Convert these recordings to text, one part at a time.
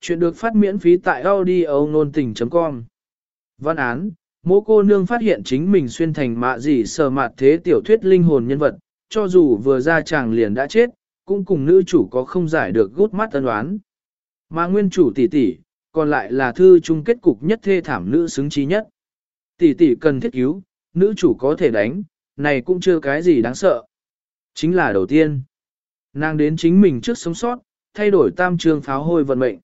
Chuyện được phát miễn phí tại audio nôn tình.com Văn án, mô cô nương phát hiện chính mình xuyên thành mạ gì sờ mạt thế tiểu thuyết linh hồn nhân vật, cho dù vừa ra chàng liền đã chết, cũng cùng nữ chủ có không giải được gút mắt tân đoán. Mà nguyên chủ tỷ tỷ, còn lại là thư chung kết cục nhất thê thảm nữ xứng trí nhất. Tỷ tỷ cần thiết cứu, nữ chủ có thể đánh, này cũng chưa cái gì đáng sợ. Chính là đầu tiên, nàng đến chính mình trước sống sót, thay đổi tam trường pháo hôi vận mệnh.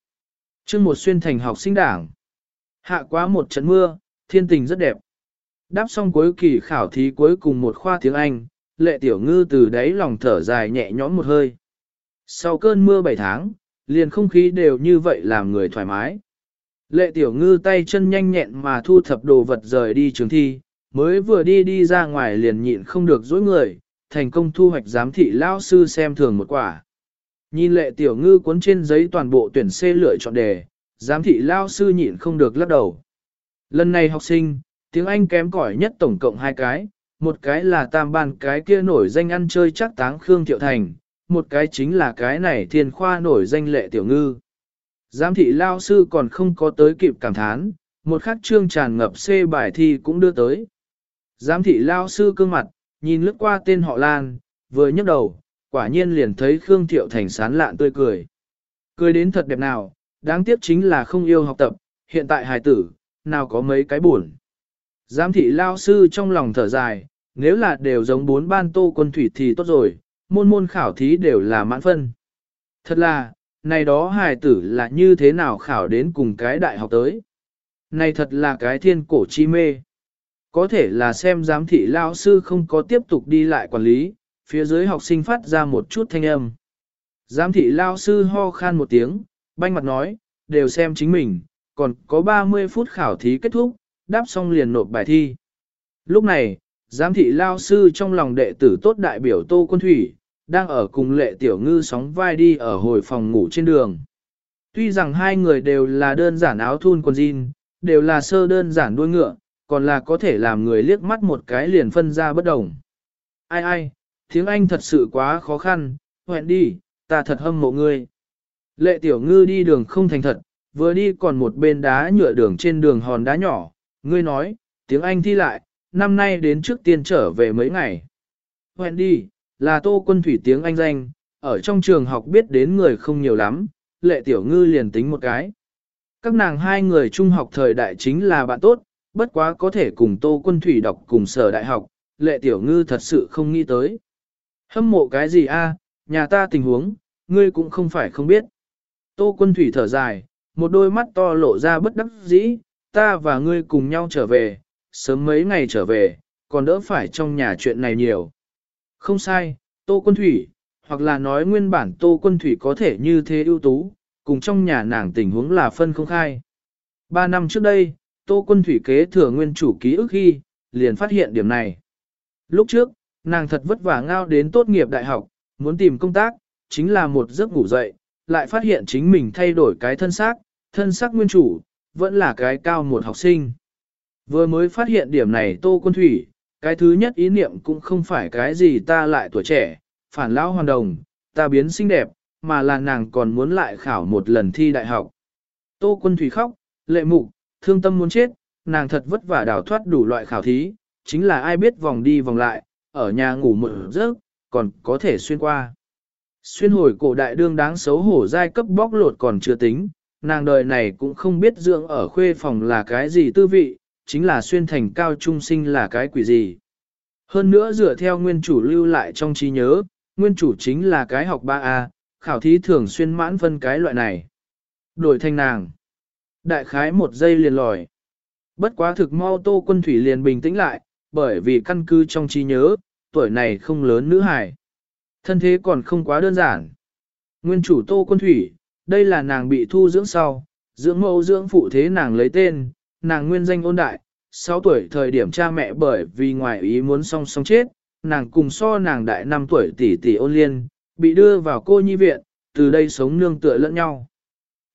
Chương một xuyên thành học sinh đảng. Hạ quá một trận mưa, thiên tình rất đẹp. Đáp xong cuối kỳ khảo thí cuối cùng một khoa tiếng Anh, lệ tiểu ngư từ đáy lòng thở dài nhẹ nhõm một hơi. Sau cơn mưa 7 tháng, liền không khí đều như vậy làm người thoải mái. Lệ tiểu ngư tay chân nhanh nhẹn mà thu thập đồ vật rời đi trường thi, mới vừa đi đi ra ngoài liền nhịn không được dối người, thành công thu hoạch giám thị lao sư xem thường một quả. Nhìn lệ tiểu ngư cuốn trên giấy toàn bộ tuyển C lựa chọn đề, giám thị lao sư nhịn không được lắc đầu. Lần này học sinh, tiếng Anh kém cỏi nhất tổng cộng hai cái, một cái là tam ban cái kia nổi danh ăn chơi chắc táng Khương Thiệu Thành, một cái chính là cái này thiên khoa nổi danh lệ tiểu ngư. Giám thị lao sư còn không có tới kịp cảm thán, một khắc trương tràn ngập C bài thi cũng đưa tới. Giám thị lao sư cương mặt, nhìn lướt qua tên họ Lan, vừa nhấc đầu, quả nhiên liền thấy Khương Thiệu Thành sán lạn tươi cười. Cười đến thật đẹp nào, đáng tiếc chính là không yêu học tập, hiện tại hài tử, nào có mấy cái buồn. Giám thị lao sư trong lòng thở dài, nếu là đều giống bốn ban tô quân thủy thì tốt rồi, môn môn khảo thí đều là mãn phân. Thật là, này đó hài tử là như thế nào khảo đến cùng cái đại học tới. Này thật là cái thiên cổ chi mê. Có thể là xem giám thị lao sư không có tiếp tục đi lại quản lý, phía dưới học sinh phát ra một chút thanh âm. Giám thị lao sư ho khan một tiếng, banh mặt nói, đều xem chính mình, còn có 30 phút khảo thí kết thúc, đáp xong liền nộp bài thi. Lúc này, giám thị lao sư trong lòng đệ tử tốt đại biểu Tô Quân Thủy, đang ở cùng lệ tiểu ngư sóng vai đi ở hồi phòng ngủ trên đường. Tuy rằng hai người đều là đơn giản áo thun quần jean, đều là sơ đơn giản đuôi ngựa, còn là có thể làm người liếc mắt một cái liền phân ra bất đồng. Ai ai, tiếng Anh thật sự quá khó khăn, Hoẹn đi, ta thật hâm mộ ngươi. Lệ tiểu ngư đi đường không thành thật, vừa đi còn một bên đá nhựa đường trên đường hòn đá nhỏ, ngươi nói, tiếng Anh thi lại, năm nay đến trước tiên trở về mấy ngày. Hoẹn đi, là tô quân thủy tiếng Anh danh, ở trong trường học biết đến người không nhiều lắm, lệ tiểu ngư liền tính một cái. Các nàng hai người trung học thời đại chính là bạn tốt, bất quá có thể cùng tô quân thủy đọc cùng sở đại học, lệ tiểu ngư thật sự không nghĩ tới. Hâm mộ cái gì a? nhà ta tình huống, ngươi cũng không phải không biết. Tô quân thủy thở dài, một đôi mắt to lộ ra bất đắc dĩ, ta và ngươi cùng nhau trở về, sớm mấy ngày trở về, còn đỡ phải trong nhà chuyện này nhiều. Không sai, Tô Quân Thủy, hoặc là nói nguyên bản Tô Quân Thủy có thể như thế ưu tú, cùng trong nhà nàng tình huống là phân không khai. Ba năm trước đây, Tô Quân Thủy kế thừa nguyên chủ ký ức khi, liền phát hiện điểm này. Lúc trước, nàng thật vất vả ngao đến tốt nghiệp đại học, muốn tìm công tác, chính là một giấc ngủ dậy, lại phát hiện chính mình thay đổi cái thân xác, thân xác nguyên chủ, vẫn là cái cao một học sinh. Vừa mới phát hiện điểm này Tô Quân Thủy, cái thứ nhất ý niệm cũng không phải cái gì ta lại tuổi trẻ, phản lão hoàn đồng, ta biến xinh đẹp, mà là nàng còn muốn lại khảo một lần thi đại học. Tô Quân Thủy khóc, lệ mục, thương tâm muốn chết, nàng thật vất vả đào thoát đủ loại khảo thí, chính là ai biết vòng đi vòng lại, ở nhà ngủ một giấc, còn có thể xuyên qua. Xuyên hồi cổ đại đương đáng xấu hổ giai cấp bóc lột còn chưa tính, nàng đời này cũng không biết dưỡng ở khuê phòng là cái gì tư vị, chính là xuyên thành cao trung sinh là cái quỷ gì. Hơn nữa dựa theo nguyên chủ lưu lại trong trí nhớ, nguyên chủ chính là cái học 3A, khảo thí thường xuyên mãn phân cái loại này. Đổi thành nàng. Đại khái một giây liền lòi. Bất quá thực mau tô quân thủy liền bình tĩnh lại, bởi vì căn cứ trong trí nhớ, tuổi này không lớn nữ hài. Thân thế còn không quá đơn giản. Nguyên chủ tô quân thủy, đây là nàng bị thu dưỡng sau, dưỡng mẫu dưỡng phụ thế nàng lấy tên, nàng nguyên danh ôn đại, 6 tuổi thời điểm cha mẹ bởi vì ngoài ý muốn song song chết, nàng cùng so nàng đại 5 tuổi tỷ tỷ ôn liên, bị đưa vào cô nhi viện, từ đây sống nương tựa lẫn nhau.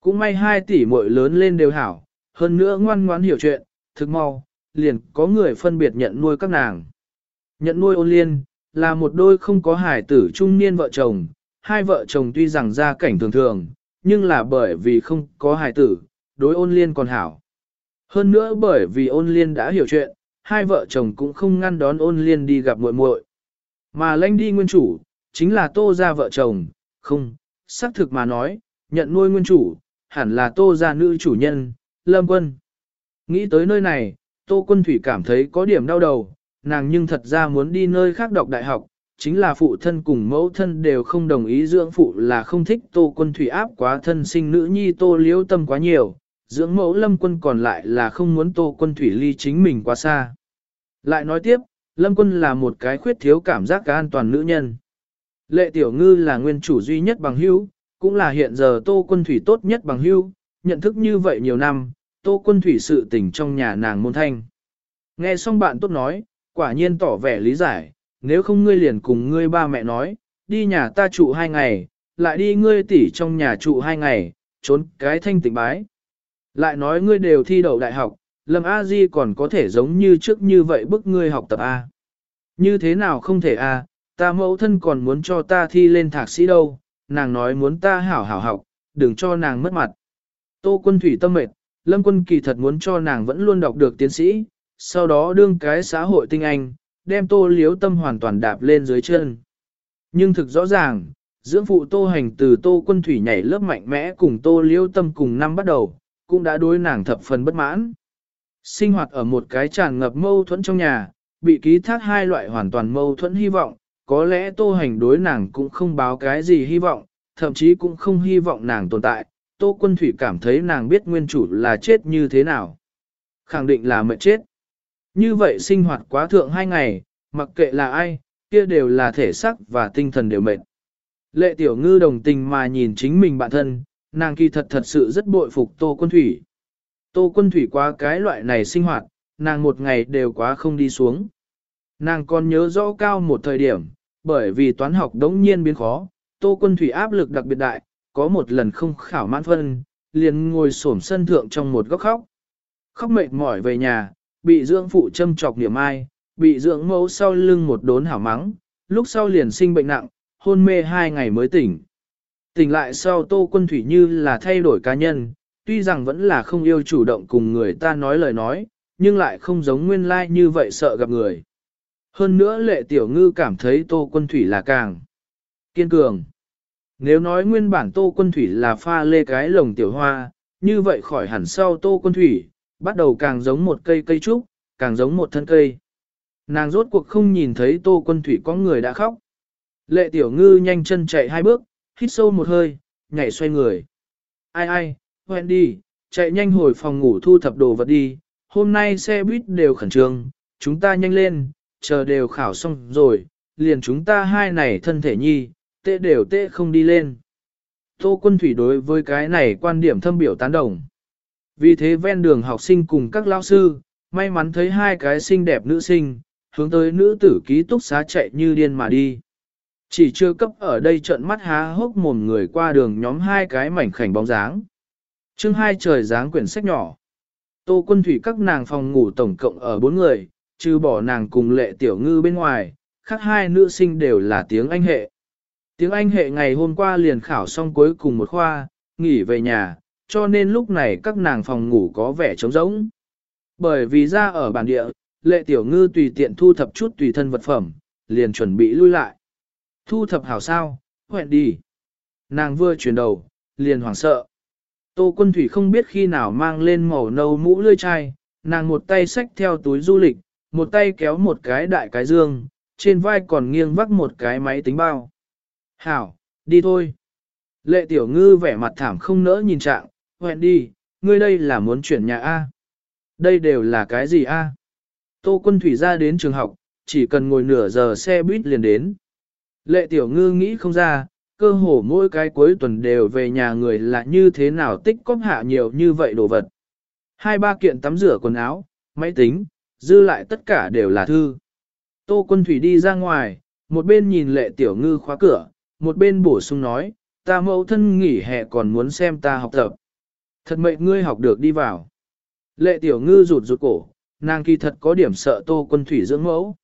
Cũng may hai tỷ muội lớn lên đều hảo, hơn nữa ngoan ngoãn hiểu chuyện, thực mau, liền có người phân biệt nhận nuôi các nàng. Nhận nuôi ôn liên, là một đôi không có hải tử trung niên vợ chồng, hai vợ chồng tuy rằng gia cảnh thường thường, nhưng là bởi vì không có hài tử, đối ôn liên còn hảo. Hơn nữa bởi vì ôn liên đã hiểu chuyện, hai vợ chồng cũng không ngăn đón ôn liên đi gặp muội muội. Mà lãnh đi nguyên chủ, chính là tô ra vợ chồng, không, xác thực mà nói, nhận nuôi nguyên chủ, hẳn là tô ra nữ chủ nhân, lâm quân. Nghĩ tới nơi này, tô quân thủy cảm thấy có điểm đau đầu, nàng nhưng thật ra muốn đi nơi khác đọc đại học, chính là phụ thân cùng mẫu thân đều không đồng ý dưỡng phụ là không thích tô quân thủy áp quá thân sinh nữ nhi tô liễu tâm quá nhiều, dưỡng mẫu lâm quân còn lại là không muốn tô quân thủy ly chính mình quá xa. Lại nói tiếp, lâm quân là một cái khuyết thiếu cảm giác cả an toàn nữ nhân. Lệ tiểu ngư là nguyên chủ duy nhất bằng hữu, cũng là hiện giờ tô quân thủy tốt nhất bằng hữu, nhận thức như vậy nhiều năm, tô quân thủy sự tình trong nhà nàng môn thanh. Nghe xong bạn tốt nói, quả nhiên tỏ vẻ lý giải, nếu không ngươi liền cùng ngươi ba mẹ nói, đi nhà ta trụ hai ngày, lại đi ngươi tỷ trong nhà trụ hai ngày, trốn cái thanh tịnh bái. Lại nói ngươi đều thi đậu đại học, Lâm A Di còn có thể giống như trước như vậy bức ngươi học tập A. Như thế nào không thể A, ta mẫu thân còn muốn cho ta thi lên thạc sĩ đâu, nàng nói muốn ta hảo hảo học, đừng cho nàng mất mặt. Tô quân thủy tâm mệt, Lâm quân kỳ thật muốn cho nàng vẫn luôn đọc được tiến sĩ, sau đó đương cái xã hội tinh anh, đem tô liếu tâm hoàn toàn đạp lên dưới chân. Nhưng thực rõ ràng, dưỡng phụ tô hành từ tô quân thủy nhảy lớp mạnh mẽ cùng tô liếu tâm cùng năm bắt đầu, cũng đã đối nàng thập phần bất mãn. Sinh hoạt ở một cái tràn ngập mâu thuẫn trong nhà, bị ký thác hai loại hoàn toàn mâu thuẫn hy vọng, có lẽ tô hành đối nàng cũng không báo cái gì hy vọng, thậm chí cũng không hy vọng nàng tồn tại. Tô quân thủy cảm thấy nàng biết nguyên chủ là chết như thế nào. Khẳng định là mệt chết. Như vậy sinh hoạt quá thượng hai ngày, mặc kệ là ai, kia đều là thể xác và tinh thần đều mệt. Lệ tiểu ngư đồng tình mà nhìn chính mình bản thân, nàng kỳ thật thật sự rất bội phục Tô Quân Thủy. Tô Quân Thủy qua cái loại này sinh hoạt, nàng một ngày đều quá không đi xuống. Nàng còn nhớ rõ cao một thời điểm, bởi vì toán học đống nhiên biến khó, Tô Quân Thủy áp lực đặc biệt đại, có một lần không khảo mãn phân, liền ngồi xổm sân thượng trong một góc khóc. Khóc mệt mỏi về nhà, bị dưỡng phụ châm chọc niệm ai, bị dưỡng mẫu sau lưng một đốn hảo mắng, lúc sau liền sinh bệnh nặng, hôn mê hai ngày mới tỉnh. Tỉnh lại sau Tô Quân Thủy như là thay đổi cá nhân, tuy rằng vẫn là không yêu chủ động cùng người ta nói lời nói, nhưng lại không giống nguyên lai like như vậy sợ gặp người. Hơn nữa lệ tiểu ngư cảm thấy Tô Quân Thủy là càng kiên cường. Nếu nói nguyên bản Tô Quân Thủy là pha lê cái lồng tiểu hoa, như vậy khỏi hẳn sau Tô Quân Thủy, bắt đầu càng giống một cây cây trúc, càng giống một thân cây. Nàng rốt cuộc không nhìn thấy tô quân thủy có người đã khóc. Lệ tiểu ngư nhanh chân chạy hai bước, hít sâu một hơi, nhảy xoay người. Ai ai, hoen đi, chạy nhanh hồi phòng ngủ thu thập đồ vật đi, hôm nay xe buýt đều khẩn trương, chúng ta nhanh lên, chờ đều khảo xong rồi, liền chúng ta hai này thân thể nhi, tệ đều tệ không đi lên. Tô quân thủy đối với cái này quan điểm thâm biểu tán đồng. Vì thế ven đường học sinh cùng các lao sư, may mắn thấy hai cái xinh đẹp nữ sinh, hướng tới nữ tử ký túc xá chạy như điên mà đi. Chỉ chưa cấp ở đây trận mắt há hốc mồm người qua đường nhóm hai cái mảnh khảnh bóng dáng. chương hai trời dáng quyển sách nhỏ. Tô quân thủy các nàng phòng ngủ tổng cộng ở bốn người, trừ bỏ nàng cùng lệ tiểu ngư bên ngoài, khác hai nữ sinh đều là tiếng Anh hệ. Tiếng Anh hệ ngày hôm qua liền khảo xong cuối cùng một khoa, nghỉ về nhà, cho nên lúc này các nàng phòng ngủ có vẻ trống rỗng. Bởi vì ra ở bản địa, lệ tiểu ngư tùy tiện thu thập chút tùy thân vật phẩm, liền chuẩn bị lui lại. Thu thập hảo sao, hẹn đi. Nàng vừa chuyển đầu, liền hoảng sợ. Tô quân thủy không biết khi nào mang lên màu nâu mũ lươi chai, nàng một tay xách theo túi du lịch, một tay kéo một cái đại cái dương, trên vai còn nghiêng vắt một cái máy tính bao. Hảo, đi thôi. Lệ tiểu ngư vẻ mặt thảm không nỡ nhìn trạng, hoẹn đi, ngươi đây là muốn chuyển nhà A. Đây đều là cái gì A? Tô quân thủy ra đến trường học, chỉ cần ngồi nửa giờ xe buýt liền đến. Lệ tiểu ngư nghĩ không ra, cơ hồ mỗi cái cuối tuần đều về nhà người là như thế nào tích cóp hạ nhiều như vậy đồ vật. Hai ba kiện tắm rửa quần áo, máy tính, dư lại tất cả đều là thư. Tô quân thủy đi ra ngoài, một bên nhìn lệ tiểu ngư khóa cửa, một bên bổ sung nói, ta mẫu thân nghỉ hè còn muốn xem ta học tập. Thật mệnh ngươi học được đi vào. Lệ tiểu ngư rụt rụt cổ, nàng kỳ thật có điểm sợ tô quân thủy dưỡng mẫu.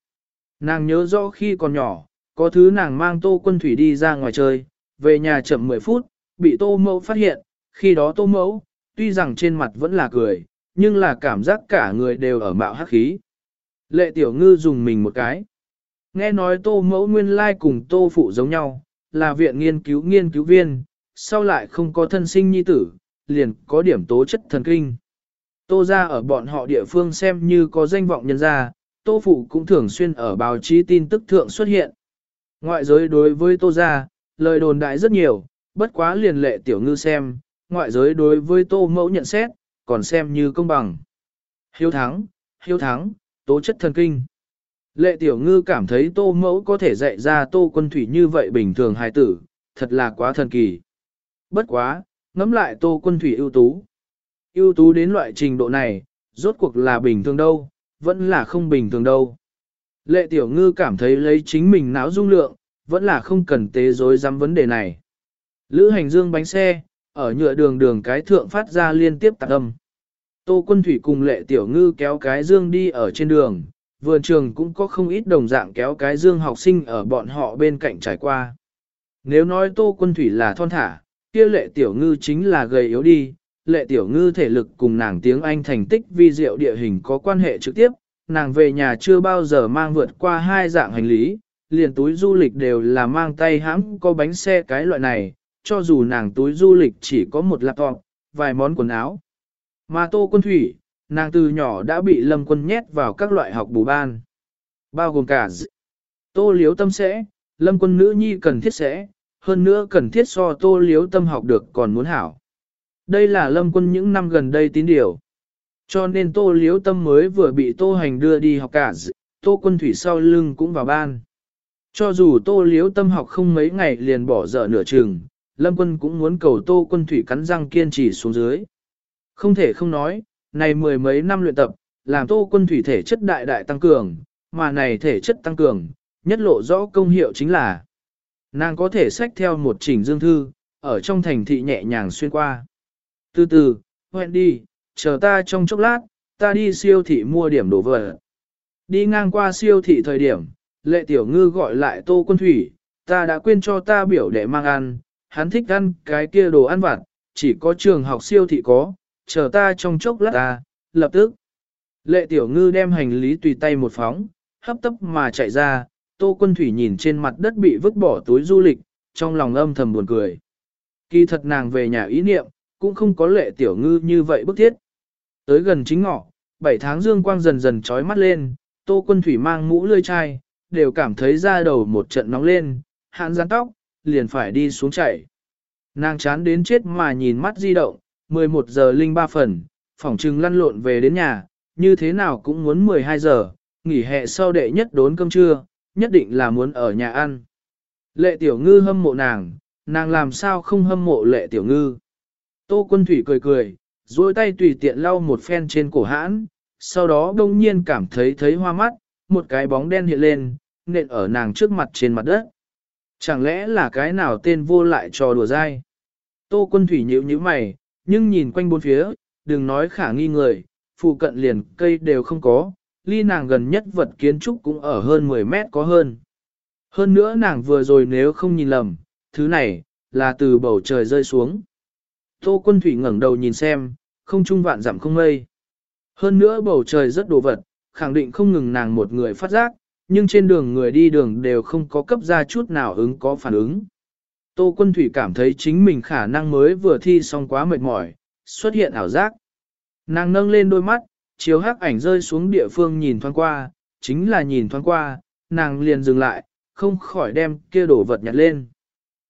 Nàng nhớ rõ khi còn nhỏ, có thứ nàng mang tô quân thủy đi ra ngoài chơi, về nhà chậm 10 phút, bị tô mẫu phát hiện, khi đó tô mẫu, tuy rằng trên mặt vẫn là cười, nhưng là cảm giác cả người đều ở mạo hắc khí. Lệ tiểu ngư dùng mình một cái. Nghe nói tô mẫu nguyên lai cùng tô phụ giống nhau, là viện nghiên cứu nghiên cứu viên, sau lại không có thân sinh nhi tử, liền có điểm tố chất thần kinh. Tô ra ở bọn họ địa phương xem như có danh vọng nhân gia, tô phụ cũng thường xuyên ở báo chí tin tức thượng xuất hiện. Ngoại giới đối với tô ra, lời đồn đại rất nhiều, bất quá liền lệ tiểu ngư xem, ngoại giới đối với tô mẫu nhận xét, còn xem như công bằng. Hiếu thắng, hiếu thắng, tố chất thần kinh. Lệ tiểu ngư cảm thấy tô mẫu có thể dạy ra tô quân thủy như vậy bình thường hài tử, thật là quá thần kỳ. Bất quá, ngẫm lại tô quân thủy ưu tú. ưu tú đến loại trình độ này, rốt cuộc là bình thường đâu, vẫn là không bình thường đâu. Lệ tiểu ngư cảm thấy lấy chính mình não dung lượng, vẫn là không cần tế dối dám vấn đề này. Lữ hành dương bánh xe, ở nhựa đường đường cái thượng phát ra liên tiếp tạc âm. Tô quân thủy cùng lệ tiểu ngư kéo cái dương đi ở trên đường, vườn trường cũng có không ít đồng dạng kéo cái dương học sinh ở bọn họ bên cạnh trải qua. Nếu nói tô quân thủy là thon thả, kia lệ tiểu ngư chính là gầy yếu đi, lệ tiểu ngư thể lực cùng nàng tiếng Anh thành tích vi diệu địa hình có quan hệ trực tiếp, nàng về nhà chưa bao giờ mang vượt qua hai dạng hành lý, liền túi du lịch đều là mang tay hãng có bánh xe cái loại này, cho dù nàng túi du lịch chỉ có một laptop, vài món quần áo. Mà tô quân thủy, nàng từ nhỏ đã bị lâm quân nhét vào các loại học bù ban. Bao gồm cả d... tô liếu tâm sẽ, lâm quân nữ nhi cần thiết sẽ, hơn nữa cần thiết so tô liếu tâm học được còn muốn hảo. Đây là lâm quân những năm gần đây tín điều. Cho nên tô liếu tâm mới vừa bị tô hành đưa đi học cả d... tô quân thủy sau lưng cũng vào ban. Cho dù tô liếu tâm học không mấy ngày liền bỏ dở nửa chừng, lâm quân cũng muốn cầu tô quân thủy cắn răng kiên trì xuống dưới. Không thể không nói, này mười mấy năm luyện tập, làm tô quân thủy thể chất đại đại tăng cường, mà này thể chất tăng cường, nhất lộ rõ công hiệu chính là nàng có thể xách theo một trình dương thư, ở trong thành thị nhẹ nhàng xuyên qua. Từ từ, hẹn đi, chờ ta trong chốc lát, ta đi siêu thị mua điểm đồ vật. Đi ngang qua siêu thị thời điểm, lệ tiểu ngư gọi lại tô quân thủy, ta đã quên cho ta biểu để mang ăn, hắn thích ăn cái kia đồ ăn vặt, chỉ có trường học siêu thị có, chờ ta trong chốc lát ta, lập tức. Lệ tiểu ngư đem hành lý tùy tay một phóng, hấp tấp mà chạy ra, tô quân thủy nhìn trên mặt đất bị vứt bỏ túi du lịch, trong lòng âm thầm buồn cười. Kỳ thật nàng về nhà ý niệm, cũng không có lệ tiểu ngư như vậy bức thiết. Tới gần chính ngọ, bảy tháng dương quang dần dần trói mắt lên, tô quân thủy mang mũ lươi chai, đều cảm thấy da đầu một trận nóng lên, hạn gián tóc, liền phải đi xuống chạy. Nàng chán đến chết mà nhìn mắt di động, 11 giờ linh ba phần, phỏng trừng lăn lộn về đến nhà, như thế nào cũng muốn 12 giờ, nghỉ hè sau đệ nhất đốn cơm trưa, nhất định là muốn ở nhà ăn. Lệ tiểu ngư hâm mộ nàng, nàng làm sao không hâm mộ lệ tiểu ngư. Tô quân thủy cười cười, duỗi tay tùy tiện lau một phen trên cổ hãn, sau đó đông nhiên cảm thấy thấy hoa mắt, một cái bóng đen hiện lên, nện ở nàng trước mặt trên mặt đất. Chẳng lẽ là cái nào tên vô lại trò đùa dai? Tô quân thủy nhíu nhíu mày, nhưng nhìn quanh bốn phía, đừng nói khả nghi người, phụ cận liền cây đều không có, ly nàng gần nhất vật kiến trúc cũng ở hơn 10 mét có hơn. Hơn nữa nàng vừa rồi nếu không nhìn lầm, thứ này, là từ bầu trời rơi xuống. Tô quân thủy ngẩng đầu nhìn xem, không trung vạn giảm không mây. Hơn nữa bầu trời rất đồ vật, khẳng định không ngừng nàng một người phát giác, nhưng trên đường người đi đường đều không có cấp ra chút nào ứng có phản ứng. Tô Quân Thủy cảm thấy chính mình khả năng mới vừa thi xong quá mệt mỏi, xuất hiện ảo giác. Nàng nâng lên đôi mắt, chiếu hắc ảnh rơi xuống địa phương nhìn thoáng qua, chính là nhìn thoáng qua, nàng liền dừng lại, không khỏi đem kia đổ vật nhặt lên.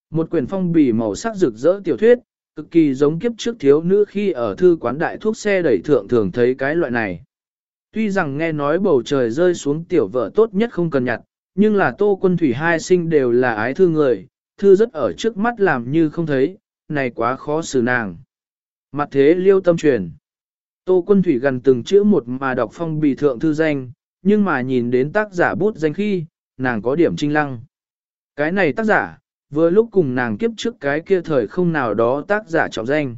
Một quyển phong bì màu sắc rực rỡ tiểu thuyết, cực kỳ giống kiếp trước thiếu nữ khi ở thư quán đại thuốc xe đẩy thượng thường thấy cái loại này. Tuy rằng nghe nói bầu trời rơi xuống tiểu vợ tốt nhất không cần nhặt, nhưng là tô quân thủy hai sinh đều là ái thư người, thư rất ở trước mắt làm như không thấy, này quá khó xử nàng. Mặt thế liêu tâm truyền. Tô quân thủy gần từng chữ một mà đọc phong bì thượng thư danh, nhưng mà nhìn đến tác giả bút danh khi, nàng có điểm trinh lăng. Cái này tác giả, vừa lúc cùng nàng kiếp trước cái kia thời không nào đó tác giả trọng danh.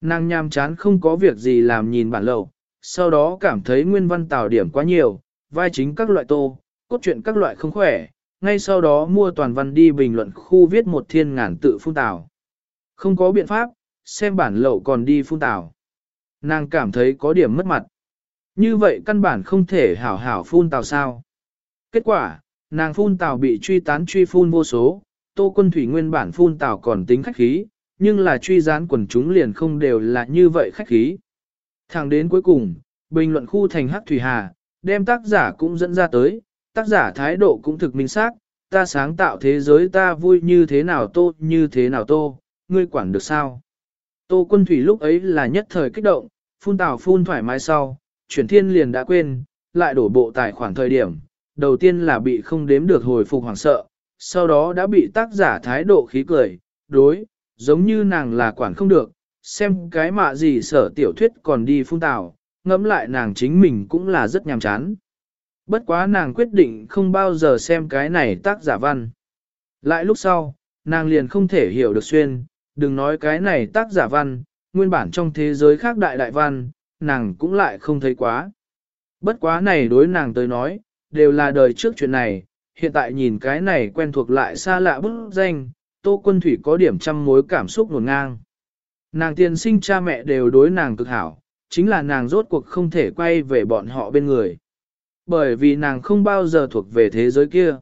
Nàng nham chán không có việc gì làm nhìn bản lậu, sau đó cảm thấy nguyên văn tào điểm quá nhiều, vai chính các loại tô, cốt truyện các loại không khỏe, ngay sau đó mua toàn văn đi bình luận khu viết một thiên ngàn tự phun tào. Không có biện pháp, xem bản lậu còn đi phun tảo. Nàng cảm thấy có điểm mất mặt. Như vậy căn bản không thể hảo hảo phun tào sao. Kết quả, nàng phun tào bị truy tán truy phun vô số, tô quân thủy nguyên bản phun tào còn tính khách khí, nhưng là truy gián quần chúng liền không đều là như vậy khách khí. Thẳng đến cuối cùng, bình luận khu thành hắc thủy hà, đem tác giả cũng dẫn ra tới, tác giả thái độ cũng thực minh xác, ta sáng tạo thế giới ta vui như thế nào tô như thế nào tô, ngươi quản được sao? Tô quân thủy lúc ấy là nhất thời kích động, phun tào phun thoải mái sau, chuyển thiên liền đã quên, lại đổ bộ tài khoản thời điểm, đầu tiên là bị không đếm được hồi phục hoảng sợ, sau đó đã bị tác giả thái độ khí cười, đối, giống như nàng là quản không được, xem cái mạ gì sở tiểu thuyết còn đi phun tào, ngẫm lại nàng chính mình cũng là rất nhàm chán. Bất quá nàng quyết định không bao giờ xem cái này tác giả văn. Lại lúc sau, nàng liền không thể hiểu được xuyên, đừng nói cái này tác giả văn, nguyên bản trong thế giới khác đại đại văn, nàng cũng lại không thấy quá. Bất quá này đối nàng tới nói, đều là đời trước chuyện này, hiện tại nhìn cái này quen thuộc lại xa lạ bức danh, Tô Quân Thủy có điểm trăm mối cảm xúc nguồn ngang. Nàng tiền sinh cha mẹ đều đối nàng cực hảo, chính là nàng rốt cuộc không thể quay về bọn họ bên người. Bởi vì nàng không bao giờ thuộc về thế giới kia.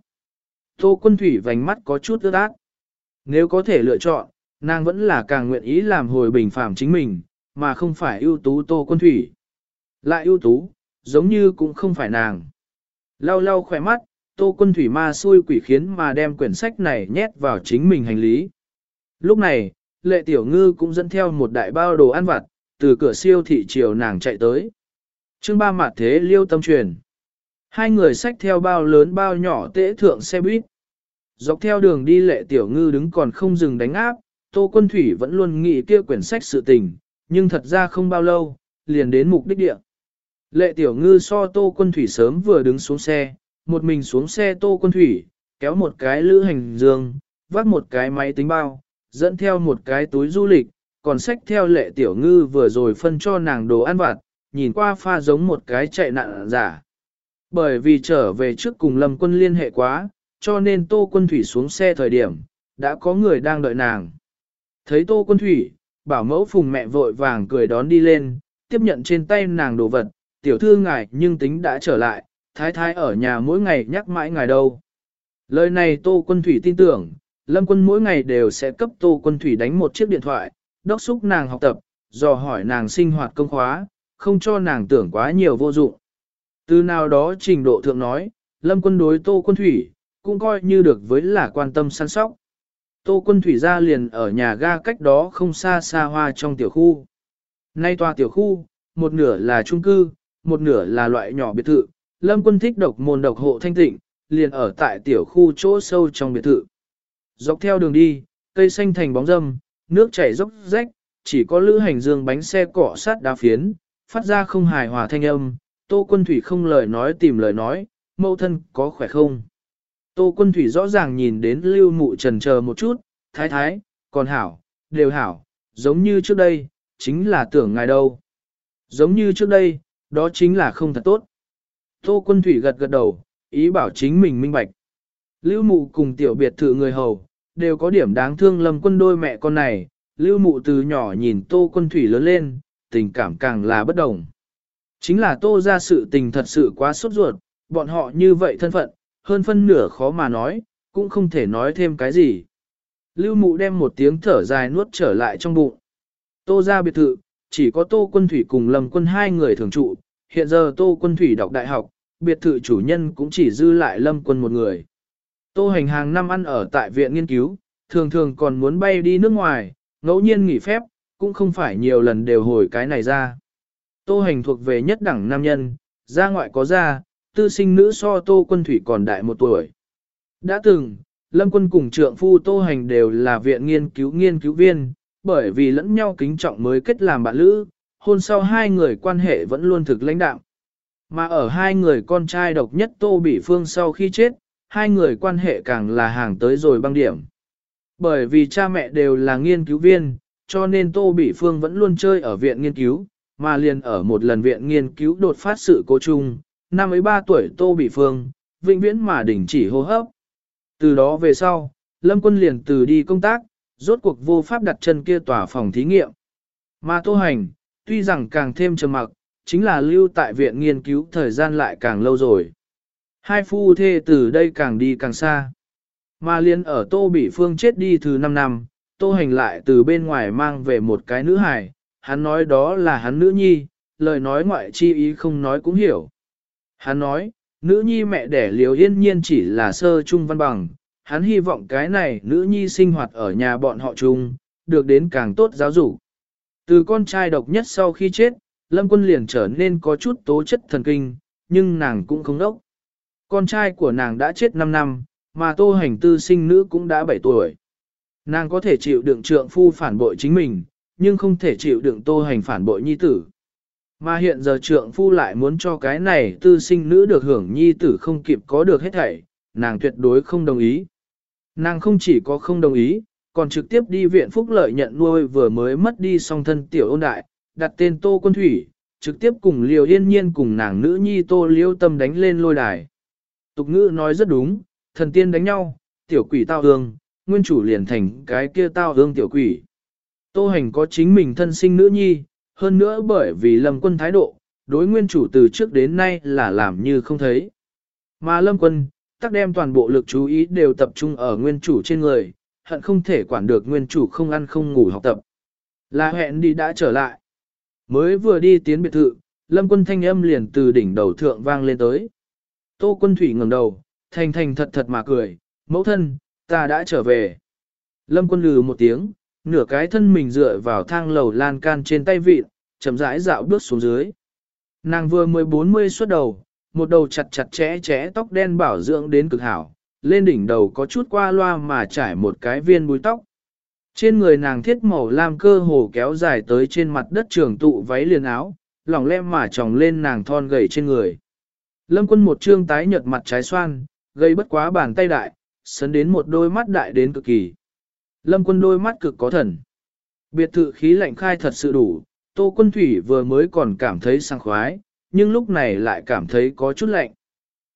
Tô Quân Thủy vành mắt có chút ướt át. Nếu có thể lựa chọn, nàng vẫn là càng nguyện ý làm hồi bình phạm chính mình, mà không phải ưu tú Tô Quân Thủy. Lại ưu tú, giống như cũng không phải nàng. Lau lau khỏe mắt, Tô Quân Thủy ma xui quỷ khiến mà đem quyển sách này nhét vào chính mình hành lý. Lúc này, Lệ Tiểu Ngư cũng dẫn theo một đại bao đồ ăn vặt, từ cửa siêu thị chiều nàng chạy tới. chương ba mặt thế liêu tâm truyền. Hai người xách theo bao lớn bao nhỏ tễ thượng xe buýt. Dọc theo đường đi lệ tiểu ngư đứng còn không dừng đánh áp, Tô Quân Thủy vẫn luôn nghĩ kia quyển sách sự tình, nhưng thật ra không bao lâu, liền đến mục đích địa. Lệ tiểu ngư so Tô Quân Thủy sớm vừa đứng xuống xe, một mình xuống xe Tô Quân Thủy, kéo một cái lữ hành giường, vác một cái máy tính bao, dẫn theo một cái túi du lịch, còn xách theo lệ tiểu ngư vừa rồi phân cho nàng đồ ăn vặt, nhìn qua pha giống một cái chạy nạn giả. Bởi vì trở về trước cùng lâm quân liên hệ quá, cho nên tô quân thủy xuống xe thời điểm, đã có người đang đợi nàng. Thấy tô quân thủy, bảo mẫu phùng mẹ vội vàng cười đón đi lên, tiếp nhận trên tay nàng đồ vật, tiểu thư ngài nhưng tính đã trở lại, thái thái ở nhà mỗi ngày nhắc mãi ngài đâu. Lời này tô quân thủy tin tưởng, lâm quân mỗi ngày đều sẽ cấp tô quân thủy đánh một chiếc điện thoại, đốc xúc nàng học tập, dò hỏi nàng sinh hoạt công khóa, không cho nàng tưởng quá nhiều vô dụng. Từ nào đó trình độ thượng nói, lâm quân đối tô quân thủy, cũng coi như được với là quan tâm săn sóc. Tô quân thủy ra liền ở nhà ga cách đó không xa xa hoa trong tiểu khu. Nay tòa tiểu khu, một nửa là trung cư, một nửa là loại nhỏ biệt thự. Lâm quân thích độc môn độc hộ thanh tịnh, liền ở tại tiểu khu chỗ sâu trong biệt thự. Dọc theo đường đi, cây xanh thành bóng râm, nước chảy dốc rách, chỉ có lữ hành dương bánh xe cỏ sát đá phiến, phát ra không hài hòa thanh âm, Tô Quân Thủy không lời nói tìm lời nói, mẫu thân có khỏe không? Tô Quân Thủy rõ ràng nhìn đến lưu mụ trần chờ một chút, thái thái, còn hảo, đều hảo, giống như trước đây, chính là tưởng ngài đâu. Giống như trước đây, đó chính là không thật tốt. Tô Quân Thủy gật gật đầu, ý bảo chính mình minh bạch. Lưu mụ cùng tiểu biệt thự người hầu, đều có điểm đáng thương lầm quân đôi mẹ con này, lưu mụ từ nhỏ nhìn tô quân thủy lớn lên, tình cảm càng là bất đồng. Chính là tô ra sự tình thật sự quá sốt ruột, bọn họ như vậy thân phận, hơn phân nửa khó mà nói, cũng không thể nói thêm cái gì. Lưu mụ đem một tiếng thở dài nuốt trở lại trong bụng. Tô ra biệt thự, chỉ có tô quân thủy cùng lâm quân hai người thường trụ, hiện giờ tô quân thủy đọc đại học, biệt thự chủ nhân cũng chỉ dư lại lâm quân một người. Tô hành hàng năm ăn ở tại viện nghiên cứu, thường thường còn muốn bay đi nước ngoài, ngẫu nhiên nghỉ phép, cũng không phải nhiều lần đều hồi cái này ra. Tô hành thuộc về nhất đẳng nam nhân, gia ngoại có gia, tư sinh nữ so tô quân thủy còn đại một tuổi. Đã từng, lâm quân cùng trượng phu tô hành đều là viện nghiên cứu nghiên cứu viên, bởi vì lẫn nhau kính trọng mới kết làm bạn lữ, hôn sau hai người quan hệ vẫn luôn thực lãnh đạo. Mà ở hai người con trai độc nhất tô bị phương sau khi chết, hai người quan hệ càng là hàng tới rồi băng điểm. Bởi vì cha mẹ đều là nghiên cứu viên, cho nên Tô Bỉ Phương vẫn luôn chơi ở viện nghiên cứu, mà liền ở một lần viện nghiên cứu đột phát sự cố chung, năm ấy ba tuổi Tô Bị Phương, vĩnh viễn mà đình chỉ hô hấp. Từ đó về sau, Lâm Quân liền từ đi công tác, rốt cuộc vô pháp đặt chân kia tòa phòng thí nghiệm. Mà Tô Hành, tuy rằng càng thêm trầm mặc, chính là lưu tại viện nghiên cứu thời gian lại càng lâu rồi. Hai phu thê từ đây càng đi càng xa. Mà liên ở Tô Bị Phương chết đi thứ 5 năm, Tô Hành lại từ bên ngoài mang về một cái nữ hài, hắn nói đó là hắn nữ nhi, lời nói ngoại chi ý không nói cũng hiểu. Hắn nói, nữ nhi mẹ đẻ liều yên nhiên chỉ là sơ trung văn bằng, hắn hy vọng cái này nữ nhi sinh hoạt ở nhà bọn họ chung, được đến càng tốt giáo dục. Từ con trai độc nhất sau khi chết, Lâm Quân liền trở nên có chút tố chất thần kinh, nhưng nàng cũng không đốc. Con trai của nàng đã chết 5 năm, mà tô hành tư sinh nữ cũng đã 7 tuổi. Nàng có thể chịu đựng trượng phu phản bội chính mình, nhưng không thể chịu đựng tô hành phản bội nhi tử. Mà hiện giờ trượng phu lại muốn cho cái này tư sinh nữ được hưởng nhi tử không kịp có được hết thảy, nàng tuyệt đối không đồng ý. Nàng không chỉ có không đồng ý, còn trực tiếp đi viện phúc lợi nhận nuôi vừa mới mất đi song thân tiểu ôn đại, đặt tên Tô Quân Thủy, trực tiếp cùng Liều Yên Nhiên cùng nàng nữ nhi Tô Liêu Tâm đánh lên lôi đài. Tục ngữ nói rất đúng, thần tiên đánh nhau, tiểu quỷ tao hương, nguyên chủ liền thành cái kia tao hương tiểu quỷ. Tô hành có chính mình thân sinh nữ nhi, hơn nữa bởi vì lâm quân thái độ, đối nguyên chủ từ trước đến nay là làm như không thấy. Mà lâm quân, tắc đem toàn bộ lực chú ý đều tập trung ở nguyên chủ trên người, hận không thể quản được nguyên chủ không ăn không ngủ học tập. Là hẹn đi đã trở lại. Mới vừa đi tiến biệt thự, lâm quân thanh âm liền từ đỉnh đầu thượng vang lên tới. Tô quân thủy ngẩng đầu, thành thành thật thật mà cười, mẫu thân, ta đã trở về. Lâm quân lừ một tiếng, nửa cái thân mình dựa vào thang lầu lan can trên tay vịt, chậm rãi dạo bước xuống dưới. Nàng vừa 14-10 xuất đầu, một đầu chặt chặt chẽ chẽ tóc đen bảo dưỡng đến cực hảo, lên đỉnh đầu có chút qua loa mà trải một cái viên búi tóc. Trên người nàng thiết màu lam cơ hồ kéo dài tới trên mặt đất trường tụ váy liền áo, lỏng lem mà tròng lên nàng thon gầy trên người. Lâm quân một trương tái nhợt mặt trái xoan, gây bất quá bàn tay đại, sấn đến một đôi mắt đại đến cực kỳ. Lâm quân đôi mắt cực có thần. Biệt thự khí lạnh khai thật sự đủ, tô quân thủy vừa mới còn cảm thấy sang khoái, nhưng lúc này lại cảm thấy có chút lạnh.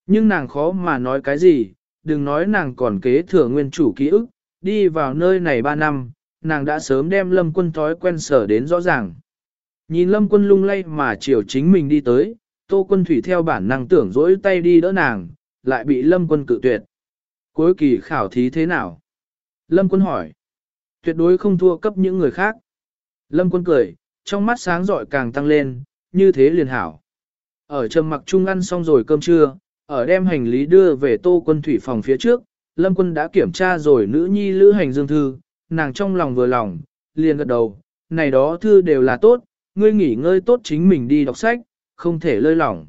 Nhưng nàng khó mà nói cái gì, đừng nói nàng còn kế thừa nguyên chủ ký ức, đi vào nơi này 3 năm, nàng đã sớm đem lâm quân thói quen sở đến rõ ràng. Nhìn lâm quân lung lay mà chiều chính mình đi tới, tô quân thủy theo bản năng tưởng dỗi tay đi đỡ nàng, lại bị lâm quân cự tuyệt. Cuối kỳ khảo thí thế nào? Lâm quân hỏi. Tuyệt đối không thua cấp những người khác. Lâm quân cười, trong mắt sáng rọi càng tăng lên, như thế liền hảo. Ở trầm mặc chung ăn xong rồi cơm trưa, ở đem hành lý đưa về tô quân thủy phòng phía trước, Lâm quân đã kiểm tra rồi nữ nhi lữ hành dương thư, nàng trong lòng vừa lòng, liền gật đầu, này đó thư đều là tốt, ngươi nghỉ ngơi tốt chính mình đi đọc sách, không thể lơi lỏng.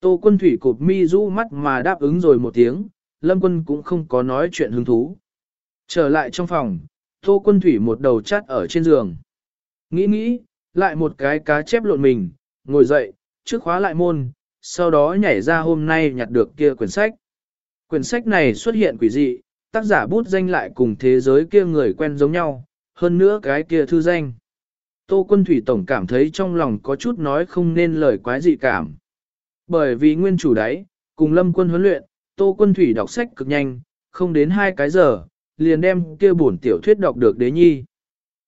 Tô quân thủy cụp mi rũ mắt mà đáp ứng rồi một tiếng, lâm quân cũng không có nói chuyện hứng thú. Trở lại trong phòng, tô quân thủy một đầu chắt ở trên giường. Nghĩ nghĩ, lại một cái cá chép lộn mình, ngồi dậy, trước khóa lại môn, sau đó nhảy ra hôm nay nhặt được kia quyển sách. Quyển sách này xuất hiện quỷ dị, tác giả bút danh lại cùng thế giới kia người quen giống nhau, hơn nữa cái kia thư danh. Tô quân thủy tổng cảm thấy trong lòng có chút nói không nên lời quái dị cảm. Bởi vì nguyên chủ đấy, cùng lâm quân huấn luyện, tô quân thủy đọc sách cực nhanh, không đến hai cái giờ, liền đem kia bổn tiểu thuyết đọc được đế nhi.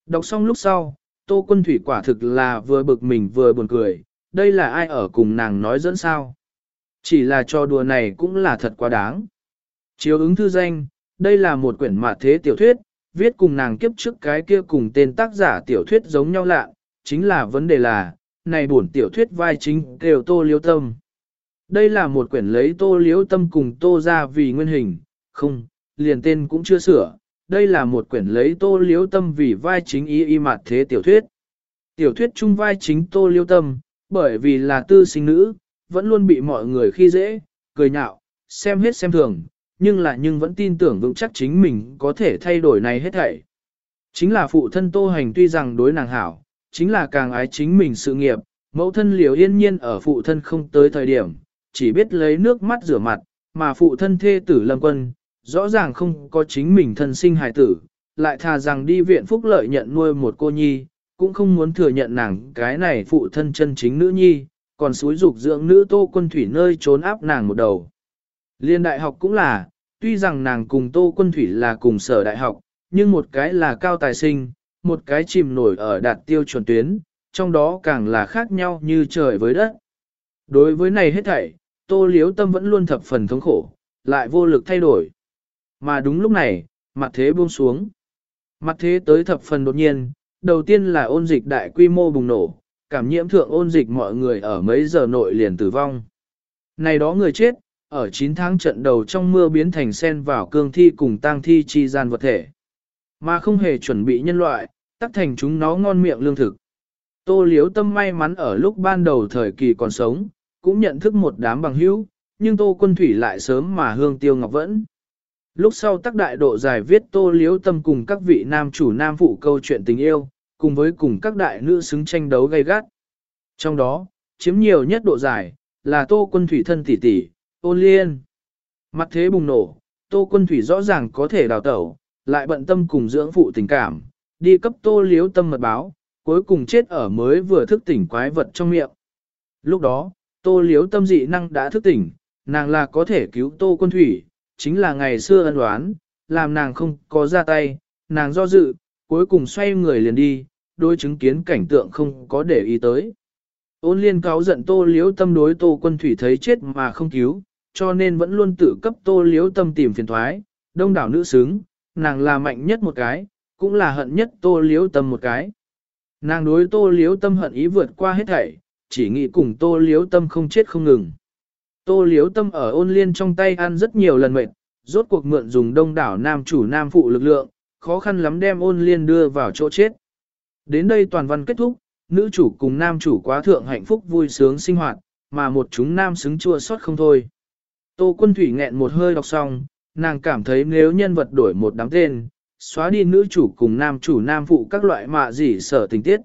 Đọc xong lúc sau, tô quân thủy quả thực là vừa bực mình vừa buồn cười, đây là ai ở cùng nàng nói dẫn sao. Chỉ là cho đùa này cũng là thật quá đáng. Chiếu ứng thư danh, đây là một quyển mạ thế tiểu thuyết, viết cùng nàng kiếp trước cái kia cùng tên tác giả tiểu thuyết giống nhau lạ, chính là vấn đề là, này bổn tiểu thuyết vai chính đều tô liêu tâm. Đây là một quyển lấy tô liêu tâm cùng tô ra vì nguyên hình, không, liền tên cũng chưa sửa, đây là một quyển lấy tô liễu tâm vì vai chính y y mạt thế tiểu thuyết. Tiểu thuyết chung vai chính tô liễu tâm, bởi vì là tư sinh nữ, vẫn luôn bị mọi người khi dễ, cười nhạo, xem hết xem thường, nhưng là nhưng vẫn tin tưởng vững chắc chính mình có thể thay đổi này hết thảy. Chính là phụ thân tô hành tuy rằng đối nàng hảo, chính là càng ái chính mình sự nghiệp, mẫu thân liều yên nhiên ở phụ thân không tới thời điểm, chỉ biết lấy nước mắt rửa mặt, mà phụ thân thê tử lâm quân, rõ ràng không có chính mình thân sinh hài tử, lại thà rằng đi viện phúc lợi nhận nuôi một cô nhi, cũng không muốn thừa nhận nàng cái này phụ thân chân chính nữ nhi, còn suối dục dưỡng nữ tô quân thủy nơi trốn áp nàng một đầu. Liên đại học cũng là, tuy rằng nàng cùng tô quân thủy là cùng sở đại học, nhưng một cái là cao tài sinh, một cái chìm nổi ở đạt tiêu chuẩn tuyến, trong đó càng là khác nhau như trời với đất. Đối với này hết thảy, tô liếu tâm vẫn luôn thập phần thống khổ, lại vô lực thay đổi. Mà đúng lúc này, mặt thế buông xuống. Mặt thế tới thập phần đột nhiên, đầu tiên là ôn dịch đại quy mô bùng nổ, cảm nhiễm thượng ôn dịch mọi người ở mấy giờ nội liền tử vong. Này đó người chết, ở 9 tháng trận đầu trong mưa biến thành sen vào cương thi cùng tang thi chi gian vật thể. Mà không hề chuẩn bị nhân loại, tắc thành chúng nó ngon miệng lương thực. Tô liếu tâm may mắn ở lúc ban đầu thời kỳ còn sống, cũng nhận thức một đám bằng hữu, nhưng tô quân thủy lại sớm mà hương tiêu ngọc vẫn. Lúc sau tác đại độ dài viết tô liếu tâm cùng các vị nam chủ nam phụ câu chuyện tình yêu, cùng với cùng các đại nữ xứng tranh đấu gay gắt. Trong đó, chiếm nhiều nhất độ dài là tô quân thủy thân tỷ tỷ, ôn liên. Mặt thế bùng nổ, tô quân thủy rõ ràng có thể đào tẩu, lại bận tâm cùng dưỡng phụ tình cảm, đi cấp tô liếu tâm mật báo, cuối cùng chết ở mới vừa thức tỉnh quái vật trong miệng. Lúc đó, tô liếu tâm dị năng đã thức tỉnh, nàng là có thể cứu tô quân thủy, chính là ngày xưa ân đoán, làm nàng không có ra tay, nàng do dự, cuối cùng xoay người liền đi, đôi chứng kiến cảnh tượng không có để ý tới. Ôn liên cáo giận tô liếu tâm đối tô quân thủy thấy chết mà không cứu, cho nên vẫn luôn tự cấp tô liếu tâm tìm phiền thoái, đông đảo nữ xứng, nàng là mạnh nhất một cái, cũng là hận nhất tô liếu tâm một cái. Nàng đối tô liếu tâm hận ý vượt qua hết thảy, chỉ nghĩ cùng tô liếu tâm không chết không ngừng. Tô liếu tâm ở ôn liên trong tay ăn rất nhiều lần mệt, rốt cuộc mượn dùng đông đảo nam chủ nam phụ lực lượng, khó khăn lắm đem ôn liên đưa vào chỗ chết. Đến đây toàn văn kết thúc, nữ chủ cùng nam chủ quá thượng hạnh phúc vui sướng sinh hoạt, mà một chúng nam xứng chua xót không thôi. Tô quân thủy nghẹn một hơi đọc xong, nàng cảm thấy nếu nhân vật đổi một đám tên, xóa đi nữ chủ cùng nam chủ nam phụ các loại mạ gì sở tình tiết.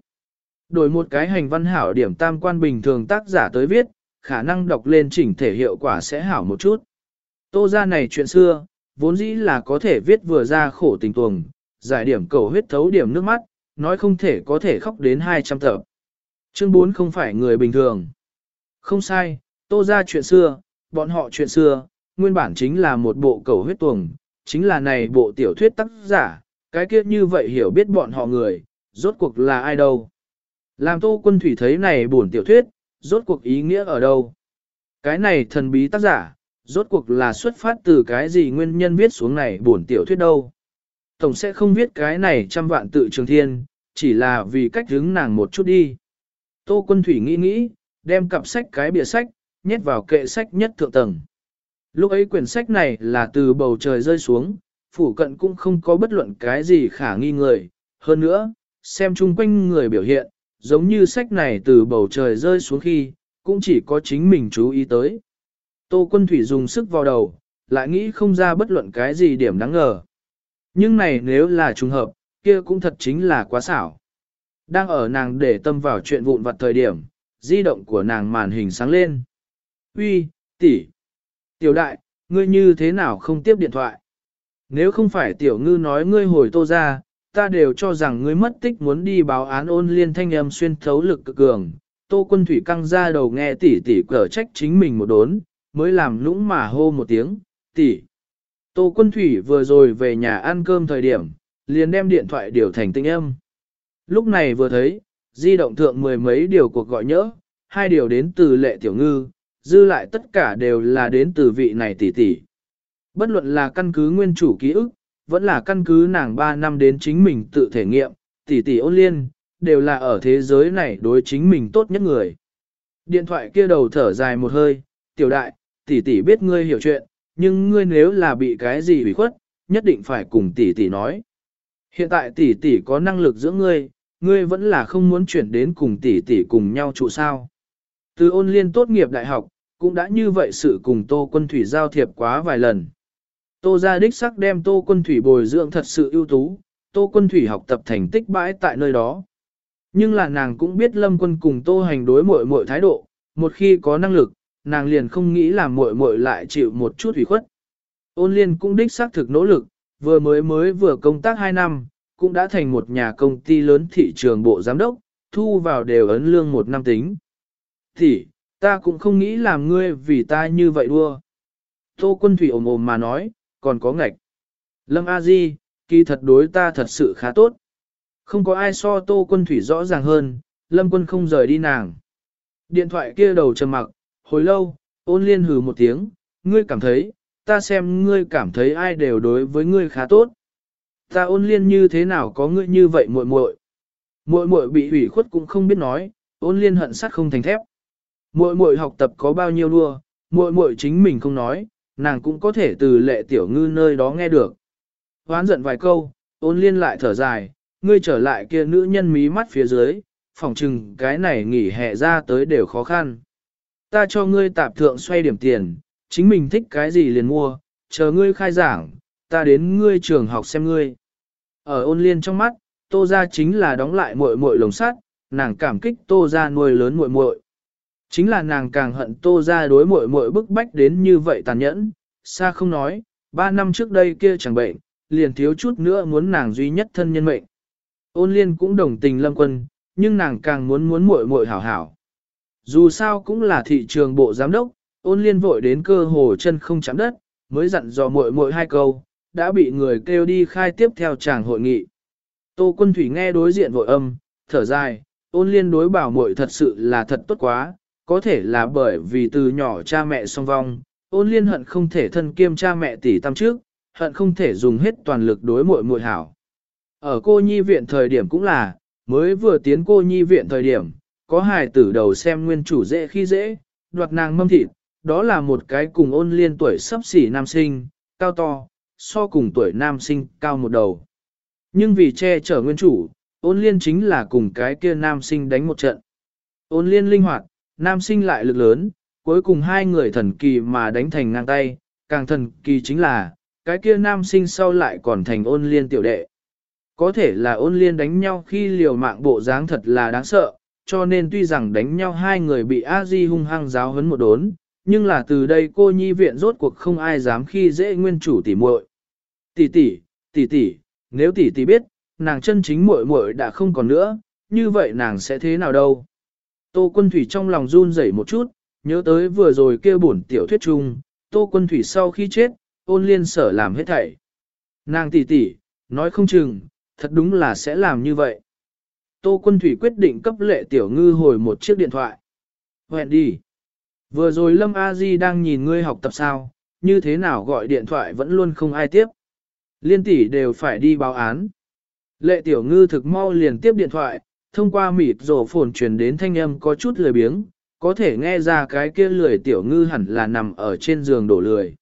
Đổi một cái hành văn hảo điểm tam quan bình thường tác giả tới viết, khả năng đọc lên chỉnh thể hiệu quả sẽ hảo một chút. Tô ra này chuyện xưa, vốn dĩ là có thể viết vừa ra khổ tình tuồng, giải điểm cầu huyết thấu điểm nước mắt, nói không thể có thể khóc đến 200 tập. Chương 4 không phải người bình thường. Không sai, tô ra chuyện xưa, bọn họ chuyện xưa, nguyên bản chính là một bộ cầu huyết tuồng, chính là này bộ tiểu thuyết tác giả, cái kia như vậy hiểu biết bọn họ người, rốt cuộc là ai đâu. Làm tô quân thủy thấy này buồn tiểu thuyết, rốt cuộc ý nghĩa ở đâu. Cái này thần bí tác giả, rốt cuộc là xuất phát từ cái gì nguyên nhân viết xuống này buồn tiểu thuyết đâu. Tổng sẽ không viết cái này trăm vạn tự trường thiên, chỉ là vì cách hướng nàng một chút đi. Tô quân thủy nghĩ nghĩ, đem cặp sách cái bìa sách, nhét vào kệ sách nhất thượng tầng. Lúc ấy quyển sách này là từ bầu trời rơi xuống, phủ cận cũng không có bất luận cái gì khả nghi người. Hơn nữa, xem chung quanh người biểu hiện, giống như sách này từ bầu trời rơi xuống khi, cũng chỉ có chính mình chú ý tới. Tô quân thủy dùng sức vào đầu, lại nghĩ không ra bất luận cái gì điểm đáng ngờ. Nhưng này nếu là trùng hợp, kia cũng thật chính là quá xảo. Đang ở nàng để tâm vào chuyện vụn vặt thời điểm, di động của nàng màn hình sáng lên. Uy, tỷ, Tiểu đại, ngươi như thế nào không tiếp điện thoại? Nếu không phải tiểu ngư nói ngươi hồi tô ra, ta đều cho rằng ngươi mất tích muốn đi báo án ôn liên thanh âm xuyên thấu lực cực cường. Tô quân thủy căng ra đầu nghe tỷ tỷ cở trách chính mình một đốn, mới làm lũng mà hô một tiếng, tỷ. Tô quân thủy vừa rồi về nhà ăn cơm thời điểm, liền đem điện thoại điều thành tinh âm. Lúc này vừa thấy, di động thượng mười mấy điều cuộc gọi nhỡ, hai điều đến từ lệ tiểu ngư, dư lại tất cả đều là đến từ vị này tỷ tỷ. Bất luận là căn cứ nguyên chủ ký ức, vẫn là căn cứ nàng 3 năm đến chính mình tự thể nghiệm, tỷ tỷ ôn liên, đều là ở thế giới này đối chính mình tốt nhất người. Điện thoại kia đầu thở dài một hơi, tiểu đại, tỷ tỷ biết ngươi hiểu chuyện, nhưng ngươi nếu là bị cái gì hủy khuất, nhất định phải cùng tỷ tỷ nói. Hiện tại tỷ tỷ có năng lực giữa ngươi, ngươi vẫn là không muốn chuyển đến cùng tỷ tỷ cùng nhau trụ sao. Từ ôn liên tốt nghiệp đại học, cũng đã như vậy sự cùng Tô Quân Thủy giao thiệp quá vài lần. Tô gia đích sắc đem Tô Quân Thủy bồi dưỡng thật sự ưu tú, Tô Quân Thủy học tập thành tích bãi tại nơi đó. Nhưng là nàng cũng biết Lâm Quân cùng Tô hành đối muội muội thái độ, một khi có năng lực, nàng liền không nghĩ là muội muội lại chịu một chút ủy khuất. Ôn liên cũng đích xác thực nỗ lực, vừa mới mới vừa công tác 2 năm, cũng đã thành một nhà công ty lớn thị trường bộ giám đốc, thu vào đều ấn lương một năm tính. Thì, Ta cũng không nghĩ làm ngươi vì ta như vậy đua. Tô quân thủy ồm ồm mà nói, còn có ngạch. Lâm A Di, kỳ thật đối ta thật sự khá tốt. Không có ai so tô quân thủy rõ ràng hơn, lâm quân không rời đi nàng. Điện thoại kia đầu trầm mặc, hồi lâu, ôn liên hừ một tiếng, ngươi cảm thấy, ta xem ngươi cảm thấy ai đều đối với ngươi khá tốt. Ta ôn liên như thế nào có ngươi như vậy muội muội Muội muội bị ủy khuất cũng không biết nói, ôn liên hận sắt không thành thép. Muội muội học tập có bao nhiêu đua, muội muội chính mình không nói, nàng cũng có thể từ lệ tiểu ngư nơi đó nghe được. Hoán giận vài câu, ôn liên lại thở dài, ngươi trở lại kia nữ nhân mí mắt phía dưới, phòng chừng cái này nghỉ hè ra tới đều khó khăn. Ta cho ngươi tạp thượng xoay điểm tiền, chính mình thích cái gì liền mua, chờ ngươi khai giảng, ta đến ngươi trường học xem ngươi. Ở ôn liên trong mắt, tô ra chính là đóng lại muội muội lồng sắt, nàng cảm kích tô ra nuôi lớn muội muội. Chính là nàng càng hận tô ra đối muội muội bức bách đến như vậy tàn nhẫn, xa không nói, ba năm trước đây kia chẳng bệnh, liền thiếu chút nữa muốn nàng duy nhất thân nhân mệnh. Ôn liên cũng đồng tình lâm quân, nhưng nàng càng muốn muốn muội muội hảo hảo. Dù sao cũng là thị trường bộ giám đốc, ôn liên vội đến cơ hồ chân không chạm đất, mới dặn dò muội muội hai câu, đã bị người kêu đi khai tiếp theo chàng hội nghị. Tô quân thủy nghe đối diện vội âm, thở dài, ôn liên đối bảo muội thật sự là thật tốt quá, có thể là bởi vì từ nhỏ cha mẹ song vong, ôn liên hận không thể thân kiêm cha mẹ tỷ tam trước, hận không thể dùng hết toàn lực đối muội muội hảo. Ở cô nhi viện thời điểm cũng là, mới vừa tiến cô nhi viện thời điểm, có hài tử đầu xem nguyên chủ dễ khi dễ, đoạt nàng mâm thịt, đó là một cái cùng ôn liên tuổi sắp xỉ nam sinh, cao to, so cùng tuổi nam sinh cao một đầu. Nhưng vì che chở nguyên chủ, ôn liên chính là cùng cái kia nam sinh đánh một trận. Ôn liên linh hoạt, nam sinh lại lực lớn, cuối cùng hai người thần kỳ mà đánh thành ngang tay, càng thần kỳ chính là, cái kia nam sinh sau lại còn thành ôn liên tiểu đệ. Có thể là ôn liên đánh nhau khi liều mạng bộ dáng thật là đáng sợ, cho nên tuy rằng đánh nhau hai người bị a di hung hăng giáo hấn một đốn, nhưng là từ đây cô nhi viện rốt cuộc không ai dám khi dễ nguyên chủ tỉ muội. Tỷ tỷ, tỷ tỷ, nếu tỷ tỷ biết, nàng chân chính muội muội đã không còn nữa, như vậy nàng sẽ thế nào đâu? Tô Quân Thủy trong lòng run rẩy một chút, nhớ tới vừa rồi kia bổn tiểu thuyết chung, Tô Quân Thủy sau khi chết, ôn liên sở làm hết thảy. Nàng tỷ tỷ, nói không chừng, thật đúng là sẽ làm như vậy. Tô Quân Thủy quyết định cấp lệ tiểu ngư hồi một chiếc điện thoại. Hẹn đi. Vừa rồi Lâm A Di đang nhìn ngươi học tập sao, như thế nào gọi điện thoại vẫn luôn không ai tiếp. Liên tỷ đều phải đi báo án. Lệ tiểu ngư thực mau liền tiếp điện thoại, thông qua mịt rổ phồn truyền đến thanh âm có chút lười biếng, có thể nghe ra cái kia lười tiểu ngư hẳn là nằm ở trên giường đổ lười.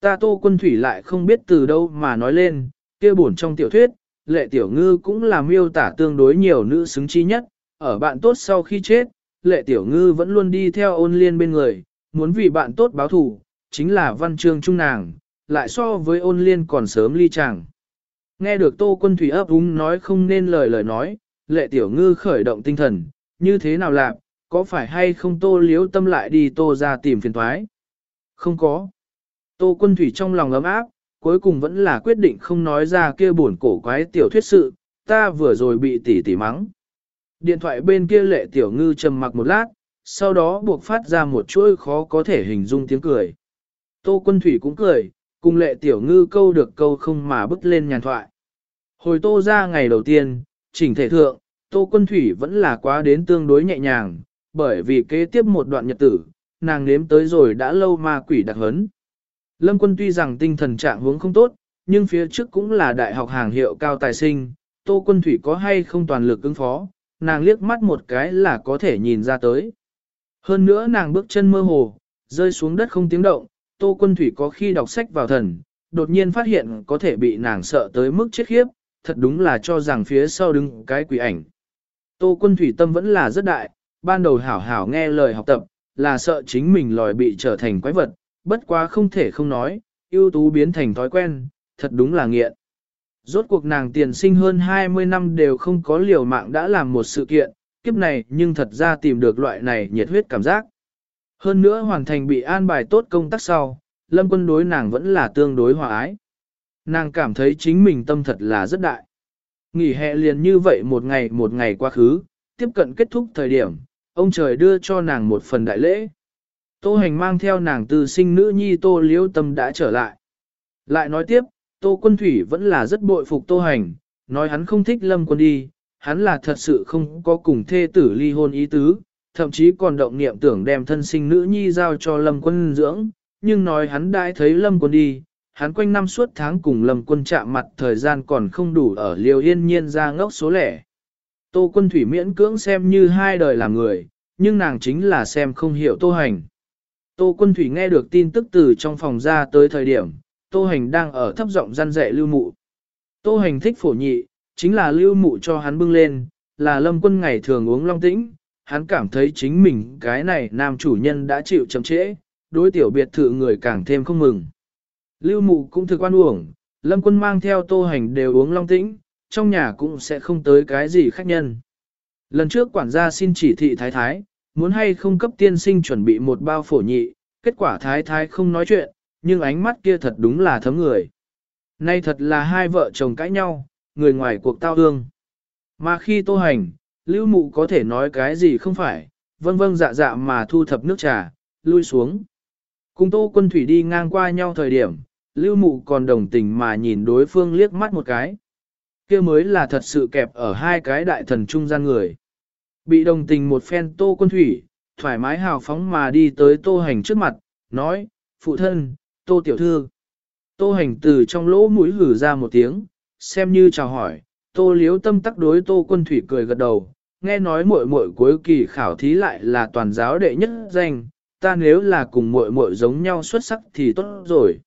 Ta tô quân thủy lại không biết từ đâu mà nói lên, kia buồn trong tiểu thuyết, lệ tiểu ngư cũng là miêu tả tương đối nhiều nữ xứng chi nhất, ở bạn tốt sau khi chết, lệ tiểu ngư vẫn luôn đi theo ôn liên bên người, muốn vì bạn tốt báo thù, chính là văn chương trung nàng, lại so với ôn liên còn sớm ly chàng. Nghe được tô quân thủy ấp úng nói không nên lời lời nói, lệ tiểu ngư khởi động tinh thần, như thế nào làm, có phải hay không tô liếu tâm lại đi tô ra tìm phiền thoái? Không có. Tô quân thủy trong lòng ấm áp, cuối cùng vẫn là quyết định không nói ra kia buồn cổ quái tiểu thuyết sự, ta vừa rồi bị tỉ tỉ mắng. Điện thoại bên kia lệ tiểu ngư trầm mặc một lát, sau đó buộc phát ra một chuỗi khó có thể hình dung tiếng cười. Tô quân thủy cũng cười, cùng lệ tiểu ngư câu được câu không mà bước lên nhàn thoại. Hồi tô ra ngày đầu tiên, chỉnh thể thượng, tô quân thủy vẫn là quá đến tương đối nhẹ nhàng, bởi vì kế tiếp một đoạn nhật tử, nàng nếm tới rồi đã lâu ma quỷ đặc hấn. Lâm quân tuy rằng tinh thần trạng hướng không tốt, nhưng phía trước cũng là đại học hàng hiệu cao tài sinh, tô quân thủy có hay không toàn lực ứng phó, nàng liếc mắt một cái là có thể nhìn ra tới. Hơn nữa nàng bước chân mơ hồ, rơi xuống đất không tiếng động, tô quân thủy có khi đọc sách vào thần, đột nhiên phát hiện có thể bị nàng sợ tới mức chết khiếp, thật đúng là cho rằng phía sau đứng cái quỷ ảnh. Tô quân thủy tâm vẫn là rất đại, ban đầu hảo hảo nghe lời học tập, là sợ chính mình lòi bị trở thành quái vật, bất quá không thể không nói, ưu tú biến thành thói quen, thật đúng là nghiện. Rốt cuộc nàng tiền sinh hơn 20 năm đều không có liều mạng đã làm một sự kiện, kiếp này nhưng thật ra tìm được loại này nhiệt huyết cảm giác. Hơn nữa hoàn thành bị an bài tốt công tác sau, lâm quân đối nàng vẫn là tương đối hòa ái. Nàng cảm thấy chính mình tâm thật là rất đại. Nghỉ hè liền như vậy một ngày một ngày quá khứ, tiếp cận kết thúc thời điểm, ông trời đưa cho nàng một phần đại lễ. Tô hành mang theo nàng từ sinh nữ nhi tô liễu tâm đã trở lại. Lại nói tiếp, Tô Quân Thủy vẫn là rất bội phục Tô Hành, nói hắn không thích Lâm Quân đi, hắn là thật sự không có cùng thê tử ly hôn ý tứ, thậm chí còn động niệm tưởng đem thân sinh nữ nhi giao cho Lâm Quân dưỡng, nhưng nói hắn đã thấy Lâm Quân đi, hắn quanh năm suốt tháng cùng Lâm Quân chạm mặt thời gian còn không đủ ở liều yên nhiên ra ngốc số lẻ. Tô Quân Thủy miễn cưỡng xem như hai đời làm người, nhưng nàng chính là xem không hiểu Tô Hành. Tô Quân Thủy nghe được tin tức từ trong phòng ra tới thời điểm, Tô Hành đang ở thấp giọng gian dạy lưu mụ. Tô Hành thích phổ nhị, chính là lưu mụ cho hắn bưng lên, là lâm quân ngày thường uống long tĩnh, hắn cảm thấy chính mình cái này nam chủ nhân đã chịu chậm trễ, đối tiểu biệt thự người càng thêm không mừng. Lưu mụ cũng thực quan uổng, lâm quân mang theo tô hành đều uống long tĩnh, trong nhà cũng sẽ không tới cái gì khách nhân. Lần trước quản gia xin chỉ thị thái thái, muốn hay không cấp tiên sinh chuẩn bị một bao phổ nhị, kết quả thái thái không nói chuyện, nhưng ánh mắt kia thật đúng là thấm người. Nay thật là hai vợ chồng cãi nhau, người ngoài cuộc tao hương. Mà khi tô hành, lưu mụ có thể nói cái gì không phải, vâng vâng dạ dạ mà thu thập nước trà, lui xuống. Cùng tô quân thủy đi ngang qua nhau thời điểm, lưu mụ còn đồng tình mà nhìn đối phương liếc mắt một cái. kia mới là thật sự kẹp ở hai cái đại thần trung gian người. Bị đồng tình một phen tô quân thủy, thoải mái hào phóng mà đi tới tô hành trước mặt, nói, phụ thân, tô tiểu thư. Tô hành từ trong lỗ mũi hử ra một tiếng, xem như chào hỏi, tô liếu tâm tắc đối tô quân thủy cười gật đầu, nghe nói muội muội cuối kỳ khảo thí lại là toàn giáo đệ nhất danh, ta nếu là cùng muội muội giống nhau xuất sắc thì tốt rồi.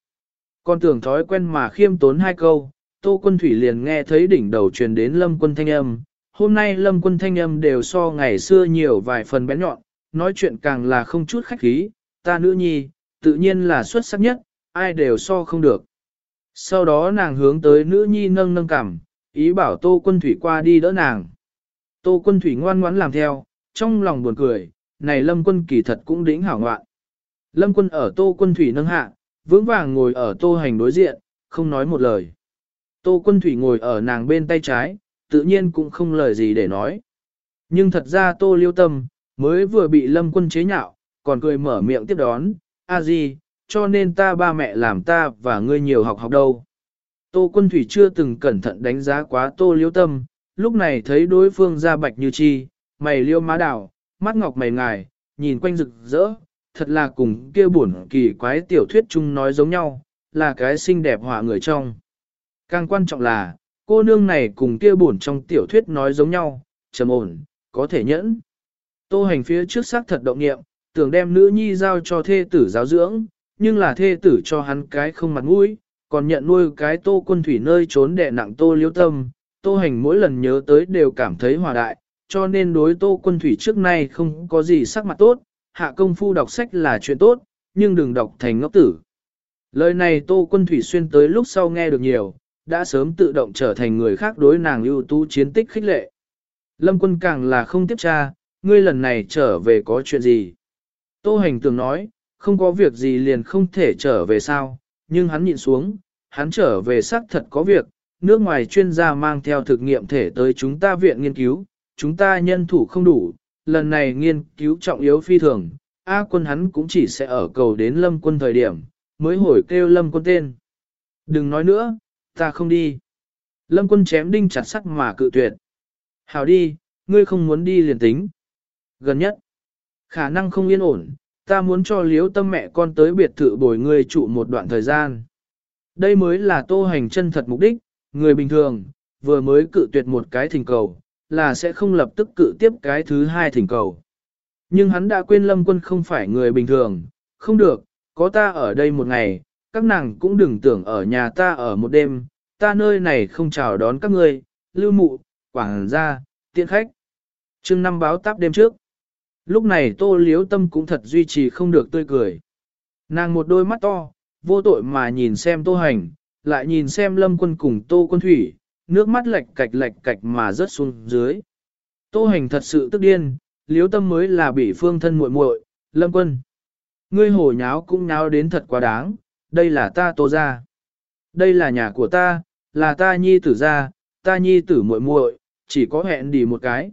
Con tưởng thói quen mà khiêm tốn hai câu, tô quân thủy liền nghe thấy đỉnh đầu truyền đến lâm quân thanh âm, hôm nay lâm quân thanh âm đều so ngày xưa nhiều vài phần bén nhọn, nói chuyện càng là không chút khách khí, ta nữ nhi, tự nhiên là xuất sắc nhất, ai đều so không được. Sau đó nàng hướng tới nữ nhi nâng nâng cằm, ý bảo tô quân thủy qua đi đỡ nàng. Tô quân thủy ngoan ngoãn làm theo, trong lòng buồn cười, này lâm quân kỳ thật cũng đỉnh hảo ngoạn. Lâm quân ở tô quân thủy nâng hạ, vững vàng ngồi ở tô hành đối diện, không nói một lời. Tô quân thủy ngồi ở nàng bên tay trái, tự nhiên cũng không lời gì để nói. Nhưng thật ra tô liêu tâm, mới vừa bị lâm quân chế nhạo, còn cười mở miệng tiếp đón, a di, cho nên ta ba mẹ làm ta và ngươi nhiều học học đâu. Tô quân thủy chưa từng cẩn thận đánh giá quá tô liêu tâm, lúc này thấy đối phương da bạch như chi, mày liêu má đảo, mắt ngọc mày ngài, nhìn quanh rực rỡ, thật là cùng kia buồn kỳ quái tiểu thuyết chung nói giống nhau, là cái xinh đẹp họa người trong. Càng quan trọng là, cô nương này cùng kia buồn trong tiểu thuyết nói giống nhau, trầm ổn, có thể nhẫn. Tô hành phía trước xác thật động nghiệm, tưởng đem nữ nhi giao cho thê tử giáo dưỡng, nhưng là thê tử cho hắn cái không mặt mũi, còn nhận nuôi cái tô quân thủy nơi trốn đẻ nặng tô liêu tâm, tô hành mỗi lần nhớ tới đều cảm thấy hòa đại, cho nên đối tô quân thủy trước nay không có gì sắc mặt tốt, hạ công phu đọc sách là chuyện tốt, nhưng đừng đọc thành ngốc tử. Lời này tô quân thủy xuyên tới lúc sau nghe được nhiều, đã sớm tự động trở thành người khác đối nàng ưu tú chiến tích khích lệ. Lâm quân càng là không tiếp tra, ngươi lần này trở về có chuyện gì? Tô hành tưởng nói, không có việc gì liền không thể trở về sao, nhưng hắn nhịn xuống, hắn trở về xác thật có việc, nước ngoài chuyên gia mang theo thực nghiệm thể tới chúng ta viện nghiên cứu, chúng ta nhân thủ không đủ, lần này nghiên cứu trọng yếu phi thường, A quân hắn cũng chỉ sẽ ở cầu đến lâm quân thời điểm, mới hồi kêu lâm quân tên. Đừng nói nữa, ta không đi. Lâm quân chém đinh chặt sắt mà cự tuyệt. Hào đi, ngươi không muốn đi liền tính. Gần nhất, khả năng không yên ổn, ta muốn cho liếu tâm mẹ con tới biệt thự bồi ngươi trụ một đoạn thời gian. Đây mới là tô hành chân thật mục đích, người bình thường, vừa mới cự tuyệt một cái thỉnh cầu, là sẽ không lập tức cự tiếp cái thứ hai thỉnh cầu. Nhưng hắn đã quên lâm quân không phải người bình thường, không được, có ta ở đây một ngày, các nàng cũng đừng tưởng ở nhà ta ở một đêm, ta nơi này không chào đón các ngươi, lưu mụ, quảng gia, tiện khách. chương năm báo táp đêm trước. Lúc này tô liếu tâm cũng thật duy trì không được tươi cười. Nàng một đôi mắt to, vô tội mà nhìn xem tô hành, lại nhìn xem lâm quân cùng tô quân thủy, nước mắt lệch cạch lệch cạch mà rớt xuống dưới. Tô hành thật sự tức điên, liếu tâm mới là bị phương thân muội muội, lâm quân. Ngươi hổ nháo cũng nháo đến thật quá đáng, đây là ta tô ra. Đây là nhà của ta, là ta nhi tử ra, ta nhi tử muội muội, chỉ có hẹn đi một cái.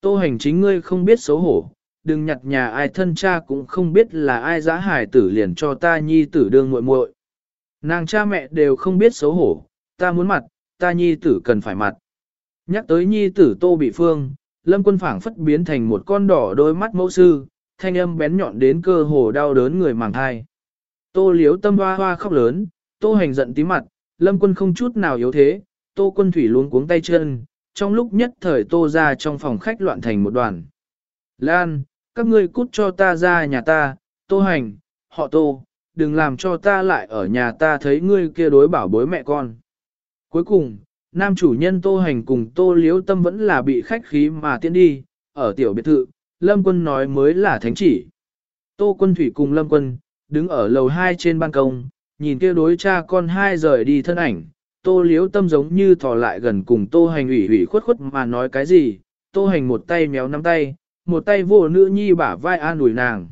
Tô hành chính ngươi không biết xấu hổ, đừng nhặt nhà ai thân cha cũng không biết là ai giã hải tử liền cho ta nhi tử đương muội muội. Nàng cha mẹ đều không biết xấu hổ, ta muốn mặt, ta nhi tử cần phải mặt. Nhắc tới nhi tử tô bị phương, lâm quân phảng phất biến thành một con đỏ đôi mắt mẫu sư, thanh âm bén nhọn đến cơ hồ đau đớn người màng thai. Tô liếu tâm hoa hoa khóc lớn, tô hành giận tí mặt, lâm quân không chút nào yếu thế, tô quân thủy luôn cuống tay chân, trong lúc nhất thời tô ra trong phòng khách loạn thành một đoàn. Lan, các ngươi cút cho ta ra nhà ta, tô hành, họ tô, đừng làm cho ta lại ở nhà ta thấy ngươi kia đối bảo bối mẹ con. Cuối cùng, nam chủ nhân tô hành cùng tô liếu tâm vẫn là bị khách khí mà tiến đi, ở tiểu biệt thự, lâm quân nói mới là thánh chỉ. Tô quân thủy cùng lâm quân, đứng ở lầu 2 trên ban công, nhìn kia đối cha con hai rời đi thân ảnh, tô liếu tâm giống như thò lại gần cùng tô hành ủy ủy khuất khuất mà nói cái gì, tô hành một tay méo nắm tay, một tay vô nữ nhi bả vai an ủi nàng.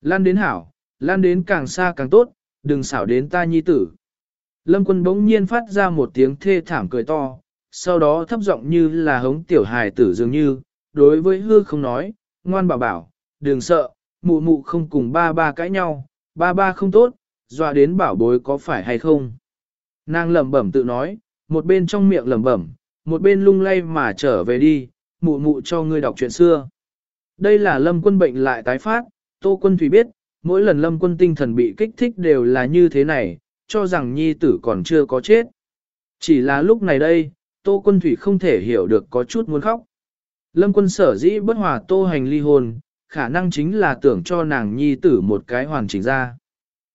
Lan đến hảo, lan đến càng xa càng tốt, đừng xảo đến ta nhi tử. Lâm quân bỗng nhiên phát ra một tiếng thê thảm cười to, sau đó thấp giọng như là hống tiểu hài tử dường như, đối với hư không nói, ngoan bảo bảo, đừng sợ, mụ mụ không cùng ba ba cãi nhau, ba ba không tốt, dọa đến bảo bối có phải hay không. Nàng lẩm bẩm tự nói, một bên trong miệng lẩm bẩm, một bên lung lay mà trở về đi, mụ mụ cho ngươi đọc chuyện xưa. Đây là lâm quân bệnh lại tái phát, tô quân thủy biết, mỗi lần lâm quân tinh thần bị kích thích đều là như thế này, cho rằng nhi tử còn chưa có chết. Chỉ là lúc này đây, tô quân thủy không thể hiểu được có chút muốn khóc. Lâm quân sở dĩ bất hòa tô hành ly hôn, khả năng chính là tưởng cho nàng nhi tử một cái hoàn chỉnh ra.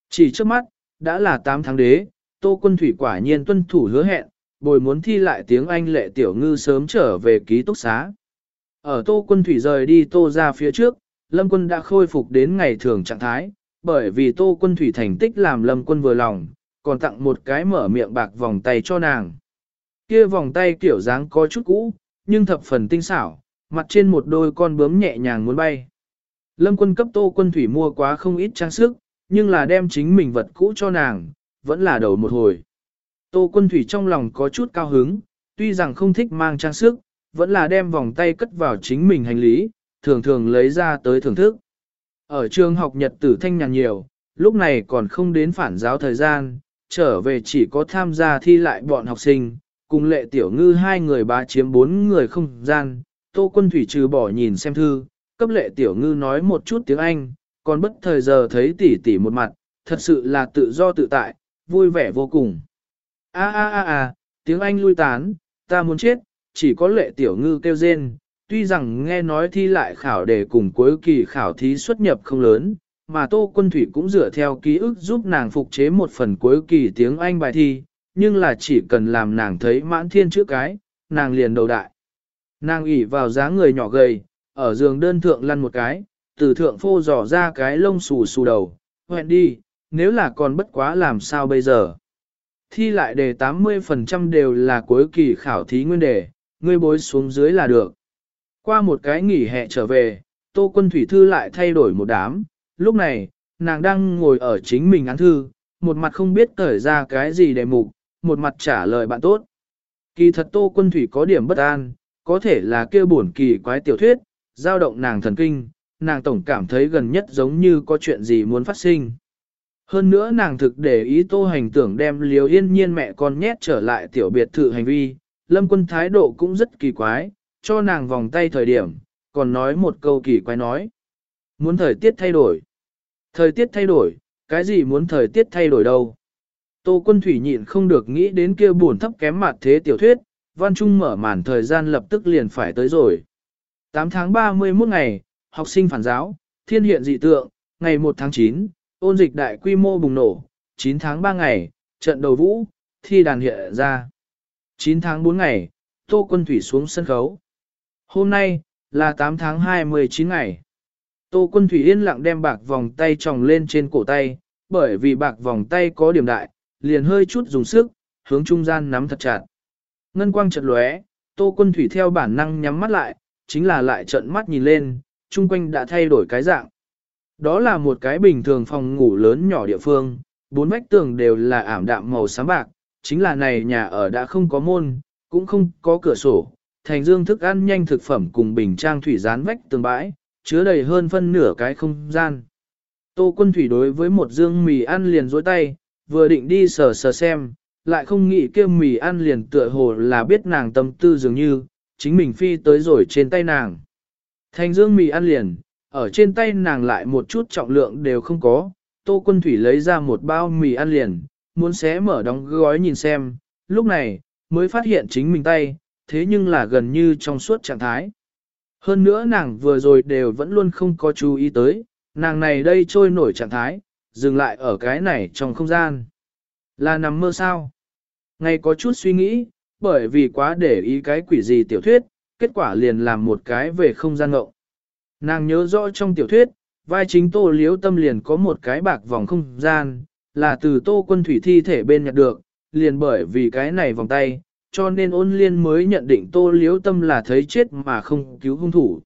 Chỉ trước mắt, đã là 8 tháng đế, tô quân thủy quả nhiên tuân thủ hứa hẹn, bồi muốn thi lại tiếng Anh lệ tiểu ngư sớm trở về ký túc xá. Ở tô quân thủy rời đi tô ra phía trước, lâm quân đã khôi phục đến ngày thường trạng thái, bởi vì tô quân thủy thành tích làm lâm quân vừa lòng, còn tặng một cái mở miệng bạc vòng tay cho nàng. Kia vòng tay kiểu dáng có chút cũ, nhưng thập phần tinh xảo, mặt trên một đôi con bướm nhẹ nhàng muốn bay. Lâm quân cấp tô quân thủy mua quá không ít trang sức, nhưng là đem chính mình vật cũ cho nàng, vẫn là đầu một hồi. Tô quân thủy trong lòng có chút cao hứng, tuy rằng không thích mang trang sức, vẫn là đem vòng tay cất vào chính mình hành lý, thường thường lấy ra tới thưởng thức. Ở trường học nhật tử thanh nhàn nhiều, lúc này còn không đến phản giáo thời gian, trở về chỉ có tham gia thi lại bọn học sinh, cùng lệ tiểu ngư hai người bá chiếm bốn người không gian, tô quân thủy trừ bỏ nhìn xem thư, cấp lệ tiểu ngư nói một chút tiếng Anh, còn bất thời giờ thấy tỷ tỷ một mặt, thật sự là tự do tự tại, vui vẻ vô cùng. A a a a, tiếng Anh lui tán, ta muốn chết, chỉ có lệ tiểu ngư kêu rên, tuy rằng nghe nói thi lại khảo đề cùng cuối kỳ khảo thí xuất nhập không lớn, mà Tô Quân Thủy cũng dựa theo ký ức giúp nàng phục chế một phần cuối kỳ tiếng Anh bài thi, nhưng là chỉ cần làm nàng thấy mãn thiên chữ cái, nàng liền đầu đại. Nàng ủy vào dáng người nhỏ gầy, ở giường đơn thượng lăn một cái, từ thượng phô dò ra cái lông xù xù đầu, hẹn đi, nếu là còn bất quá làm sao bây giờ. Thi lại đề 80% đều là cuối kỳ khảo thí nguyên đề, ngươi bối xuống dưới là được. Qua một cái nghỉ hè trở về, Tô Quân Thủy Thư lại thay đổi một đám, lúc này, nàng đang ngồi ở chính mình án thư, một mặt không biết tởi ra cái gì đề mục, một mặt trả lời bạn tốt. Kỳ thật Tô Quân Thủy có điểm bất an, có thể là kia buồn kỳ quái tiểu thuyết, giao động nàng thần kinh, nàng tổng cảm thấy gần nhất giống như có chuyện gì muốn phát sinh. Hơn nữa nàng thực để ý tô hành tưởng đem liều yên nhiên mẹ con nhét trở lại tiểu biệt thự hành vi, lâm quân thái độ cũng rất kỳ quái, cho nàng vòng tay thời điểm, còn nói một câu kỳ quái nói. Muốn thời tiết thay đổi. Thời tiết thay đổi, cái gì muốn thời tiết thay đổi đâu. Tô quân thủy nhịn không được nghĩ đến kia buồn thấp kém mặt thế tiểu thuyết, văn trung mở màn thời gian lập tức liền phải tới rồi. 8 tháng 31 ngày, học sinh phản giáo, thiên hiện dị tượng, ngày 1 tháng 9, ôn dịch đại quy mô bùng nổ, 9 tháng 3 ngày, trận đầu vũ, thi đàn hiện ra. 9 tháng 4 ngày, Tô Quân Thủy xuống sân khấu. Hôm nay, là 8 tháng 29 ngày. Tô Quân Thủy yên lặng đem bạc vòng tay tròng lên trên cổ tay, bởi vì bạc vòng tay có điểm đại, liền hơi chút dùng sức, hướng trung gian nắm thật chặt. Ngân quang chợt lóe, Tô Quân Thủy theo bản năng nhắm mắt lại, chính là lại trợn mắt nhìn lên, chung quanh đã thay đổi cái dạng. Đó là một cái bình thường phòng ngủ lớn nhỏ địa phương, bốn vách tường đều là ảm đạm màu xám bạc, chính là này nhà ở đã không có môn, cũng không có cửa sổ, thành dương thức ăn nhanh thực phẩm cùng bình trang thủy dán vách tường bãi, chứa đầy hơn phân nửa cái không gian. Tô quân thủy đối với một dương mì ăn liền dối tay, vừa định đi sờ sờ xem, lại không nghĩ kia mì ăn liền tựa hồ là biết nàng tâm tư dường như, chính mình phi tới rồi trên tay nàng. Thành dương mì ăn liền, ở trên tay nàng lại một chút trọng lượng đều không có, tô quân thủy lấy ra một bao mì ăn liền, muốn xé mở đóng gói nhìn xem, lúc này, mới phát hiện chính mình tay, thế nhưng là gần như trong suốt trạng thái. Hơn nữa nàng vừa rồi đều vẫn luôn không có chú ý tới, nàng này đây trôi nổi trạng thái, dừng lại ở cái này trong không gian. Là nằm mơ sao? Ngay có chút suy nghĩ, bởi vì quá để ý cái quỷ gì tiểu thuyết, kết quả liền làm một cái về không gian ngộng. Nàng nhớ rõ trong tiểu thuyết, vai chính tô liếu tâm liền có một cái bạc vòng không gian, là từ tô quân thủy thi thể bên nhặt được, liền bởi vì cái này vòng tay, cho nên ôn liên mới nhận định tô liếu tâm là thấy chết mà không cứu hung thủ.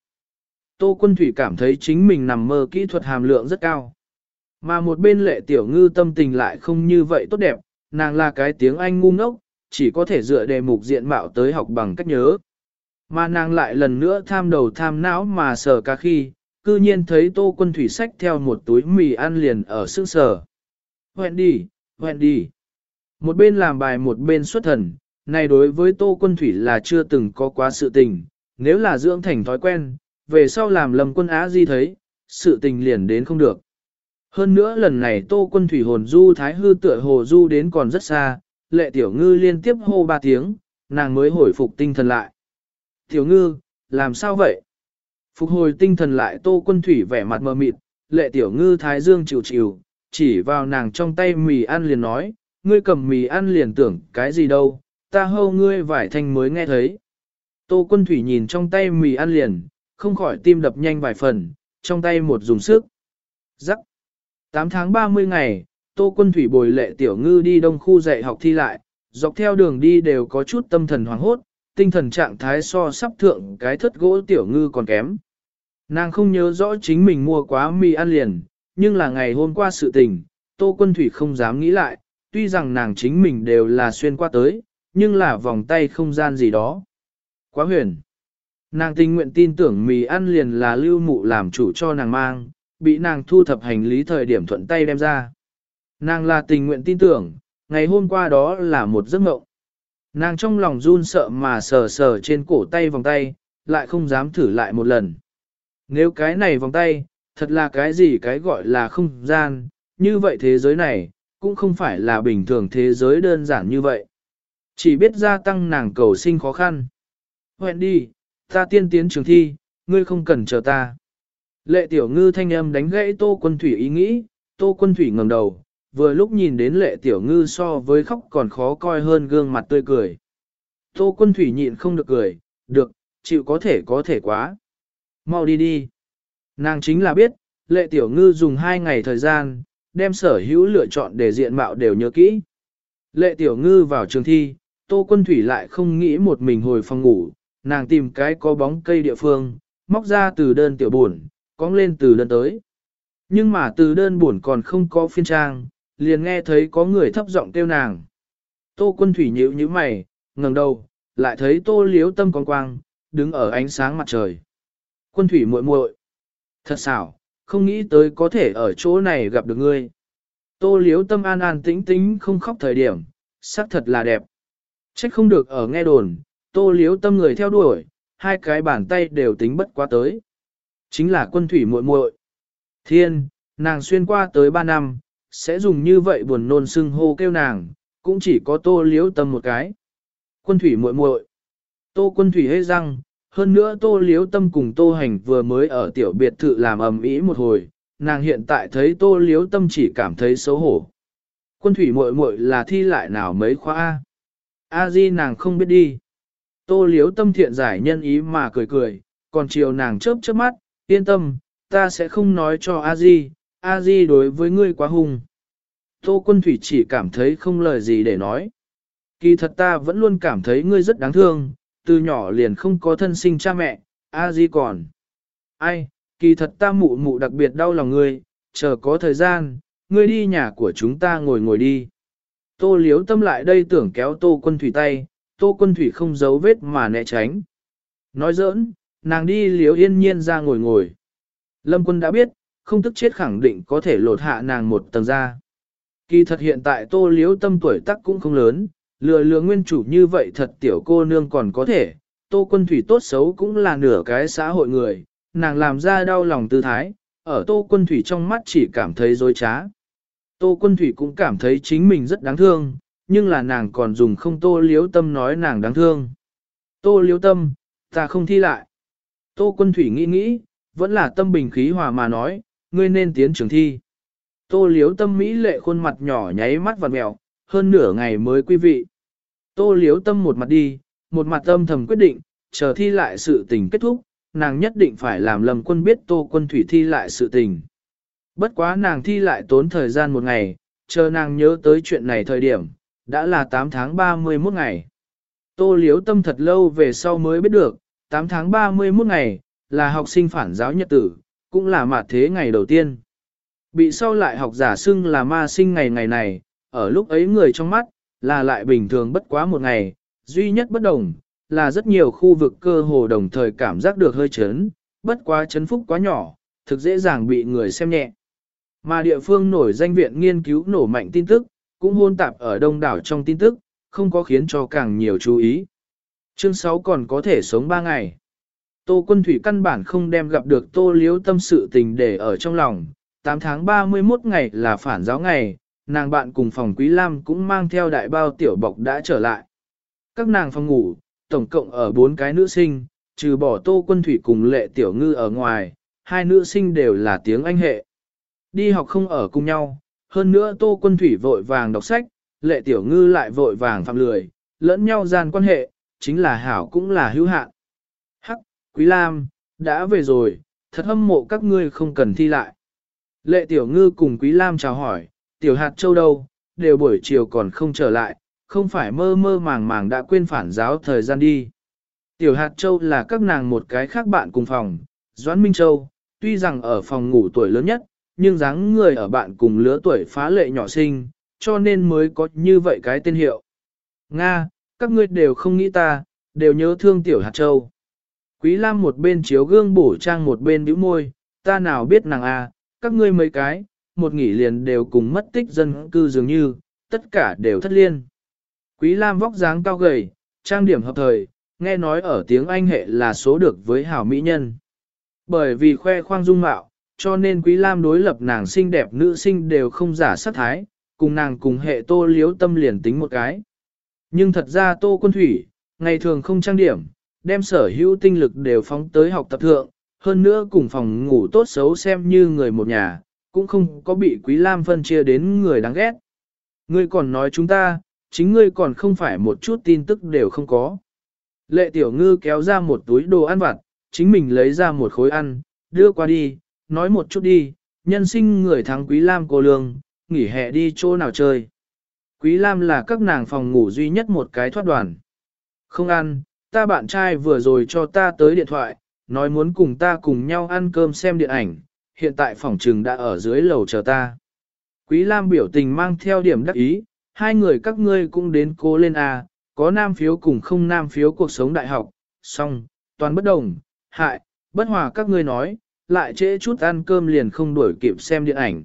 Tô quân thủy cảm thấy chính mình nằm mơ kỹ thuật hàm lượng rất cao. Mà một bên lệ tiểu ngư tâm tình lại không như vậy tốt đẹp, nàng là cái tiếng Anh ngu ngốc, chỉ có thể dựa đề mục diện mạo tới học bằng cách nhớ. Mà nàng lại lần nữa tham đầu tham não mà sờ ca khi, cư nhiên thấy tô quân thủy sách theo một túi mì ăn liền ở sức sờ. Hẹn đi, hẹn đi. Một bên làm bài một bên xuất thần, này đối với tô quân thủy là chưa từng có quá sự tình, nếu là dưỡng thành thói quen, về sau làm lầm quân á di thấy, sự tình liền đến không được. Hơn nữa lần này tô quân thủy hồn du thái hư tựa hồ du đến còn rất xa, lệ tiểu ngư liên tiếp hô ba tiếng, nàng mới hồi phục tinh thần lại. Tiểu ngư, làm sao vậy? Phục hồi tinh thần lại tô quân thủy vẻ mặt mờ mịt, lệ tiểu ngư thái dương chịu chịu, chỉ vào nàng trong tay mì ăn liền nói, ngươi cầm mì ăn liền tưởng cái gì đâu, ta hâu ngươi vải thanh mới nghe thấy. Tô quân thủy nhìn trong tay mì ăn liền, không khỏi tim đập nhanh vài phần, trong tay một dùng sức. Rắc. 8 tháng 30 ngày, Tô Quân Thủy bồi lệ tiểu ngư đi đông khu dạy học thi lại, dọc theo đường đi đều có chút tâm thần hoảng hốt, tinh thần trạng thái so sắp thượng cái thất gỗ tiểu ngư còn kém. Nàng không nhớ rõ chính mình mua quá mì ăn liền, nhưng là ngày hôm qua sự tình, Tô Quân Thủy không dám nghĩ lại, tuy rằng nàng chính mình đều là xuyên qua tới, nhưng là vòng tay không gian gì đó. Quá huyền. Nàng tình nguyện tin tưởng mì ăn liền là lưu mụ làm chủ cho nàng mang, bị nàng thu thập hành lý thời điểm thuận tay đem ra. Nàng là tình nguyện tin tưởng, ngày hôm qua đó là một giấc mộng. Nàng trong lòng run sợ mà sờ sờ trên cổ tay vòng tay, lại không dám thử lại một lần. Nếu cái này vòng tay, thật là cái gì cái gọi là không gian, như vậy thế giới này, cũng không phải là bình thường thế giới đơn giản như vậy. Chỉ biết gia tăng nàng cầu sinh khó khăn. Hẹn đi, ta tiên tiến trường thi, ngươi không cần chờ ta. Lệ tiểu ngư thanh âm đánh gãy tô quân thủy ý nghĩ, tô quân thủy ngẩng đầu, vừa lúc nhìn đến lệ tiểu ngư so với khóc còn khó coi hơn gương mặt tươi cười. Tô quân thủy nhịn không được cười, được, chịu có thể có thể quá. Mau đi đi. Nàng chính là biết, lệ tiểu ngư dùng hai ngày thời gian, đem sở hữu lựa chọn để diện mạo đều nhớ kỹ. Lệ tiểu ngư vào trường thi, tô quân thủy lại không nghĩ một mình hồi phòng ngủ, nàng tìm cái có bóng cây địa phương, móc ra từ đơn tiểu buồn, cong lên từ đơn tới. Nhưng mà từ đơn buồn còn không có phiên trang, liền nghe thấy có người thấp giọng kêu nàng. Tô quân thủy nhíu nhíu mày, ngẩng đầu, lại thấy tô liếu tâm con quang, đứng ở ánh sáng mặt trời. Quân thủy muội muội, Thật xảo, không nghĩ tới có thể ở chỗ này gặp được ngươi. Tô liếu tâm an an tĩnh tĩnh không khóc thời điểm, sắc thật là đẹp. Trách không được ở nghe đồn, tô liếu tâm người theo đuổi, hai cái bàn tay đều tính bất quá tới. Chính là quân thủy muội muội. Thiên, nàng xuyên qua tới ba năm, sẽ dùng như vậy buồn nôn sưng hô kêu nàng, cũng chỉ có tô liếu tâm một cái. Quân thủy muội muội. Tô quân thủy hê răng, hơn nữa tô liếu tâm cùng tô hành vừa mới ở tiểu biệt thự làm ầm ĩ một hồi, nàng hiện tại thấy tô liếu tâm chỉ cảm thấy xấu hổ. Quân thủy muội muội là thi lại nào mấy khóa A. A di nàng không biết đi. Tô liếu tâm thiện giải nhân ý mà cười cười, còn chiều nàng chớp chớp mắt, yên tâm, ta sẽ không nói cho A di, A di đối với ngươi quá hung. Tô quân thủy chỉ cảm thấy không lời gì để nói. Kỳ thật ta vẫn luôn cảm thấy ngươi rất đáng thương, từ nhỏ liền không có thân sinh cha mẹ, A di còn. Ai, kỳ thật ta mụ mụ đặc biệt đau lòng ngươi, chờ có thời gian, ngươi đi nhà của chúng ta ngồi ngồi đi. Tô liếu tâm lại đây tưởng kéo tô quân thủy tay, tô quân thủy không giấu vết mà né tránh. Nói giỡn, nàng đi liếu yên nhiên ra ngồi ngồi. Lâm quân đã biết, không tức chết khẳng định có thể lột hạ nàng một tầng ra. Kỳ thật hiện tại tô liếu tâm tuổi tác cũng không lớn, lừa lừa nguyên chủ như vậy thật tiểu cô nương còn có thể, tô quân thủy tốt xấu cũng là nửa cái xã hội người, nàng làm ra đau lòng tư thái, ở tô quân thủy trong mắt chỉ cảm thấy dối trá. Tô quân thủy cũng cảm thấy chính mình rất đáng thương, nhưng là nàng còn dùng không tô liếu tâm nói nàng đáng thương. Tô liếu tâm, ta không thi lại. Tô quân thủy nghĩ nghĩ, vẫn là tâm bình khí hòa mà nói, ngươi nên tiến trường thi. Tô liếu tâm mỹ lệ khuôn mặt nhỏ nháy mắt vằn mèo, hơn nửa ngày mới quý vị. Tô liếu tâm một mặt đi, một mặt âm thầm quyết định, chờ thi lại sự tình kết thúc, nàng nhất định phải làm lầm quân biết tô quân thủy thi lại sự tình. Bất quá nàng thi lại tốn thời gian một ngày, chờ nàng nhớ tới chuyện này thời điểm, đã là 8 tháng 31 ngày. Tô liếu tâm thật lâu về sau mới biết được, 8 tháng 31 ngày, là học sinh phản giáo nhật tử, cũng là mạt thế ngày đầu tiên. Bị sau lại học giả xưng là ma sinh ngày ngày này, ở lúc ấy người trong mắt, là lại bình thường bất quá một ngày, duy nhất bất đồng, là rất nhiều khu vực cơ hồ đồng thời cảm giác được hơi chấn, bất quá chấn phúc quá nhỏ, thực dễ dàng bị người xem nhẹ. Mà địa phương nổi danh viện nghiên cứu nổ mạnh tin tức, cũng hôn tạp ở đông đảo trong tin tức, không có khiến cho càng nhiều chú ý. Chương 6 còn có thể sống 3 ngày. Tô quân thủy căn bản không đem gặp được tô liếu tâm sự tình để ở trong lòng. 8 tháng 31 ngày là phản giáo ngày, nàng bạn cùng phòng Quý Lam cũng mang theo đại bao tiểu bọc đã trở lại. Các nàng phòng ngủ, tổng cộng ở bốn cái nữ sinh, trừ bỏ tô quân thủy cùng lệ tiểu ngư ở ngoài, hai nữ sinh đều là tiếng Anh hệ. Đi học không ở cùng nhau, hơn nữa tô quân thủy vội vàng đọc sách, lệ tiểu ngư lại vội vàng phạm lười, lẫn nhau gian quan hệ, chính là hảo cũng là hữu hạn. Hắc, Quý Lam, đã về rồi, thật hâm mộ các ngươi không cần thi lại. Lệ tiểu ngư cùng Quý Lam chào hỏi, tiểu hạt châu đâu, đều buổi chiều còn không trở lại, không phải mơ mơ màng màng đã quên phản giáo thời gian đi. Tiểu hạt châu là các nàng một cái khác bạn cùng phòng, Doãn Minh Châu, tuy rằng ở phòng ngủ tuổi lớn nhất, nhưng dáng người ở bạn cùng lứa tuổi phá lệ nhỏ sinh, cho nên mới có như vậy cái tên hiệu. Nga, các ngươi đều không nghĩ ta, đều nhớ thương tiểu hạt châu. Quý Lam một bên chiếu gương bổ trang một bên bĩu môi, ta nào biết nàng à, các ngươi mấy cái, một nghỉ liền đều cùng mất tích dân cư dường như, tất cả đều thất liên. Quý Lam vóc dáng cao gầy, trang điểm hợp thời, nghe nói ở tiếng Anh hệ là số được với hảo mỹ nhân. Bởi vì khoe khoang dung mạo, cho nên Quý Lam đối lập nàng xinh đẹp nữ sinh đều không giả sát thái, cùng nàng cùng hệ tô liếu tâm liền tính một cái. Nhưng thật ra tô quân thủy, ngày thường không trang điểm, đem sở hữu tinh lực đều phóng tới học tập thượng, hơn nữa cùng phòng ngủ tốt xấu xem như người một nhà, cũng không có bị Quý Lam phân chia đến người đáng ghét. Ngươi còn nói chúng ta, chính ngươi còn không phải một chút tin tức đều không có. Lệ tiểu ngư kéo ra một túi đồ ăn vặt, chính mình lấy ra một khối ăn, đưa qua đi, nói một chút đi, nhân sinh người thắng Quý Lam cô lương, nghỉ hè đi chỗ nào chơi. Quý Lam là các nàng phòng ngủ duy nhất một cái thoát đoàn. Không ăn, ta bạn trai vừa rồi cho ta tới điện thoại, nói muốn cùng ta cùng nhau ăn cơm xem điện ảnh, hiện tại phòng trừng đã ở dưới lầu chờ ta. Quý Lam biểu tình mang theo điểm đắc ý, hai người các ngươi cũng đến cố lên à? có nam phiếu cùng không nam phiếu cuộc sống đại học, song, toàn bất đồng, hại, bất hòa các ngươi nói, lại trễ chút ăn cơm liền không đuổi kịp xem điện ảnh.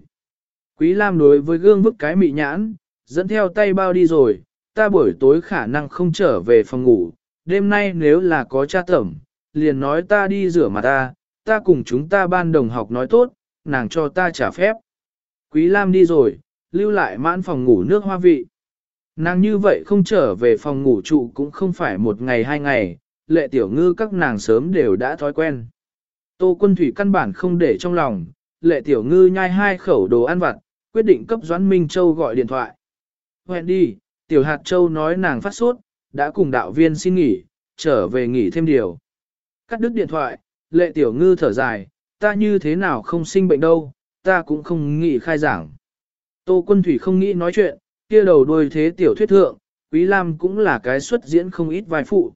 Quý Lam đối với gương vứt cái mị nhãn, dẫn theo tay bao đi rồi, ta buổi tối khả năng không trở về phòng ngủ, đêm nay nếu là có cha tẩm, liền nói ta đi rửa mặt ta, ta cùng chúng ta ban đồng học nói tốt, nàng cho ta trả phép. Quý Lam đi rồi, lưu lại mãn phòng ngủ nước hoa vị. Nàng như vậy không trở về phòng ngủ trụ cũng không phải một ngày hai ngày, lệ tiểu ngư các nàng sớm đều đã thói quen. Tô quân thủy căn bản không để trong lòng, lệ tiểu ngư nhai hai khẩu đồ ăn vặt, quyết định cấp Doãn Minh Châu gọi điện thoại. Hẹn đi, tiểu hạt châu nói nàng phát sốt, đã cùng đạo viên xin nghỉ, trở về nghỉ thêm điều. Cắt đứt điện thoại, lệ tiểu ngư thở dài, ta như thế nào không sinh bệnh đâu, ta cũng không nghĩ khai giảng. Tô quân thủy không nghĩ nói chuyện, kia đầu đuôi thế tiểu thuyết thượng, Quý Lam cũng là cái xuất diễn không ít vai phụ.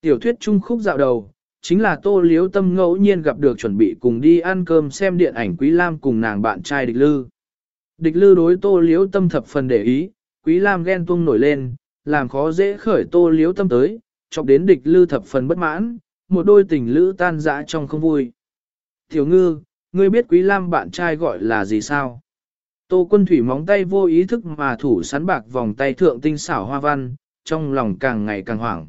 Tiểu thuyết trung khúc dạo đầu, chính là tô liếu tâm ngẫu nhiên gặp được chuẩn bị cùng đi ăn cơm xem điện ảnh Quý Lam cùng nàng bạn trai địch lư. Địch lư đối tô liếu tâm thập phần để ý, Quý Lam ghen tuông nổi lên, làm khó dễ khởi tô liếu tâm tới, chọc đến địch lư thập phần bất mãn, một đôi tình lữ tan dã trong không vui. Tiểu ngư, ngươi biết Quý Lam bạn trai gọi là gì sao? Tô quân thủy móng tay vô ý thức mà thủ sắn bạc vòng tay thượng tinh xảo hoa văn, trong lòng càng ngày càng hoảng.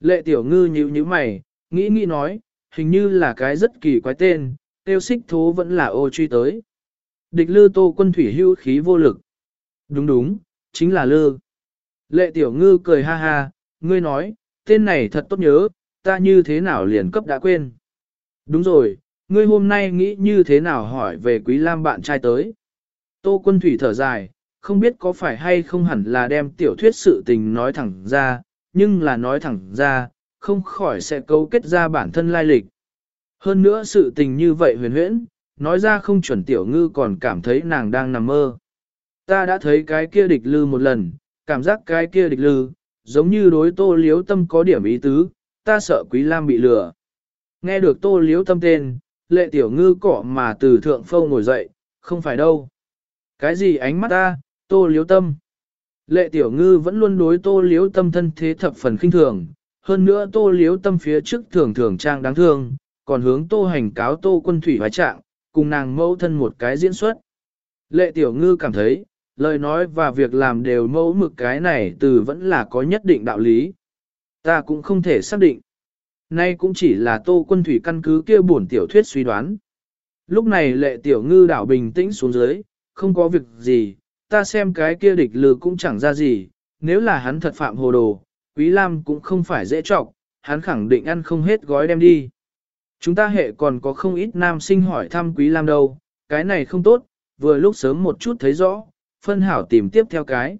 Lệ tiểu ngư nhíu nhíu mày, nghĩ nghĩ nói, hình như là cái rất kỳ quái tên, tiêu xích thố vẫn là ô truy tới. Địch lư tô quân thủy hưu khí vô lực. Đúng đúng, chính là lư. Lệ tiểu ngư cười ha ha, ngươi nói, tên này thật tốt nhớ, ta như thế nào liền cấp đã quên. Đúng rồi, ngươi hôm nay nghĩ như thế nào hỏi về quý lam bạn trai tới. Tô quân thủy thở dài, không biết có phải hay không hẳn là đem tiểu thuyết sự tình nói thẳng ra, nhưng là nói thẳng ra, không khỏi sẽ cấu kết ra bản thân lai lịch. Hơn nữa sự tình như vậy huyền huyễn, nói ra không chuẩn tiểu ngư còn cảm thấy nàng đang nằm mơ. Ta đã thấy cái kia địch lư một lần, cảm giác cái kia địch lư, giống như đối tô liếu tâm có điểm ý tứ, ta sợ quý lam bị lừa. Nghe được tô liếu tâm tên, lệ tiểu ngư cỏ mà từ thượng phâu ngồi dậy, không phải đâu. Cái gì ánh mắt ta, tô liếu tâm. Lệ tiểu ngư vẫn luôn đối tô liếu tâm thân thế thập phần khinh thường, hơn nữa tô liếu tâm phía trước thường thường trang đáng thương, còn hướng tô hành cáo tô quân thủy vái trạng, cùng nàng mẫu thân một cái diễn xuất. Lệ tiểu ngư cảm thấy, lời nói và việc làm đều mẫu mực cái này từ vẫn là có nhất định đạo lý. Ta cũng không thể xác định. Nay cũng chỉ là tô quân thủy căn cứ kia buồn tiểu thuyết suy đoán. Lúc này lệ tiểu ngư đảo bình tĩnh xuống dưới, không có việc gì, ta xem cái kia địch lừa cũng chẳng ra gì, nếu là hắn thật phạm hồ đồ, Quý Lam cũng không phải dễ trọc, hắn khẳng định ăn không hết gói đem đi. Chúng ta hệ còn có không ít nam sinh hỏi thăm Quý Lam đâu, cái này không tốt, vừa lúc sớm một chút thấy rõ, phân hảo tìm tiếp theo cái.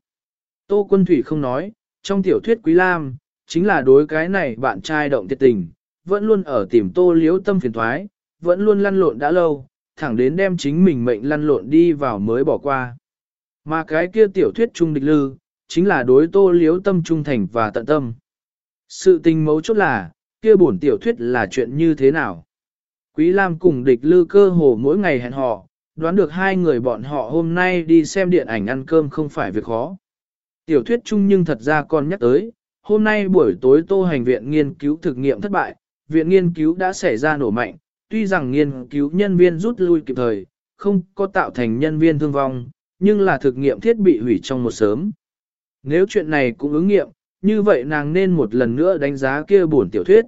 Tô Quân Thủy không nói, trong tiểu thuyết Quý Lam, chính là đối cái này bạn trai động thiệt tình, vẫn luôn ở tìm Tô liễu tâm phiền thoái, vẫn luôn lăn lộn đã lâu, thẳng đến đem chính mình mệnh lăn lộn đi vào mới bỏ qua. Mà cái kia tiểu thuyết trung địch lư, chính là đối tô liếu tâm trung thành và tận tâm. Sự tình mấu chốt là, kia bổn tiểu thuyết là chuyện như thế nào? Quý Lam cùng địch lư cơ hồ mỗi ngày hẹn họ, đoán được hai người bọn họ hôm nay đi xem điện ảnh ăn cơm không phải việc khó. Tiểu thuyết chung nhưng thật ra còn nhắc tới, hôm nay buổi tối tô hành viện nghiên cứu thực nghiệm thất bại, viện nghiên cứu đã xảy ra nổ mạnh, tuy rằng nghiên cứu nhân viên rút lui kịp thời, không có tạo thành nhân viên thương vong, nhưng là thực nghiệm thiết bị hủy trong một sớm. Nếu chuyện này cũng ứng nghiệm, như vậy nàng nên một lần nữa đánh giá kia bổn tiểu thuyết.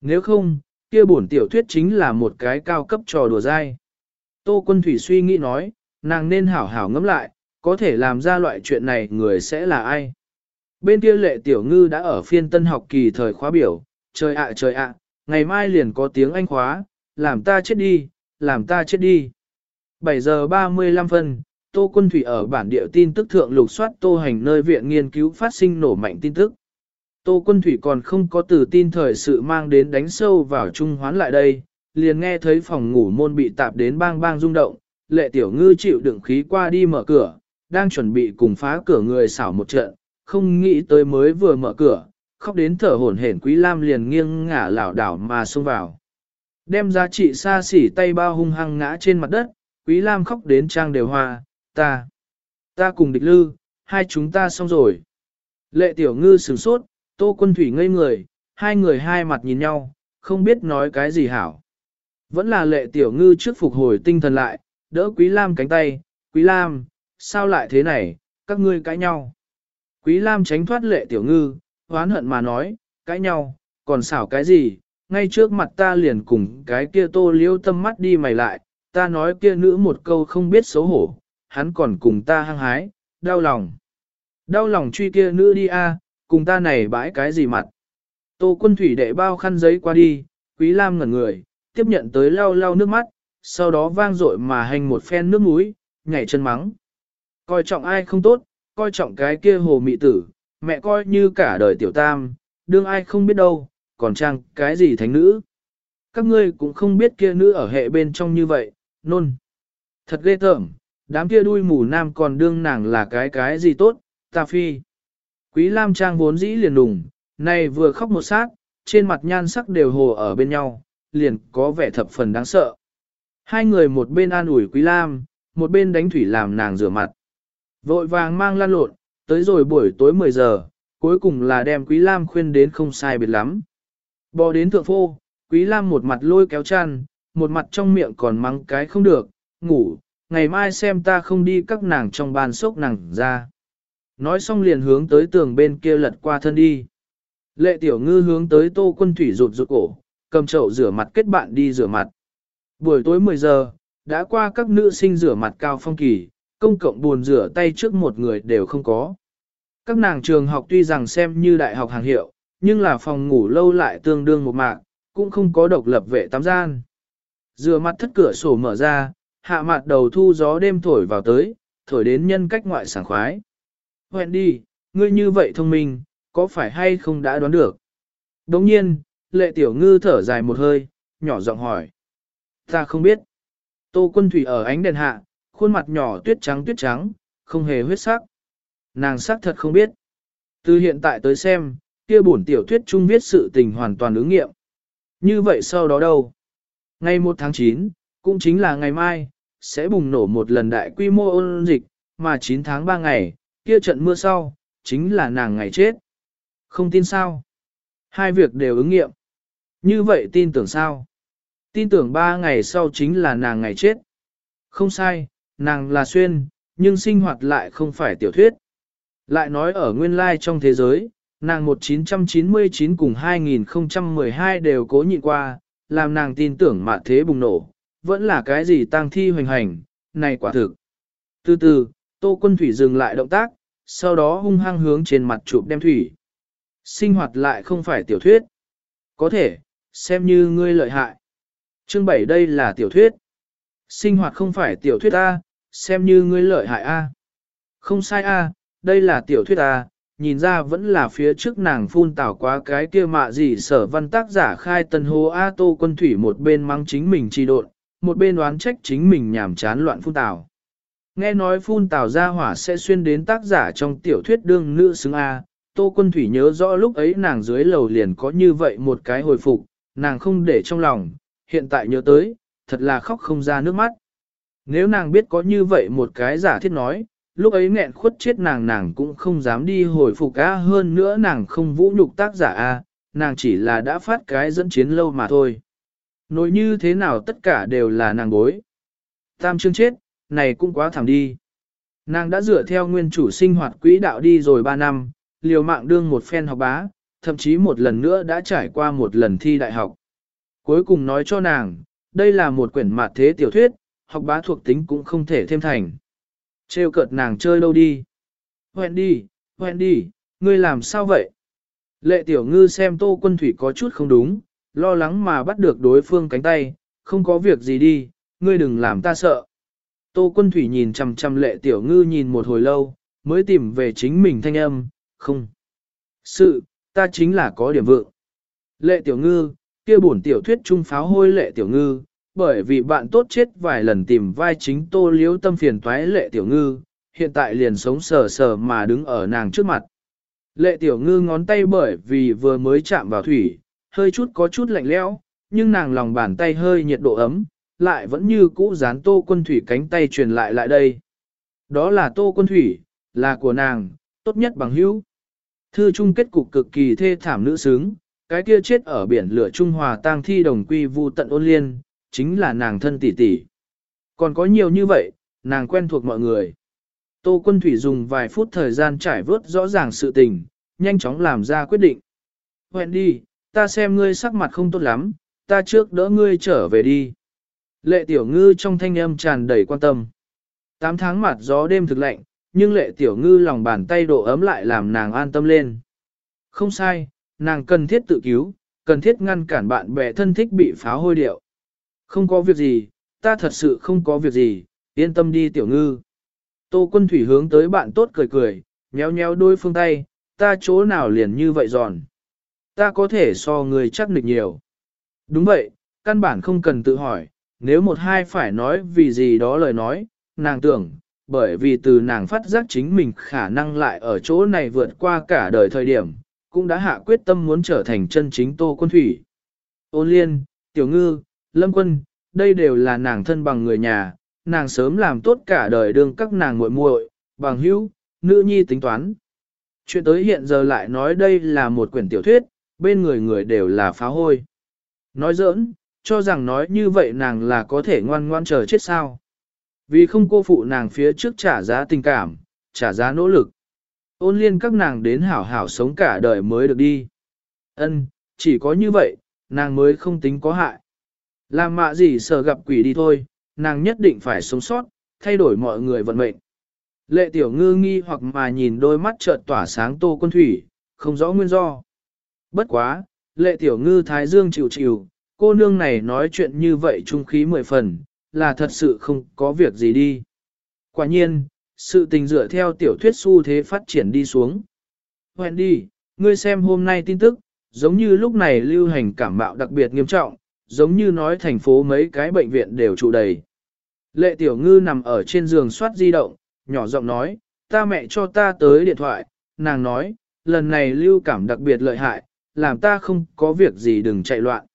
Nếu không, kia bổn tiểu thuyết chính là một cái cao cấp trò đùa dai. Tô Quân Thủy suy nghĩ nói, nàng nên hảo hảo ngẫm lại, có thể làm ra loại chuyện này người sẽ là ai. Bên kia lệ tiểu ngư đã ở phiên tân học kỳ thời khóa biểu, trời ạ trời ạ, ngày mai liền có tiếng Anh khóa, làm ta chết đi, làm ta chết đi. 7 giờ 35 phân, Tô Quân Thủy ở bản địa tin tức thượng lục soát Tô Hành nơi viện nghiên cứu phát sinh nổ mạnh tin tức. Tô Quân Thủy còn không có từ tin thời sự mang đến đánh sâu vào trung hoán lại đây, liền nghe thấy phòng ngủ môn bị tạp đến bang bang rung động, lệ tiểu ngư chịu đựng khí qua đi mở cửa, đang chuẩn bị cùng phá cửa người xảo một trận, không nghĩ tới mới vừa mở cửa, khóc đến thở hổn hển Quý Lam liền nghiêng ngả lảo đảo mà xông vào. Đem giá trị xa xỉ tay bao hung hăng ngã trên mặt đất, Quý Lam khóc đến trang đều hoa, ta, ta cùng địch lư, hai chúng ta xong rồi. Lệ tiểu ngư sửng sốt, tô quân thủy ngây người, hai người hai mặt nhìn nhau, không biết nói cái gì hảo. Vẫn là lệ tiểu ngư trước phục hồi tinh thần lại, đỡ Quý Lam cánh tay, Quý Lam, sao lại thế này, các ngươi cãi nhau. Quý Lam tránh thoát lệ tiểu ngư, hoán hận mà nói, cãi nhau, còn xảo cái gì, ngay trước mặt ta liền cùng cái kia tô liêu tâm mắt đi mày lại, ta nói kia nữ một câu không biết xấu hổ, hắn còn cùng ta hăng hái, đau lòng. Đau lòng truy kia nữ đi a, cùng ta này bãi cái gì mặt. Tô quân thủy đệ bao khăn giấy qua đi, quý lam ngẩn người, tiếp nhận tới lau lau nước mắt, sau đó vang dội mà hành một phen nước mũi, nhảy chân mắng. Coi trọng ai không tốt, coi trọng cái kia hồ mị tử, mẹ coi như cả đời tiểu tam, đương ai không biết đâu, còn trang cái gì thánh nữ. Các ngươi cũng không biết kia nữ ở hệ bên trong như vậy, nôn. Thật ghê tởm, đám kia đuôi mù nam còn đương nàng là cái cái gì tốt, ta phi. Quý Lam Trang vốn dĩ liền đùng, này vừa khóc một sát, trên mặt nhan sắc đều hồ ở bên nhau, liền có vẻ thập phần đáng sợ. Hai người một bên an ủi Quý Lam, một bên đánh thủy làm nàng rửa mặt. Vội vàng mang lan lộn, tới rồi buổi tối 10 giờ, cuối cùng là đem Quý Lam khuyên đến không sai biệt lắm. Bò đến thượng phô, Quý Lam một mặt lôi kéo chăn, một mặt trong miệng còn mắng cái không được, ngủ, ngày mai xem ta không đi các nàng trong bàn sốc nàng ra. Nói xong liền hướng tới tường bên kia lật qua thân đi. Lệ tiểu ngư hướng tới tô quân thủy rụt rụt cổ, cầm chậu rửa mặt kết bạn đi rửa mặt. Buổi tối 10 giờ, đã qua các nữ sinh rửa mặt cao phong kỳ, công cộng buồn rửa tay trước một người đều không có. Các nàng trường học tuy rằng xem như đại học hàng hiệu, nhưng là phòng ngủ lâu lại tương đương một mạng, cũng không có độc lập vệ tắm gian. Rửa mặt thất cửa sổ mở ra, hạ mặt đầu thu gió đêm thổi vào tới, thổi đến nhân cách ngoại sảng khoái. Hẹn đi, ngươi như vậy thông minh, có phải hay không đã đoán được? Đồng nhiên, lệ tiểu ngư thở dài một hơi, nhỏ giọng hỏi. Ta không biết. Tô quân thủy ở ánh đèn hạ, khuôn mặt nhỏ tuyết trắng tuyết trắng, không hề huyết sắc. Nàng sắc thật không biết. Từ hiện tại tới xem, kia bổn tiểu thuyết chung viết sự tình hoàn toàn ứng nghiệm. Như vậy sau đó đâu? Ngày 1 tháng 9, cũng chính là ngày mai, sẽ bùng nổ một lần đại quy mô ôn dịch, mà 9 tháng 3 ngày, kia trận mưa sau, chính là nàng ngày chết. Không tin sao? Hai việc đều ứng nghiệm. Như vậy tin tưởng sao? Tin tưởng ba ngày sau chính là nàng ngày chết. Không sai, nàng là xuyên, nhưng sinh hoạt lại không phải tiểu thuyết. Lại nói ở nguyên lai trong thế giới, nàng 1999 cùng 2012 đều cố nhịn qua, làm nàng tin tưởng mạ thế bùng nổ, vẫn là cái gì tang thi hoành hành, này quả thực. Từ từ, Tô Quân Thủy dừng lại động tác, sau đó hung hăng hướng trên mặt chụp đem thủy. Sinh hoạt lại không phải tiểu thuyết. Có thể, xem như ngươi lợi hại. Chương 7 đây là tiểu thuyết. Sinh hoạt không phải tiểu thuyết A, xem như ngươi lợi hại A. Không sai A, đây là tiểu thuyết A, nhìn ra vẫn là phía trước nàng phun tảo quá cái kia mạ gì sở văn tác giả khai tân hồ A tô quân thủy một bên mắng chính mình chi độn, một bên đoán trách chính mình nhảm chán loạn phun tào, Nghe nói phun tào ra hỏa sẽ xuyên đến tác giả trong tiểu thuyết đương nữ xứng A, tô quân thủy nhớ rõ lúc ấy nàng dưới lầu liền có như vậy một cái hồi phục, nàng không để trong lòng, hiện tại nhớ tới, thật là khóc không ra nước mắt. Nếu nàng biết có như vậy một cái giả thiết nói, lúc ấy nghẹn khuất chết nàng nàng cũng không dám đi hồi phục a hơn nữa nàng không vũ nhục tác giả a nàng chỉ là đã phát cái dẫn chiến lâu mà thôi. Nội như thế nào tất cả đều là nàng bối. Tam chương chết, này cũng quá thảm đi. Nàng đã dựa theo nguyên chủ sinh hoạt quỹ đạo đi rồi 3 năm, liều mạng đương một phen học bá, thậm chí một lần nữa đã trải qua một lần thi đại học. Cuối cùng nói cho nàng, đây là một quyển mạt thế tiểu thuyết, học bá thuộc tính cũng không thể thêm thành. Trêu cợt nàng chơi đâu đi. Hoẹn đi, hoẹn đi, ngươi làm sao vậy? Lệ tiểu ngư xem tô quân thủy có chút không đúng, lo lắng mà bắt được đối phương cánh tay, không có việc gì đi, ngươi đừng làm ta sợ. Tô quân thủy nhìn chằm chằm lệ tiểu ngư nhìn một hồi lâu, mới tìm về chính mình thanh âm, không. Sự, ta chính là có điểm vượng. Lệ tiểu ngư, kia bổn tiểu thuyết trung pháo hôi lệ tiểu ngư, bởi vì bạn tốt chết vài lần tìm vai chính tô liếu tâm phiền toái lệ tiểu ngư, hiện tại liền sống sờ sờ mà đứng ở nàng trước mặt. Lệ tiểu ngư ngón tay bởi vì vừa mới chạm vào thủy, hơi chút có chút lạnh lẽo, nhưng nàng lòng bàn tay hơi nhiệt độ ấm, lại vẫn như cũ dán tô quân thủy cánh tay truyền lại lại đây. Đó là tô quân thủy, là của nàng, tốt nhất bằng hữu. Thư chung kết cục cực kỳ thê thảm nữ sướng, cái kia chết ở biển lửa Trung Hòa tang thi đồng quy vu tận ôn liên, chính là nàng thân tỷ tỷ. Còn có nhiều như vậy, nàng quen thuộc mọi người. Tô Quân Thủy dùng vài phút thời gian trải vớt rõ ràng sự tình, nhanh chóng làm ra quyết định. Hẹn đi, ta xem ngươi sắc mặt không tốt lắm, ta trước đỡ ngươi trở về đi. Lệ tiểu ngư trong thanh âm tràn đầy quan tâm. Tám tháng mặt gió đêm thực lạnh, nhưng lệ tiểu ngư lòng bàn tay độ ấm lại làm nàng an tâm lên. Không sai, nàng cần thiết tự cứu, cần thiết ngăn cản bạn bè thân thích bị phá hôi điệu. Không có việc gì, ta thật sự không có việc gì, yên tâm đi tiểu ngư. Tô quân thủy hướng tới bạn tốt cười cười, nhéo nhéo đôi phương tay, ta chỗ nào liền như vậy giòn. Ta có thể so người chắc nịch nhiều. Đúng vậy, căn bản không cần tự hỏi, nếu một hai phải nói vì gì đó lời nói, nàng tưởng, bởi vì từ nàng phát giác chính mình khả năng lại ở chỗ này vượt qua cả đời thời điểm, cũng đã hạ quyết tâm muốn trở thành chân chính tô quân thủy. Ôn liên, tiểu ngư, lâm quân, đây đều là nàng thân bằng người nhà, nàng sớm làm tốt cả đời đương các nàng muội muội, bằng hữu, nữ nhi tính toán. Chuyện tới hiện giờ lại nói đây là một quyển tiểu thuyết, bên người người đều là phá hôi. Nói giỡn, cho rằng nói như vậy nàng là có thể ngoan ngoan chờ chết sao. Vì không cô phụ nàng phía trước trả giá tình cảm, trả giá nỗ lực. Ôn liên các nàng đến hảo hảo sống cả đời mới được đi. Ân, chỉ có như vậy, nàng mới không tính có hại. Làm mạ gì sợ gặp quỷ đi thôi, nàng nhất định phải sống sót, thay đổi mọi người vận mệnh. Lệ tiểu ngư nghi hoặc mà nhìn đôi mắt chợt tỏa sáng tô quân thủy, không rõ nguyên do. Bất quá, lệ tiểu ngư thái dương chịu chịu, cô nương này nói chuyện như vậy trung khí mười phần, là thật sự không có việc gì đi. Quả nhiên, sự tình dựa theo tiểu thuyết xu thế phát triển đi xuống. Hẹn đi, ngươi xem hôm nay tin tức, giống như lúc này lưu hành cảm mạo đặc biệt nghiêm trọng, giống như nói thành phố mấy cái bệnh viện đều trụ đầy. Lệ tiểu ngư nằm ở trên giường soát di động, nhỏ giọng nói, ta mẹ cho ta tới điện thoại, nàng nói, lần này lưu cảm đặc biệt lợi hại, làm ta không có việc gì đừng chạy loạn.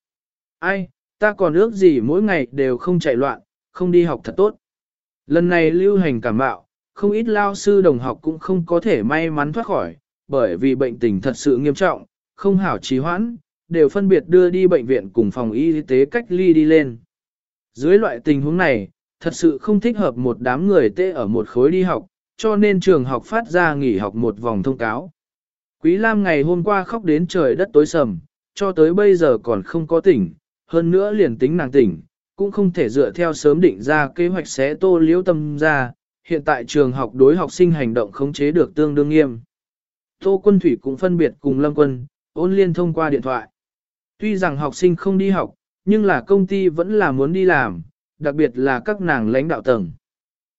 Ai, ta còn ước gì mỗi ngày đều không chạy loạn, không đi học thật tốt. Lần này lưu hành cảm bạo, không ít lao sư đồng học cũng không có thể may mắn thoát khỏi, bởi vì bệnh tình thật sự nghiêm trọng, không hảo trì hoãn, đều phân biệt đưa đi bệnh viện cùng phòng y tế cách ly đi lên. Dưới loại tình huống này, thật sự không thích hợp một đám người tê ở một khối đi học, cho nên trường học phát ra nghỉ học một vòng thông cáo. Quý Lam ngày hôm qua khóc đến trời đất tối sầm, cho tới bây giờ còn không có tỉnh, hơn nữa liền tính nàng tỉnh, cũng không thể dựa theo sớm định ra kế hoạch sẽ tô liễu tâm ra, hiện tại trường học đối học sinh hành động khống chế được tương đương nghiêm. Tô quân thủy cũng phân biệt cùng lâm quân, ôn liên thông qua điện thoại. Tuy rằng học sinh không đi học, nhưng là công ty vẫn là muốn đi làm, đặc biệt là các nàng lãnh đạo tầng.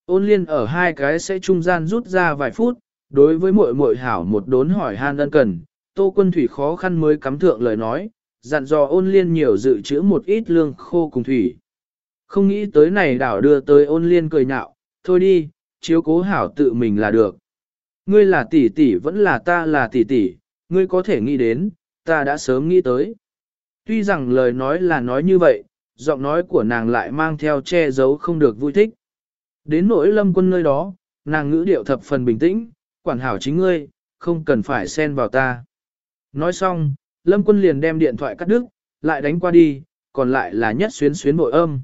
Ôn liên ở hai cái sẽ trung gian rút ra vài phút, đối với muội muội hảo một đốn hỏi han ân cần, tô quân thủy khó khăn mới cắm thượng lời nói, dặn dò ôn liên nhiều dự trữ một ít lương khô cùng thủy. Không nghĩ tới này đảo đưa tới ôn liên cười nhạo, thôi đi, chiếu cố hảo tự mình là được. Ngươi là tỷ tỷ vẫn là ta là tỷ tỷ, ngươi có thể nghĩ đến, ta đã sớm nghĩ tới. Tuy rằng lời nói là nói như vậy, giọng nói của nàng lại mang theo che giấu không được vui thích. Đến nỗi lâm quân nơi đó, nàng ngữ điệu thập phần bình tĩnh, quản hảo chính ngươi, không cần phải xen vào ta. Nói xong, lâm quân liền đem điện thoại cắt đứt, lại đánh qua đi, còn lại là nhất xuyến xuyến bội âm.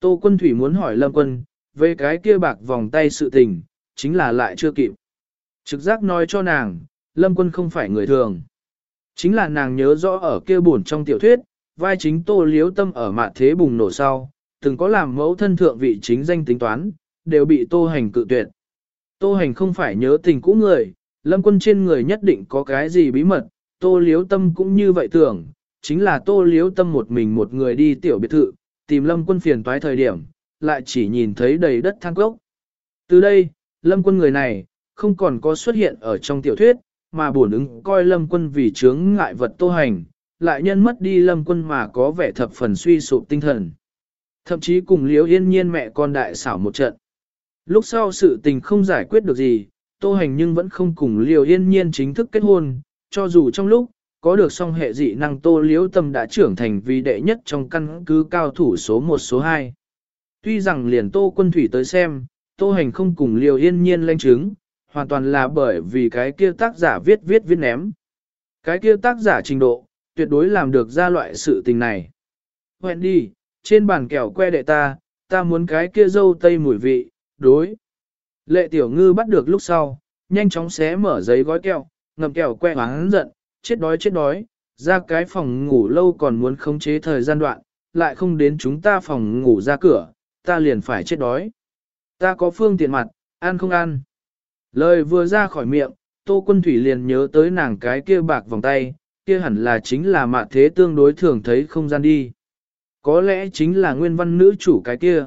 Tô quân thủy muốn hỏi lâm quân, về cái kia bạc vòng tay sự tình, chính là lại chưa kịp. Trực giác nói cho nàng, lâm quân không phải người thường. Chính là nàng nhớ rõ ở kia buồn trong tiểu thuyết, vai chính tô liếu tâm ở mạn thế bùng nổ sau, từng có làm mẫu thân thượng vị chính danh tính toán, đều bị tô hành cự tuyệt. Tô hành không phải nhớ tình cũ người, lâm quân trên người nhất định có cái gì bí mật, tô liếu tâm cũng như vậy tưởng, chính là tô liếu tâm một mình một người đi tiểu biệt thự, tìm lâm quân phiền toái thời điểm, lại chỉ nhìn thấy đầy đất thang cốc. Từ đây, lâm quân người này, không còn có xuất hiện ở trong tiểu thuyết, mà bổn ứng coi lâm quân vì chướng ngại vật tô hành, lại nhân mất đi lâm quân mà có vẻ thập phần suy sụp tinh thần. Thậm chí cùng liễu yên nhiên mẹ con đại xảo một trận. Lúc sau sự tình không giải quyết được gì, tô hành nhưng vẫn không cùng liều yên nhiên chính thức kết hôn, cho dù trong lúc, có được song hệ dị năng tô liễu tâm đã trưởng thành vì đệ nhất trong căn cứ cao thủ số 1 số 2. Tuy rằng liền tô quân thủy tới xem, tô hành không cùng liều yên nhiên lên chứng, hoàn toàn là bởi vì cái kia tác giả viết viết viết ném. Cái kia tác giả trình độ, tuyệt đối làm được ra loại sự tình này. Hẹn đi, trên bàn kẹo que đệ ta, ta muốn cái kia dâu tây mùi vị, đối. Lệ tiểu ngư bắt được lúc sau, nhanh chóng xé mở giấy gói kẹo, ngậm kẹo que hắn giận, chết đói chết đói, ra cái phòng ngủ lâu còn muốn khống chế thời gian đoạn, lại không đến chúng ta phòng ngủ ra cửa, ta liền phải chết đói. Ta có phương tiện mặt, ăn không ăn. Lời vừa ra khỏi miệng, Tô Quân Thủy liền nhớ tới nàng cái kia bạc vòng tay, kia hẳn là chính là mạ thế tương đối thường thấy không gian đi. Có lẽ chính là nguyên văn nữ chủ cái kia.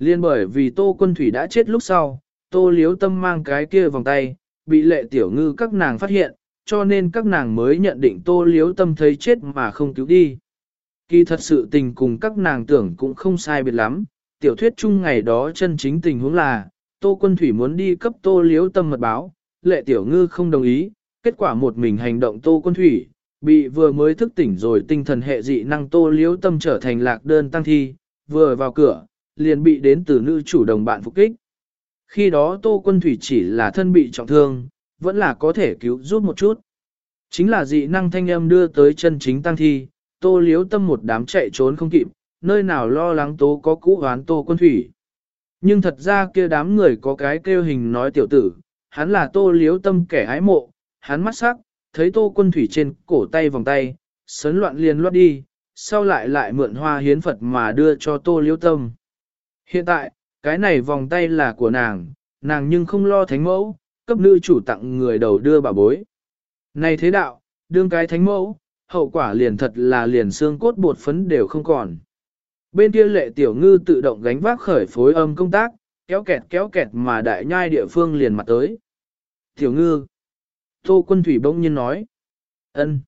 Liên bởi vì Tô Quân Thủy đã chết lúc sau, Tô Liếu Tâm mang cái kia vòng tay, bị lệ tiểu ngư các nàng phát hiện, cho nên các nàng mới nhận định Tô Liếu Tâm thấy chết mà không cứu đi. Kỳ thật sự tình cùng các nàng tưởng cũng không sai biệt lắm, tiểu thuyết chung ngày đó chân chính tình huống là, Tô Quân Thủy muốn đi cấp Tô Liếu Tâm mật báo, lệ tiểu ngư không đồng ý, kết quả một mình hành động Tô Quân Thủy, bị vừa mới thức tỉnh rồi tinh thần hệ dị năng Tô Liếu Tâm trở thành lạc đơn tăng thi, vừa vào cửa, liền bị đến từ nữ chủ đồng bạn phục kích. Khi đó Tô Quân Thủy chỉ là thân bị trọng thương, vẫn là có thể cứu giúp một chút. Chính là dị năng thanh âm đưa tới chân chính tăng thi, Tô Liếu Tâm một đám chạy trốn không kịp, nơi nào lo lắng tố có cũ hoán Tô Quân Thủy. Nhưng thật ra kia đám người có cái kêu hình nói tiểu tử, hắn là tô liếu tâm kẻ ái mộ, hắn mắt sắc, thấy tô quân thủy trên cổ tay vòng tay, sấn loạn liền loát đi, sau lại lại mượn hoa hiến Phật mà đưa cho tô liếu tâm. Hiện tại, cái này vòng tay là của nàng, nàng nhưng không lo thánh mẫu, cấp nữ chủ tặng người đầu đưa bà bối. Này thế đạo, đương cái thánh mẫu, hậu quả liền thật là liền xương cốt bột phấn đều không còn. Bên kia lệ tiểu ngư tự động gánh vác khởi phối âm công tác, kéo kẹt kéo kẹt mà đại nhai địa phương liền mặt tới. Tiểu ngư. Tô quân thủy bỗng nhiên nói. ân.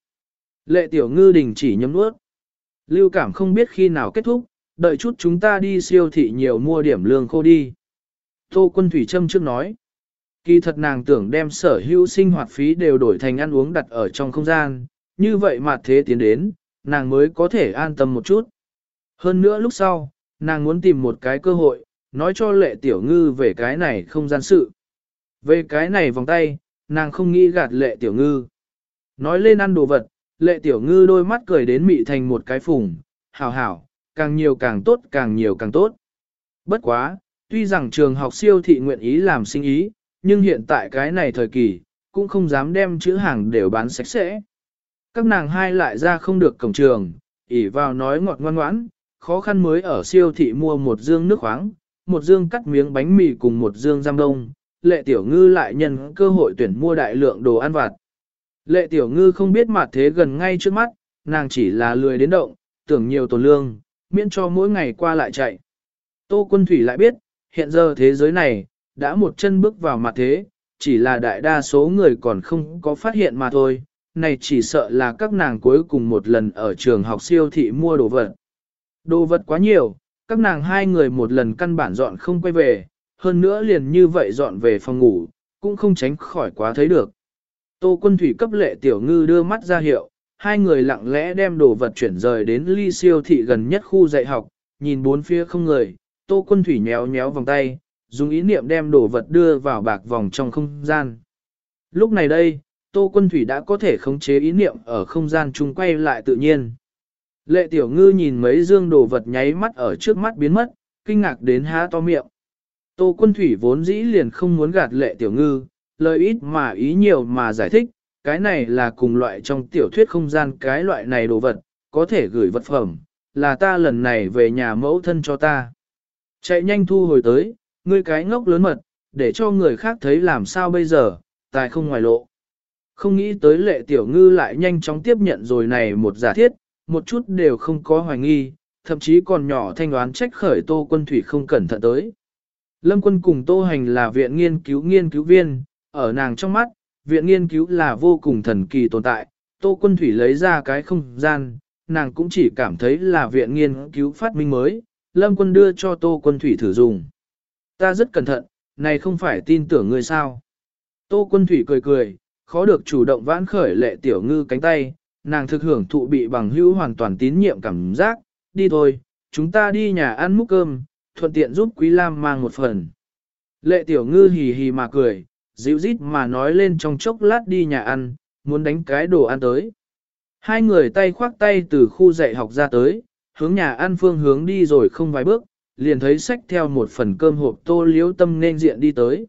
Lệ tiểu ngư đình chỉ nhấm nuốt. Lưu cảm không biết khi nào kết thúc, đợi chút chúng ta đi siêu thị nhiều mua điểm lương khô đi. Tô quân thủy châm trước nói. Kỳ thật nàng tưởng đem sở hữu sinh hoạt phí đều đổi thành ăn uống đặt ở trong không gian, như vậy mà thế tiến đến, nàng mới có thể an tâm một chút. Hơn nữa lúc sau, nàng muốn tìm một cái cơ hội, nói cho lệ tiểu ngư về cái này không gian sự. Về cái này vòng tay, nàng không nghĩ gạt lệ tiểu ngư. Nói lên ăn đồ vật, lệ tiểu ngư đôi mắt cười đến mị thành một cái phùng, hảo hảo, càng nhiều càng tốt càng nhiều càng tốt. Bất quá, tuy rằng trường học siêu thị nguyện ý làm sinh ý, nhưng hiện tại cái này thời kỳ, cũng không dám đem chữ hàng đều bán sạch sẽ. Các nàng hai lại ra không được cổng trường, ỉ vào nói ngọt ngoan ngoãn, khó khăn mới ở siêu thị mua một dương nước khoáng, một dương cắt miếng bánh mì cùng một dương giam đông, lệ tiểu ngư lại nhân cơ hội tuyển mua đại lượng đồ ăn vặt. Lệ tiểu ngư không biết mặt thế gần ngay trước mắt, nàng chỉ là lười đến động, tưởng nhiều tổn lương, miễn cho mỗi ngày qua lại chạy. Tô quân thủy lại biết, hiện giờ thế giới này, đã một chân bước vào mặt thế, chỉ là đại đa số người còn không có phát hiện mà thôi, này chỉ sợ là các nàng cuối cùng một lần ở trường học siêu thị mua đồ vật. Đồ vật quá nhiều, các nàng hai người một lần căn bản dọn không quay về, hơn nữa liền như vậy dọn về phòng ngủ, cũng không tránh khỏi quá thấy được. Tô quân thủy cấp lệ tiểu ngư đưa mắt ra hiệu, hai người lặng lẽ đem đồ vật chuyển rời đến ly siêu thị gần nhất khu dạy học, nhìn bốn phía không người, tô quân thủy nhéo nhéo vòng tay, dùng ý niệm đem đồ vật đưa vào bạc vòng trong không gian. Lúc này đây, tô quân thủy đã có thể khống chế ý niệm ở không gian chung quay lại tự nhiên. Lệ tiểu ngư nhìn mấy dương đồ vật nháy mắt ở trước mắt biến mất, kinh ngạc đến há to miệng. Tô quân thủy vốn dĩ liền không muốn gạt lệ tiểu ngư, lời ít mà ý nhiều mà giải thích, cái này là cùng loại trong tiểu thuyết không gian cái loại này đồ vật, có thể gửi vật phẩm, là ta lần này về nhà mẫu thân cho ta. Chạy nhanh thu hồi tới, ngươi cái ngốc lớn mật, để cho người khác thấy làm sao bây giờ, tài không ngoài lộ. Không nghĩ tới lệ tiểu ngư lại nhanh chóng tiếp nhận rồi này một giả thiết, một chút đều không có hoài nghi, thậm chí còn nhỏ thanh đoán trách khởi tô quân thủy không cẩn thận tới. Lâm quân cùng tô hành là viện nghiên cứu nghiên cứu viên, ở nàng trong mắt, viện nghiên cứu là vô cùng thần kỳ tồn tại, tô quân thủy lấy ra cái không gian, nàng cũng chỉ cảm thấy là viện nghiên cứu phát minh mới, lâm quân đưa cho tô quân thủy thử dùng. Ta rất cẩn thận, này không phải tin tưởng ngươi sao. Tô quân thủy cười cười, khó được chủ động vãn khởi lệ tiểu ngư cánh tay, nàng thực hưởng thụ bị bằng hữu hoàn toàn tín nhiệm cảm giác, đi thôi, chúng ta đi nhà ăn múc cơm, thuận tiện giúp Quý Lam mang một phần. Lệ tiểu ngư hì hì mà cười, dịu rít mà nói lên trong chốc lát đi nhà ăn, muốn đánh cái đồ ăn tới. Hai người tay khoác tay từ khu dạy học ra tới, hướng nhà ăn phương hướng đi rồi không vài bước, liền thấy sách theo một phần cơm hộp tô liếu tâm nên diện đi tới.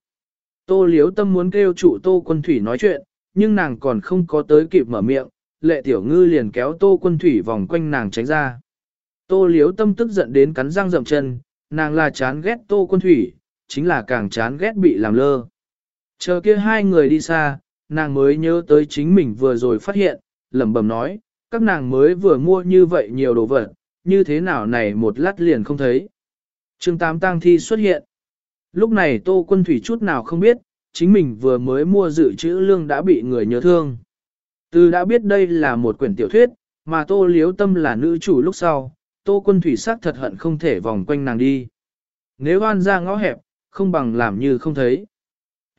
Tô liếu tâm muốn kêu chủ tô quân thủy nói chuyện, nhưng nàng còn không có tới kịp mở miệng, lệ tiểu ngư liền kéo tô quân thủy vòng quanh nàng tránh ra. Tô liếu tâm tức giận đến cắn răng rậm chân, nàng là chán ghét tô quân thủy, chính là càng chán ghét bị làm lơ. Chờ kia hai người đi xa, nàng mới nhớ tới chính mình vừa rồi phát hiện, lẩm bẩm nói, các nàng mới vừa mua như vậy nhiều đồ vật, như thế nào này một lát liền không thấy. Trương Tám tang Thi xuất hiện. Lúc này Tô Quân Thủy chút nào không biết, chính mình vừa mới mua dự trữ lương đã bị người nhớ thương. Từ đã biết đây là một quyển tiểu thuyết, mà Tô Liếu Tâm là nữ chủ lúc sau, Tô Quân Thủy sắc thật hận không thể vòng quanh nàng đi. Nếu oan ra ngõ hẹp, không bằng làm như không thấy.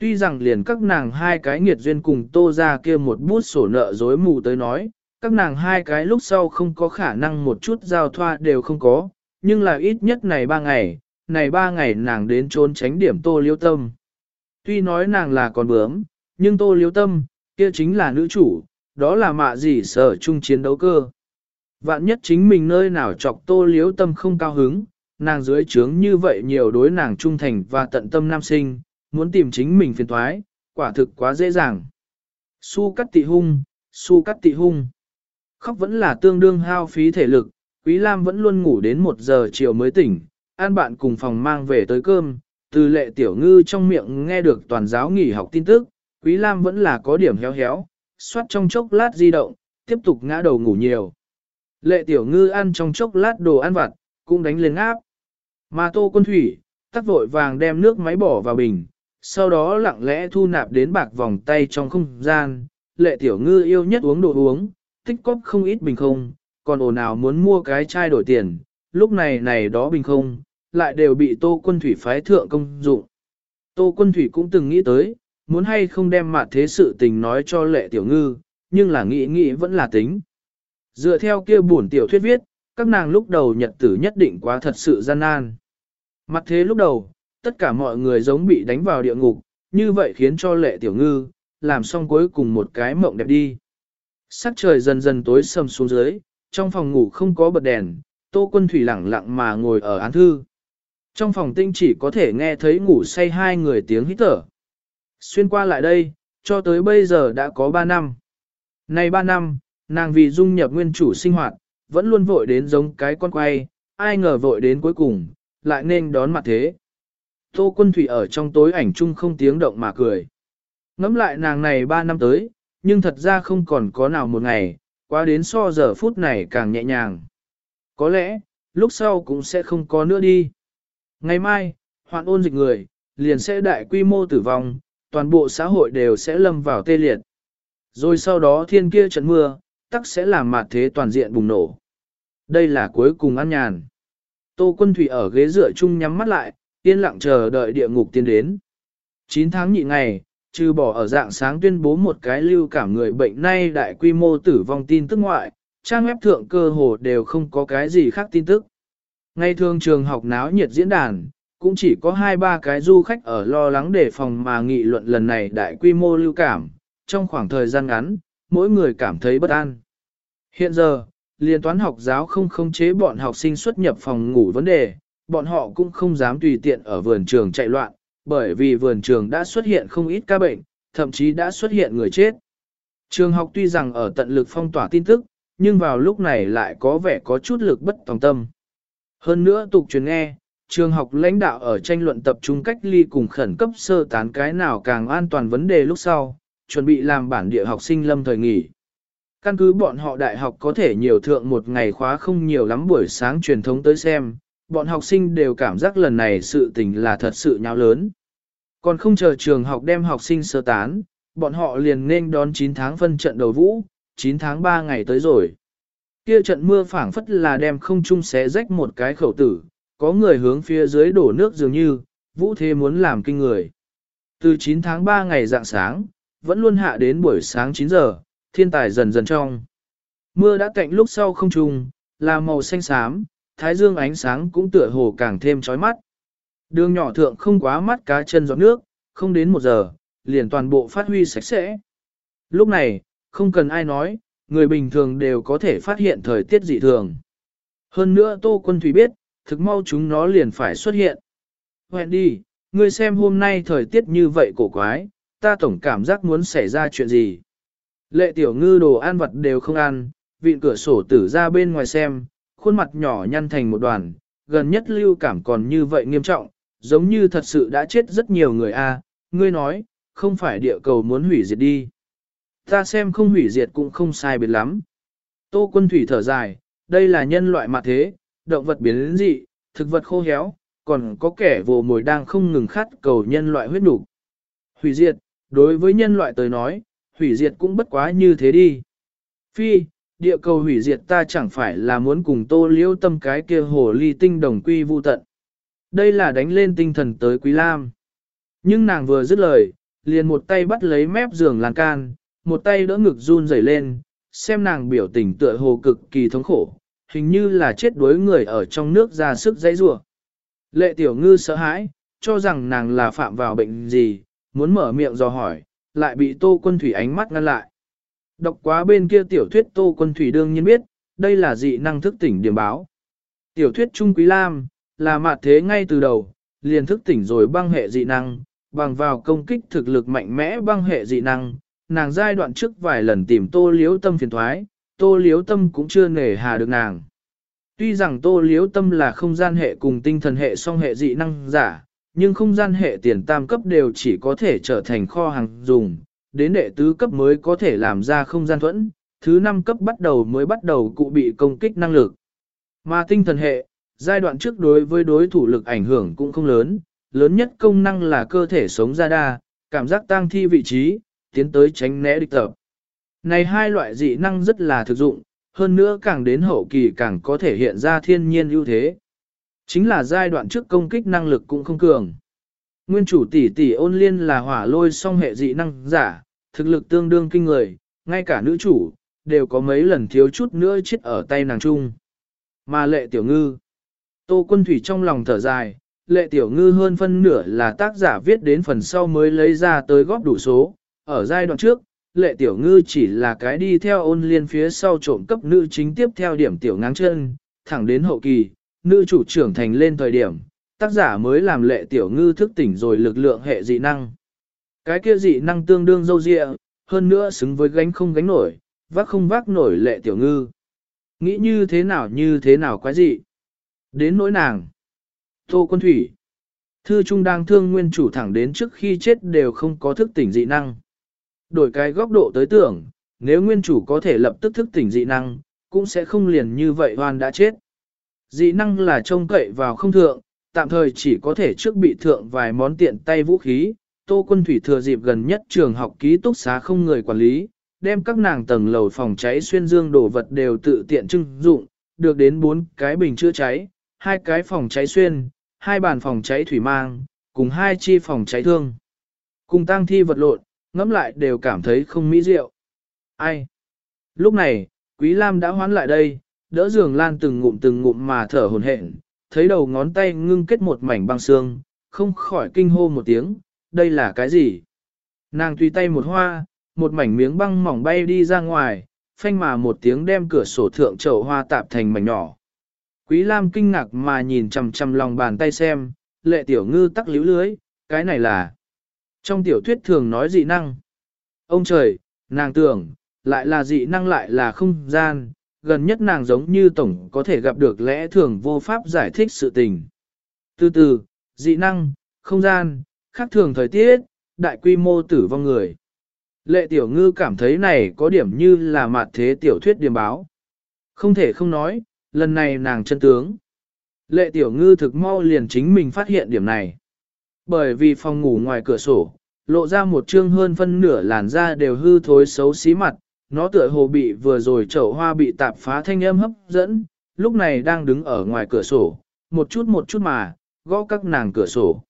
Tuy rằng liền các nàng hai cái nghiệt duyên cùng Tô ra kia một bút sổ nợ dối mù tới nói, các nàng hai cái lúc sau không có khả năng một chút giao thoa đều không có, nhưng là ít nhất này ba ngày, này ba ngày nàng đến trốn tránh điểm Tô Liếu Tâm. Tuy nói nàng là con bướm, nhưng Tô Liếu Tâm, kia chính là nữ chủ, đó là mạ gì sở chung chiến đấu cơ. Vạn nhất chính mình nơi nào chọc tô liếu tâm không cao hứng, nàng dưới trướng như vậy nhiều đối nàng trung thành và tận tâm nam sinh, muốn tìm chính mình phiền thoái, quả thực quá dễ dàng. Su cắt tị hung, su cắt tị hung. Khóc vẫn là tương đương hao phí thể lực, Quý Lam vẫn luôn ngủ đến một giờ chiều mới tỉnh, an bạn cùng phòng mang về tới cơm, từ lệ tiểu ngư trong miệng nghe được toàn giáo nghỉ học tin tức, Quý Lam vẫn là có điểm héo héo, xoát trong chốc lát di động, tiếp tục ngã đầu ngủ nhiều. Lệ tiểu ngư ăn trong chốc lát đồ ăn vặt, cũng đánh lên áp. Mà tô quân thủy, tắt vội vàng đem nước máy bỏ vào bình, sau đó lặng lẽ thu nạp đến bạc vòng tay trong không gian. Lệ tiểu ngư yêu nhất uống đồ uống, tích cóp không ít bình không, còn ồn nào muốn mua cái chai đổi tiền, lúc này này đó bình không, lại đều bị tô quân thủy phái thượng công dụng. Tô quân thủy cũng từng nghĩ tới, muốn hay không đem mặt thế sự tình nói cho lệ tiểu ngư, nhưng là nghĩ nghĩ vẫn là tính. Dựa theo kia bổn tiểu thuyết viết, các nàng lúc đầu nhật tử nhất định quá thật sự gian nan. Mặt thế lúc đầu, tất cả mọi người giống bị đánh vào địa ngục, như vậy khiến cho lệ tiểu ngư, làm xong cuối cùng một cái mộng đẹp đi. Sắc trời dần dần tối sầm xuống dưới, trong phòng ngủ không có bật đèn, tô quân thủy lặng lặng mà ngồi ở án thư. Trong phòng tinh chỉ có thể nghe thấy ngủ say hai người tiếng hít thở. Xuyên qua lại đây, cho tới bây giờ đã có ba năm. Này ba năm, nàng vì dung nhập nguyên chủ sinh hoạt, vẫn luôn vội đến giống cái con quay, ai ngờ vội đến cuối cùng, lại nên đón mặt thế. Tô quân thủy ở trong tối ảnh chung không tiếng động mà cười. Ngắm lại nàng này ba năm tới, nhưng thật ra không còn có nào một ngày, qua đến so giờ phút này càng nhẹ nhàng. Có lẽ, lúc sau cũng sẽ không có nữa đi. Ngày mai, hoạn ôn dịch người, liền sẽ đại quy mô tử vong, toàn bộ xã hội đều sẽ lâm vào tê liệt. Rồi sau đó thiên kia trận mưa, tắc sẽ làm mặt thế toàn diện bùng nổ. Đây là cuối cùng ăn nhàn. Tô quân thủy ở ghế dựa chung nhắm mắt lại, yên lặng chờ đợi địa ngục tiến đến. 9 tháng nhị ngày, trừ bỏ ở dạng sáng tuyên bố một cái lưu cảm người bệnh nay đại quy mô tử vong tin tức ngoại, trang web thượng cơ hồ đều không có cái gì khác tin tức. Ngay thường trường học náo nhiệt diễn đàn, cũng chỉ có hai ba cái du khách ở lo lắng đề phòng mà nghị luận lần này đại quy mô lưu cảm, trong khoảng thời gian ngắn, mỗi người cảm thấy bất an. Hiện giờ, liên toán học giáo không khống chế bọn học sinh xuất nhập phòng ngủ vấn đề, bọn họ cũng không dám tùy tiện ở vườn trường chạy loạn, bởi vì vườn trường đã xuất hiện không ít ca bệnh, thậm chí đã xuất hiện người chết. Trường học tuy rằng ở tận lực phong tỏa tin tức, nhưng vào lúc này lại có vẻ có chút lực bất tòng tâm. Hơn nữa tục truyền nghe, trường học lãnh đạo ở tranh luận tập trung cách ly cùng khẩn cấp sơ tán cái nào càng an toàn vấn đề lúc sau, chuẩn bị làm bản địa học sinh lâm thời nghỉ. Căn cứ bọn họ đại học có thể nhiều thượng một ngày khóa không nhiều lắm buổi sáng truyền thống tới xem, bọn học sinh đều cảm giác lần này sự tình là thật sự nháo lớn. Còn không chờ trường học đem học sinh sơ tán, bọn họ liền nên đón 9 tháng phân trận đầu vũ, 9 tháng 3 ngày tới rồi. Kia trận mưa phảng phất là đem không trung xé rách một cái khẩu tử, có người hướng phía dưới đổ nước dường như, vũ thế muốn làm kinh người. Từ 9 tháng 3 ngày dạng sáng, vẫn luôn hạ đến buổi sáng 9 giờ, thiên tài dần dần trong. Mưa đã cạnh lúc sau không trung, là màu xanh xám, thái dương ánh sáng cũng tựa hồ càng thêm chói mắt. Đường nhỏ thượng không quá mắt cá chân giọt nước, không đến một giờ, liền toàn bộ phát huy sạch sẽ. Lúc này, không cần ai nói, người bình thường đều có thể phát hiện thời tiết dị thường. Hơn nữa Tô Quân Thủy biết, thực mau chúng nó liền phải xuất hiện. Hẹn đi, ngươi xem hôm nay thời tiết như vậy cổ quái, ta tổng cảm giác muốn xảy ra chuyện gì. Lệ tiểu ngư đồ ăn vật đều không ăn, vịn cửa sổ tử ra bên ngoài xem, khuôn mặt nhỏ nhăn thành một đoàn, gần nhất lưu cảm còn như vậy nghiêm trọng, giống như thật sự đã chết rất nhiều người a. ngươi nói, không phải địa cầu muốn hủy diệt đi. Ta xem không hủy diệt cũng không sai biệt lắm. Tô quân thủy thở dài, đây là nhân loại mà thế, động vật biến dị, thực vật khô héo, còn có kẻ vồ mồi đang không ngừng khát cầu nhân loại huyết đủ. Hủy diệt, đối với nhân loại tới nói, hủy diệt cũng bất quá như thế đi. Phi, địa cầu hủy diệt ta chẳng phải là muốn cùng tô liễu tâm cái kia hồ ly tinh đồng quy vu tận. Đây là đánh lên tinh thần tới Quý Lam. Nhưng nàng vừa dứt lời, liền một tay bắt lấy mép giường lan can, một tay đỡ ngực run rẩy lên, xem nàng biểu tình tựa hồ cực kỳ thống khổ, hình như là chết đuối người ở trong nước ra sức dãy rủa. Lệ tiểu ngư sợ hãi, cho rằng nàng là phạm vào bệnh gì, muốn mở miệng dò hỏi, lại bị tô quân thủy ánh mắt ngăn lại. Đọc quá bên kia tiểu thuyết tô quân thủy đương nhiên biết, đây là dị năng thức tỉnh điểm báo. Tiểu thuyết Trung Quý Lam, là mạt thế ngay từ đầu, liền thức tỉnh rồi băng hệ dị năng, bằng vào công kích thực lực mạnh mẽ băng hệ dị năng, nàng giai đoạn trước vài lần tìm tô liếu tâm phiền thoái, tô liếu tâm cũng chưa nể hà được nàng. Tuy rằng tô liếu tâm là không gian hệ cùng tinh thần hệ song hệ dị năng giả, nhưng không gian hệ tiền tam cấp đều chỉ có thể trở thành kho hàng dùng, đến đệ tứ cấp mới có thể làm ra không gian thuẫn, thứ năm cấp bắt đầu mới bắt đầu cụ bị công kích năng lực. Mà tinh thần hệ, giai đoạn trước đối với đối thủ lực ảnh hưởng cũng không lớn, lớn nhất công năng là cơ thể sống ra đa, cảm giác tăng thi vị trí, tiến tới tránh né địch tập. Này hai loại dị năng rất là thực dụng, hơn nữa càng đến hậu kỳ càng có thể hiện ra thiên nhiên ưu thế. Chính là giai đoạn trước công kích năng lực cũng không cường. Nguyên chủ tỷ tỷ ôn liên là hỏa lôi song hệ dị năng giả, thực lực tương đương kinh người, ngay cả nữ chủ, đều có mấy lần thiếu chút nữa chết ở tay nàng chung. Mà lệ tiểu ngư, tô quân thủy trong lòng thở dài, lệ tiểu ngư hơn phân nửa là tác giả viết đến phần sau mới lấy ra tới góp đủ số. Ở giai đoạn trước, lệ tiểu ngư chỉ là cái đi theo ôn liên phía sau trộm cấp nữ chính tiếp theo điểm tiểu ngang chân, thẳng đến hậu kỳ, nữ chủ trưởng thành lên thời điểm, tác giả mới làm lệ tiểu ngư thức tỉnh rồi lực lượng hệ dị năng. Cái kia dị năng tương đương dâu dịa, hơn nữa xứng với gánh không gánh nổi, vác không vác nổi lệ tiểu ngư. Nghĩ như thế nào như thế nào quái dị. Đến nỗi nàng. Tô quân thủy. Thư Trung đang thương nguyên chủ thẳng đến trước khi chết đều không có thức tỉnh dị năng. Đổi cái góc độ tới tưởng, nếu nguyên chủ có thể lập tức thức tỉnh dị năng, cũng sẽ không liền như vậy hoan đã chết. Dị năng là trông cậy vào không thượng, tạm thời chỉ có thể trước bị thượng vài món tiện tay vũ khí. Tô quân thủy thừa dịp gần nhất trường học ký túc xá không người quản lý, đem các nàng tầng lầu phòng cháy xuyên dương đồ vật đều tự tiện trưng dụng, được đến bốn cái bình chữa cháy, hai cái phòng cháy xuyên, hai bàn phòng cháy thủy mang, cùng hai chi phòng cháy thương. Cùng tang thi vật lộn, ngẫm lại đều cảm thấy không mỹ diệu. Ai? Lúc này, Quý Lam đã hoán lại đây, đỡ giường lan từng ngụm từng ngụm mà thở hồn hển, thấy đầu ngón tay ngưng kết một mảnh băng xương, không khỏi kinh hô một tiếng, đây là cái gì? Nàng tùy tay một hoa, một mảnh miếng băng mỏng bay đi ra ngoài, phanh mà một tiếng đem cửa sổ thượng chậu hoa tạp thành mảnh nhỏ. Quý Lam kinh ngạc mà nhìn chằm chằm lòng bàn tay xem, lệ tiểu ngư tắc líu lưới, cái này là... Trong tiểu thuyết thường nói dị năng. Ông trời, nàng tưởng, lại là dị năng lại là không gian, gần nhất nàng giống như tổng có thể gặp được lẽ thường vô pháp giải thích sự tình. Từ từ, dị năng, không gian, khác thường thời tiết, đại quy mô tử vong người. Lệ tiểu ngư cảm thấy này có điểm như là mặt thế tiểu thuyết điểm báo. Không thể không nói, lần này nàng chân tướng. Lệ tiểu ngư thực mau liền chính mình phát hiện điểm này. Bởi vì phòng ngủ ngoài cửa sổ, lộ ra một chương hơn phân nửa làn da đều hư thối xấu xí mặt, nó tựa hồ bị vừa rồi chậu hoa bị tạp phá thanh âm hấp dẫn, lúc này đang đứng ở ngoài cửa sổ, một chút một chút mà, gõ các nàng cửa sổ.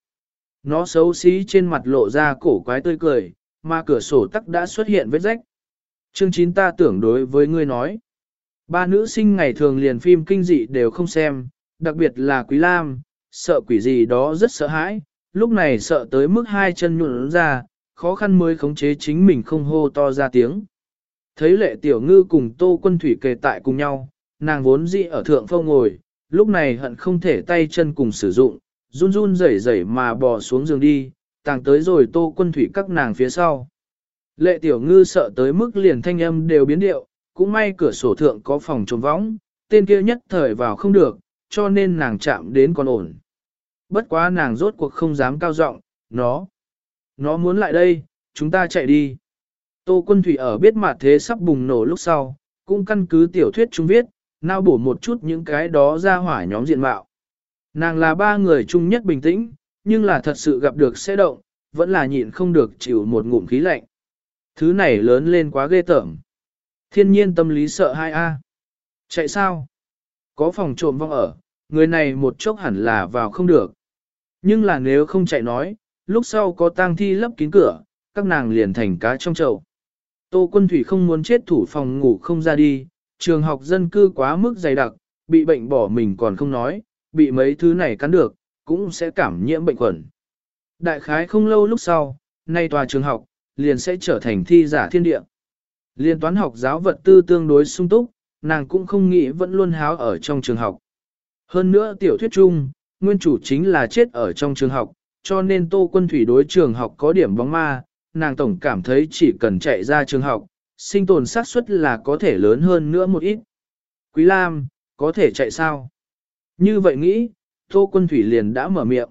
Nó xấu xí trên mặt lộ ra cổ quái tươi cười, mà cửa sổ tắc đã xuất hiện vết rách. Chương 9 ta tưởng đối với ngươi nói. Ba nữ sinh ngày thường liền phim kinh dị đều không xem, đặc biệt là Quý Lam, sợ quỷ gì đó rất sợ hãi, lúc này sợ tới mức hai chân nhuộn ra, khó khăn mới khống chế chính mình không hô to ra tiếng. Thấy lệ tiểu ngư cùng tô quân thủy kề tại cùng nhau, nàng vốn dĩ ở thượng phong ngồi, lúc này hận không thể tay chân cùng sử dụng, run run rẩy rẩy mà bò xuống giường đi, tàng tới rồi tô quân thủy các nàng phía sau. Lệ tiểu ngư sợ tới mức liền thanh âm đều biến điệu, cũng may cửa sổ thượng có phòng trống võng, tên kia nhất thời vào không được, cho nên nàng chạm đến còn ổn. Bất quá nàng rốt cuộc không dám cao giọng, nó, nó muốn lại đây, chúng ta chạy đi. Tô quân thủy ở biết mặt thế sắp bùng nổ lúc sau, cũng căn cứ tiểu thuyết chúng viết, nao bổ một chút những cái đó ra hỏa nhóm diện mạo. Nàng là ba người chung nhất bình tĩnh, nhưng là thật sự gặp được sẽ động, vẫn là nhịn không được chịu một ngụm khí lạnh. Thứ này lớn lên quá ghê tởm. Thiên nhiên tâm lý sợ hai a Chạy sao? Có phòng trộm vong ở, người này một chốc hẳn là vào không được. Nhưng là nếu không chạy nói, lúc sau có tang thi lấp kín cửa, các nàng liền thành cá trong chậu. Tô quân thủy không muốn chết thủ phòng ngủ không ra đi, trường học dân cư quá mức dày đặc, bị bệnh bỏ mình còn không nói, bị mấy thứ này cắn được, cũng sẽ cảm nhiễm bệnh khuẩn. Đại khái không lâu lúc sau, nay tòa trường học, liền sẽ trở thành thi giả thiên địa. Liên toán học giáo vật tư tương đối sung túc, nàng cũng không nghĩ vẫn luôn háo ở trong trường học. Hơn nữa tiểu thuyết chung, nguyên chủ chính là chết ở trong trường học, cho nên Tô Quân Thủy đối trường học có điểm bóng ma, nàng tổng cảm thấy chỉ cần chạy ra trường học, sinh tồn xác suất là có thể lớn hơn nữa một ít. Quý Lam, có thể chạy sao? Như vậy nghĩ, Tô Quân Thủy liền đã mở miệng.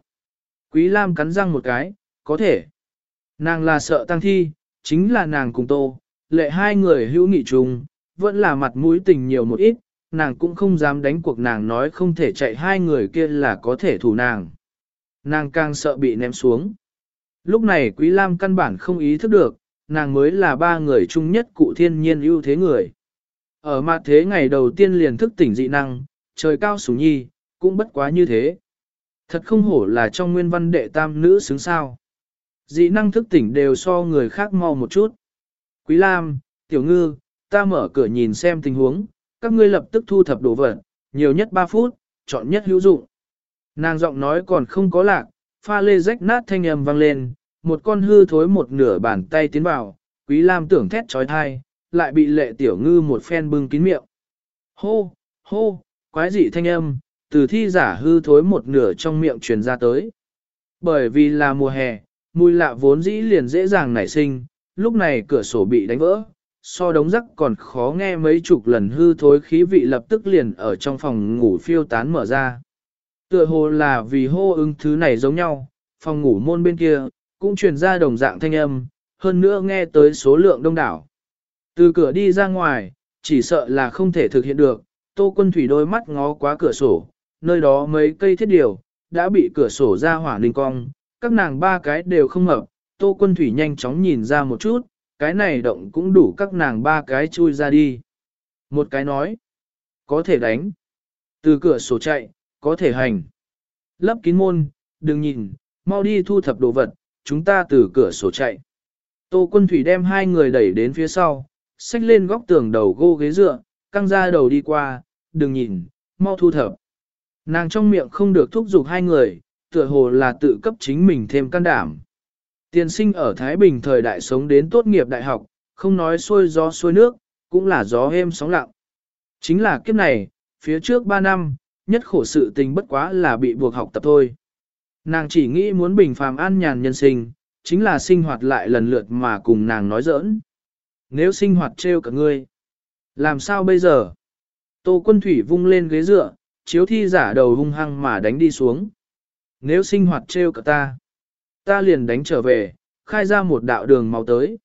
Quý Lam cắn răng một cái, có thể. Nàng là sợ tăng thi, chính là nàng cùng Tô, lệ hai người hữu nghị chung, vẫn là mặt mũi tình nhiều một ít, nàng cũng không dám đánh cuộc nàng nói không thể chạy hai người kia là có thể thủ nàng. Nàng càng sợ bị ném xuống. Lúc này Quý Lam căn bản không ý thức được, nàng mới là ba người chung nhất cụ thiên nhiên ưu thế người. Ở mặt thế ngày đầu tiên liền thức tỉnh dị năng, trời cao sủng nhi, cũng bất quá như thế. Thật không hổ là trong nguyên văn đệ tam nữ xứng sao. Dị năng thức tỉnh đều so người khác mau một chút. Quý Lam, Tiểu Ngư, ta mở cửa nhìn xem tình huống, các ngươi lập tức thu thập đồ vật, nhiều nhất 3 phút, chọn nhất hữu dụng. Nàng giọng nói còn không có lạc, pha lê rách nát thanh âm vang lên, một con hư thối một nửa bàn tay tiến vào, Quý Lam tưởng thét trói thai, lại bị lệ tiểu ngư một phen bưng kín miệng. Hô, hô, quái dị thanh âm, từ thi giả hư thối một nửa trong miệng truyền ra tới. Bởi vì là mùa hè, mùi lạ vốn dĩ liền dễ dàng nảy sinh, lúc này cửa sổ bị đánh vỡ, so đống rắc còn khó nghe mấy chục lần hư thối khí vị lập tức liền ở trong phòng ngủ phiêu tán mở ra. Tựa hồ là vì hô ứng thứ này giống nhau, phòng ngủ môn bên kia, cũng truyền ra đồng dạng thanh âm, hơn nữa nghe tới số lượng đông đảo. Từ cửa đi ra ngoài, chỉ sợ là không thể thực hiện được, tô quân thủy đôi mắt ngó quá cửa sổ, nơi đó mấy cây thiết điều, đã bị cửa sổ ra hỏa ninh cong, các nàng ba cái đều không hợp, tô quân thủy nhanh chóng nhìn ra một chút, cái này động cũng đủ các nàng ba cái chui ra đi. Một cái nói, có thể đánh, từ cửa sổ chạy, có thể hành. Lấp kín môn, đừng nhìn, mau đi thu thập đồ vật, chúng ta từ cửa sổ chạy. Tô quân thủy đem hai người đẩy đến phía sau, xách lên góc tường đầu gô ghế dựa, căng ra đầu đi qua, đừng nhìn, mau thu thập. Nàng trong miệng không được thúc giục hai người, tựa hồ là tự cấp chính mình thêm can đảm. Tiền sinh ở Thái Bình thời đại sống đến tốt nghiệp đại học, không nói xuôi gió xuôi nước, cũng là gió êm sóng lặng. Chính là kiếp này, phía trước ba năm, nhất khổ sự tình bất quá là bị buộc học tập thôi. Nàng chỉ nghĩ muốn bình phàm an nhàn nhân sinh, chính là sinh hoạt lại lần lượt mà cùng nàng nói giỡn. Nếu sinh hoạt trêu cả ngươi, làm sao bây giờ? Tô quân thủy vung lên ghế dựa, chiếu thi giả đầu hung hăng mà đánh đi xuống. Nếu sinh hoạt trêu cả ta, ta liền đánh trở về, khai ra một đạo đường mau tới.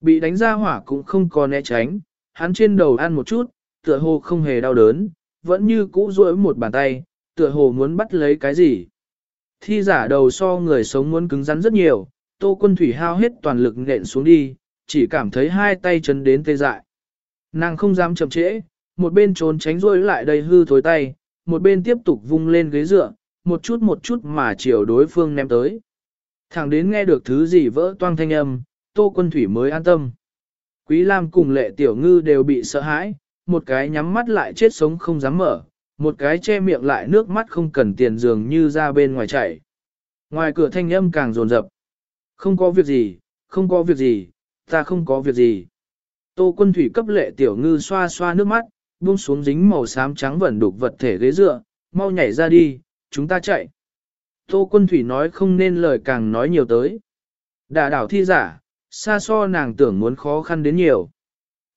Bị đánh ra hỏa cũng không có né tránh, hắn trên đầu ăn một chút, tựa hồ không hề đau đớn, vẫn như cũ duỗi một bàn tay, tựa hồ muốn bắt lấy cái gì. Thi giả đầu so người sống muốn cứng rắn rất nhiều, tô quân thủy hao hết toàn lực nện xuống đi, chỉ cảm thấy hai tay chân đến tê dại. Nàng không dám chậm trễ, một bên trốn tránh rôi lại đầy hư thối tay, một bên tiếp tục vung lên ghế dựa, một chút một chút mà chiều đối phương ném tới. Thẳng đến nghe được thứ gì vỡ toang thanh âm, tô quân thủy mới an tâm. Quý Lam cùng lệ tiểu ngư đều bị sợ hãi, một cái nhắm mắt lại chết sống không dám mở, một cái che miệng lại nước mắt không cần tiền dường như ra bên ngoài chảy. Ngoài cửa thanh âm càng rồn rập. Không có việc gì, không có việc gì, ta không có việc gì. Tô quân thủy cấp lệ tiểu ngư xoa xoa nước mắt, buông xuống dính màu xám trắng vẩn đục vật thể ghế dựa, mau nhảy ra đi, chúng ta chạy. Tô quân thủy nói không nên lời càng nói nhiều tới. Đà đảo thi giả, xa so nàng tưởng muốn khó khăn đến nhiều.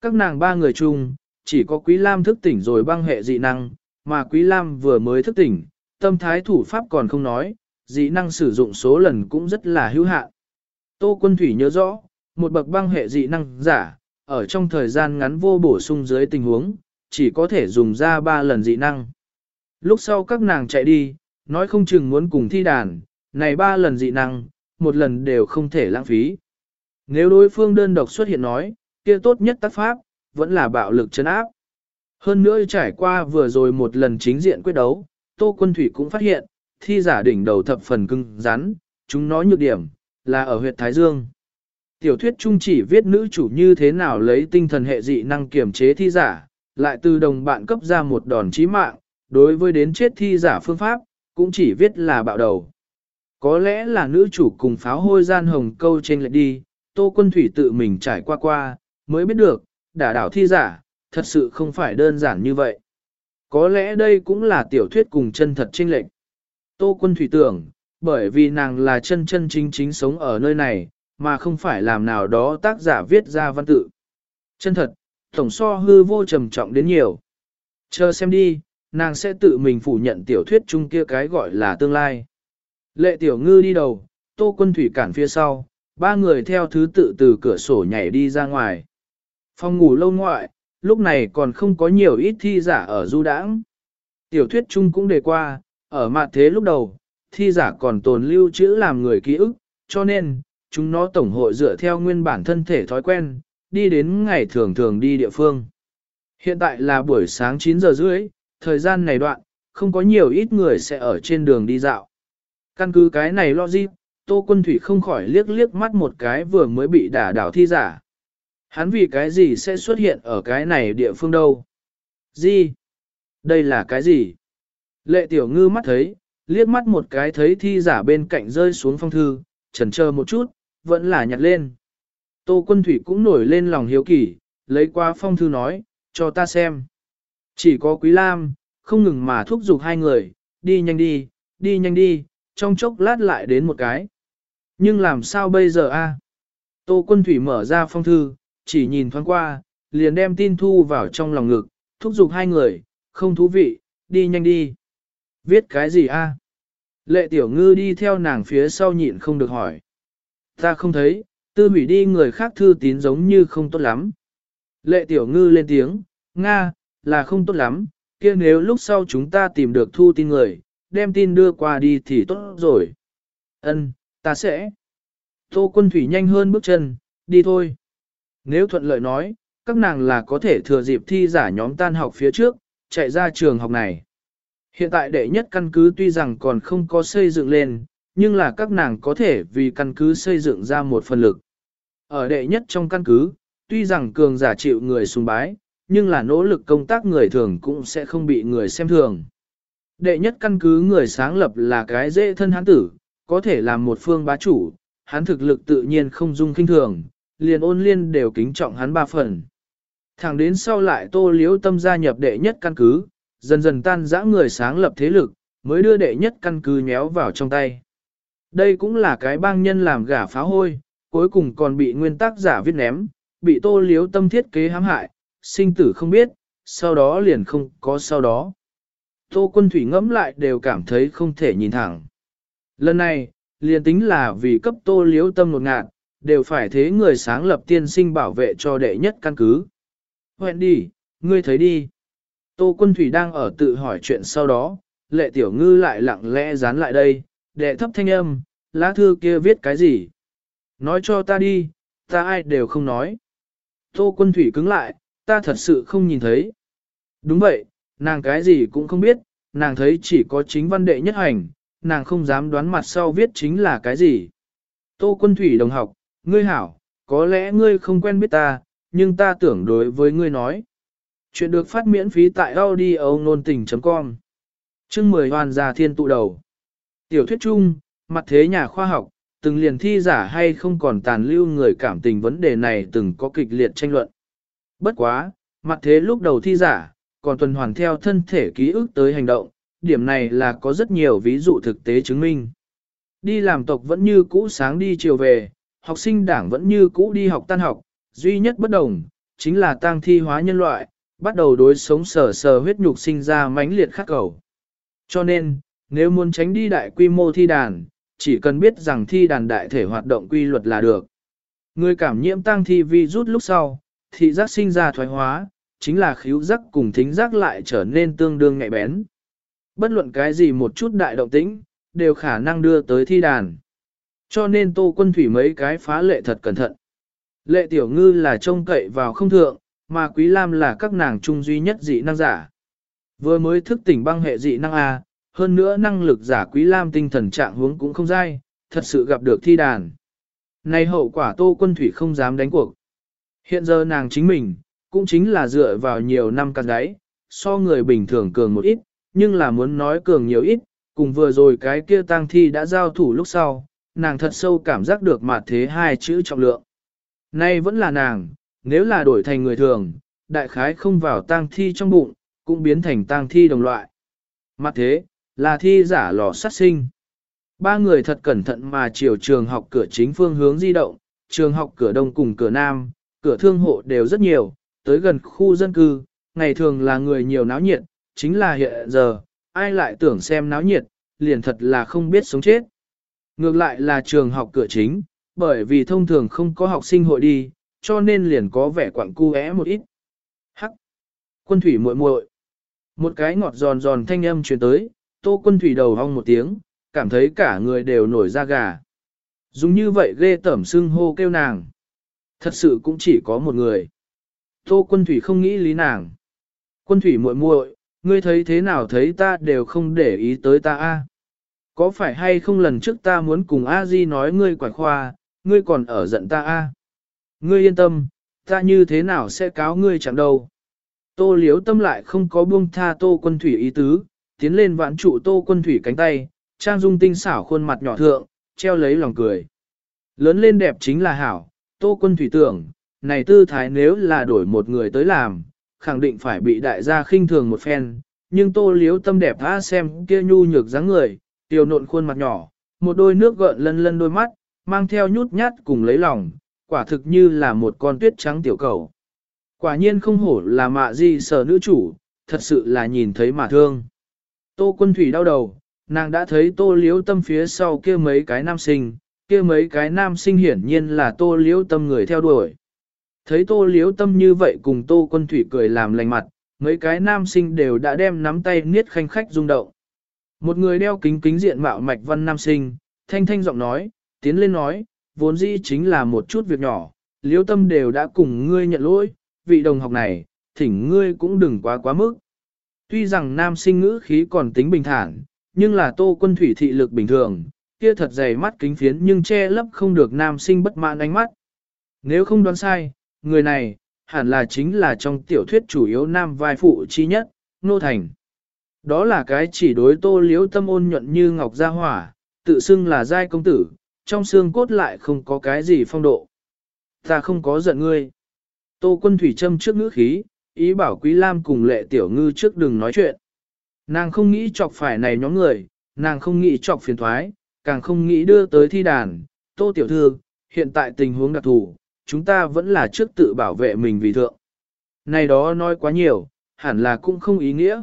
Các nàng ba người chung, chỉ có Quý Lam thức tỉnh rồi băng hệ dị năng, mà Quý Lam vừa mới thức tỉnh, tâm thái thủ pháp còn không nói, dị năng sử dụng số lần cũng rất là hữu hạn. Tô Quân Thủy nhớ rõ, một bậc băng hệ dị năng giả, ở trong thời gian ngắn vô bổ sung dưới tình huống, chỉ có thể dùng ra 3 lần dị năng. Lúc sau các nàng chạy đi, nói không chừng muốn cùng thi đàn, này 3 lần dị năng, một lần đều không thể lãng phí. Nếu đối phương đơn độc xuất hiện nói, kia tốt nhất tác pháp, vẫn là bạo lực chấn áp. Hơn nữa trải qua vừa rồi một lần chính diện quyết đấu, Tô Quân Thủy cũng phát hiện, thi giả đỉnh đầu thập phần cưng rắn, chúng nói nhược điểm, là ở huyệt Thái Dương. Tiểu thuyết trung chỉ viết nữ chủ như thế nào lấy tinh thần hệ dị năng kiểm chế thi giả, lại từ đồng bạn cấp ra một đòn chí mạng, đối với đến chết thi giả phương pháp, cũng chỉ viết là bạo đầu. Có lẽ là nữ chủ cùng pháo hôi gian hồng câu trên lệch đi, Tô Quân Thủy tự mình trải qua qua, mới biết được, đả đảo thi giả, thật sự không phải đơn giản như vậy. Có lẽ đây cũng là tiểu thuyết cùng chân thật trinh lệch. Tô quân thủy tưởng, bởi vì nàng là chân chân chính chính sống ở nơi này, mà không phải làm nào đó tác giả viết ra văn tự. Chân thật, tổng so hư vô trầm trọng đến nhiều. Chờ xem đi, nàng sẽ tự mình phủ nhận tiểu thuyết chung kia cái gọi là tương lai. Lệ tiểu ngư đi đầu, tô quân thủy cản phía sau, ba người theo thứ tự từ cửa sổ nhảy đi ra ngoài. Phòng ngủ lâu ngoại, lúc này còn không có nhiều ít thi giả ở du đãng. Tiểu thuyết chung cũng đề qua, ở mặt thế lúc đầu, thi giả còn tồn lưu trữ làm người ký ức, cho nên, chúng nó tổng hội dựa theo nguyên bản thân thể thói quen, đi đến ngày thường thường đi địa phương. Hiện tại là buổi sáng 9 giờ rưỡi, thời gian này đoạn, không có nhiều ít người sẽ ở trên đường đi dạo. Căn cứ cái này logic, Tô Quân Thủy không khỏi liếc liếc mắt một cái vừa mới bị đả đảo thi giả. Hắn vì cái gì sẽ xuất hiện ở cái này địa phương đâu? Gì? Đây là cái gì? Lệ tiểu ngư mắt thấy, liếc mắt một cái thấy thi giả bên cạnh rơi xuống phong thư, chần chờ một chút, vẫn là nhặt lên. Tô quân thủy cũng nổi lên lòng hiếu kỳ, lấy qua phong thư nói, cho ta xem. Chỉ có Quý Lam, không ngừng mà thúc giục hai người, đi nhanh đi, đi nhanh đi, trong chốc lát lại đến một cái. Nhưng làm sao bây giờ a? Tô quân thủy mở ra phong thư, chỉ nhìn thoáng qua, liền đem tin thu vào trong lòng ngực, thúc giục hai người, không thú vị, đi nhanh đi. Viết cái gì a? Lệ tiểu ngư đi theo nàng phía sau nhịn không được hỏi. Ta không thấy, tư hủy đi người khác thư tín giống như không tốt lắm. Lệ tiểu ngư lên tiếng, Nga, là không tốt lắm, kia nếu lúc sau chúng ta tìm được thu tin người, đem tin đưa qua đi thì tốt rồi. Ân, ta sẽ. Tô quân thủy nhanh hơn bước chân, đi thôi. Nếu thuận lợi nói, các nàng là có thể thừa dịp thi giả nhóm tan học phía trước, chạy ra trường học này. Hiện tại đệ nhất căn cứ tuy rằng còn không có xây dựng lên, nhưng là các nàng có thể vì căn cứ xây dựng ra một phần lực. Ở đệ nhất trong căn cứ, tuy rằng cường giả chịu người sùng bái, nhưng là nỗ lực công tác người thường cũng sẽ không bị người xem thường. Đệ nhất căn cứ người sáng lập là cái dễ thân hán tử, có thể làm một phương bá chủ, hắn thực lực tự nhiên không dung kinh thường, liền ôn liên đều kính trọng hắn ba phần. Thẳng đến sau lại tô liếu tâm gia nhập đệ nhất căn cứ, dần dần tan rã người sáng lập thế lực, mới đưa đệ nhất căn cứ nhéo vào trong tay. Đây cũng là cái bang nhân làm gả phá hôi, cuối cùng còn bị nguyên tác giả viết ném, bị tô liếu tâm thiết kế hãm hại, sinh tử không biết, sau đó liền không có sau đó. Tô quân thủy ngẫm lại đều cảm thấy không thể nhìn thẳng. Lần này, liền tính là vì cấp tô liếu tâm nột ngạt, đều phải thế người sáng lập tiên sinh bảo vệ cho đệ nhất căn cứ. Hoẹn đi, ngươi thấy đi. Tô quân thủy đang ở tự hỏi chuyện sau đó, lệ tiểu ngư lại lặng lẽ dán lại đây, đệ thấp thanh âm, lá thư kia viết cái gì? Nói cho ta đi, ta ai đều không nói. Tô quân thủy cứng lại, ta thật sự không nhìn thấy. Đúng vậy, nàng cái gì cũng không biết, nàng thấy chỉ có chính văn đệ nhất hành, nàng không dám đoán mặt sau viết chính là cái gì. Tô quân thủy đồng học, ngươi hảo, có lẽ ngươi không quen biết ta, nhưng ta tưởng đối với ngươi nói. Chuyện được phát miễn phí tại audio nôn tình.com Chương 10 hoàn gia thiên tụ đầu Tiểu thuyết chung, mặt thế nhà khoa học, từng liền thi giả hay không còn tàn lưu người cảm tình vấn đề này từng có kịch liệt tranh luận. Bất quá, mặt thế lúc đầu thi giả, còn tuần hoàn theo thân thể ký ức tới hành động, điểm này là có rất nhiều ví dụ thực tế chứng minh. Đi làm tộc vẫn như cũ sáng đi chiều về, học sinh đảng vẫn như cũ đi học tan học, duy nhất bất đồng, chính là tang thi hóa nhân loại, bắt đầu đối sống sờ sờ huyết nhục sinh ra mãnh liệt khắc cầu. Cho nên, nếu muốn tránh đi đại quy mô thi đàn, chỉ cần biết rằng thi đàn đại thể hoạt động quy luật là được. Người cảm nhiễm tăng thi vi rút lúc sau, thị giác sinh ra thoái hóa, chính là khíu giác cùng thính giác lại trở nên tương đương nhạy bén. Bất luận cái gì một chút đại động tĩnh, đều khả năng đưa tới thi đàn. Cho nên tô quân thủy mấy cái phá lệ thật cẩn thận. Lệ tiểu ngư là trông cậy vào không thượng, mà quý lam là các nàng trung duy nhất dị năng giả. Vừa mới thức tỉnh băng hệ dị năng A, hơn nữa năng lực giả quý lam tinh thần trạng hướng cũng không dai, thật sự gặp được thi đàn. Này hậu quả tô quân thủy không dám đánh cuộc. Hiện giờ nàng chính mình, cũng chính là dựa vào nhiều năm căn đáy, so người bình thường cường một ít, nhưng là muốn nói cường nhiều ít, cùng vừa rồi cái kia tang thi đã giao thủ lúc sau, nàng thật sâu cảm giác được mặt thế hai chữ trọng lượng. Nay vẫn là nàng, nếu là đổi thành người thường, đại khái không vào tang thi trong bụng, cũng biến thành tang thi đồng loại. Mặt thế, là thi giả lò sát sinh. Ba người thật cẩn thận mà chiều trường học cửa chính phương hướng di động, trường học cửa đông cùng cửa nam, cửa thương hộ đều rất nhiều, tới gần khu dân cư, ngày thường là người nhiều náo nhiệt, chính là hiện giờ, ai lại tưởng xem náo nhiệt, liền thật là không biết sống chết. Ngược lại là trường học cửa chính, bởi vì thông thường không có học sinh hội đi, cho nên liền có vẻ quặng cu é một ít. Hắc! Quân thủy muội muội Một cái ngọt giòn giòn thanh âm truyền tới, tô quân thủy đầu hong một tiếng, cảm thấy cả người đều nổi da gà. Dùng như vậy ghê tẩm xưng hô kêu nàng. Thật sự cũng chỉ có một người. Tô quân thủy không nghĩ lý nàng. Quân thủy muội muội, ngươi thấy thế nào thấy ta đều không để ý tới ta a. Có phải hay không lần trước ta muốn cùng a di nói ngươi quải khoa, ngươi còn ở giận ta a? Ngươi yên tâm, ta như thế nào sẽ cáo ngươi chẳng đâu. Tô liếu tâm lại không có buông tha tô quân thủy ý tứ, tiến lên vãn trụ tô quân thủy cánh tay, trang dung tinh xảo khuôn mặt nhỏ thượng, treo lấy lòng cười. Lớn lên đẹp chính là hảo, tô quân thủy tưởng, này tư thái nếu là đổi một người tới làm, khẳng định phải bị đại gia khinh thường một phen, nhưng tô liếu tâm đẹp tha xem kia nhu nhược dáng người, tiểu nộn khuôn mặt nhỏ, một đôi nước gợn lân lân đôi mắt, mang theo nhút nhát cùng lấy lòng, quả thực như là một con tuyết trắng tiểu cầu. Quả nhiên không hổ là mạ di sở nữ chủ, thật sự là nhìn thấy mà thương. Tô quân thủy đau đầu, nàng đã thấy tô liếu tâm phía sau kia mấy cái nam sinh, kia mấy cái nam sinh hiển nhiên là tô liếu tâm người theo đuổi. Thấy tô liếu tâm như vậy cùng tô quân thủy cười làm lành mặt, mấy cái nam sinh đều đã đem nắm tay niết khanh khách rung động. Một người đeo kính kính diện mạo mạch văn nam sinh, thanh thanh giọng nói, tiến lên nói, vốn dĩ chính là một chút việc nhỏ, liêu tâm đều đã cùng ngươi nhận lỗi, vị đồng học này, thỉnh ngươi cũng đừng quá quá mức. Tuy rằng nam sinh ngữ khí còn tính bình thản, nhưng là tô quân thủy thị lực bình thường, kia thật dày mắt kính phiến nhưng che lấp không được nam sinh bất mãn ánh mắt. Nếu không đoán sai, người này, hẳn là chính là trong tiểu thuyết chủ yếu nam vai phụ chi nhất, Nô Thành. Đó là cái chỉ đối tô liếu tâm ôn nhuận như ngọc gia hỏa, tự xưng là giai công tử, trong xương cốt lại không có cái gì phong độ. Ta không có giận ngươi. Tô quân thủy châm trước ngữ khí, ý bảo Quý Lam cùng lệ tiểu ngư trước đừng nói chuyện. Nàng không nghĩ chọc phải này nhóm người, nàng không nghĩ chọc phiền thoái, càng không nghĩ đưa tới thi đàn. Tô tiểu thư, hiện tại tình huống đặc thù, chúng ta vẫn là trước tự bảo vệ mình vì thượng. Này đó nói quá nhiều, hẳn là cũng không ý nghĩa.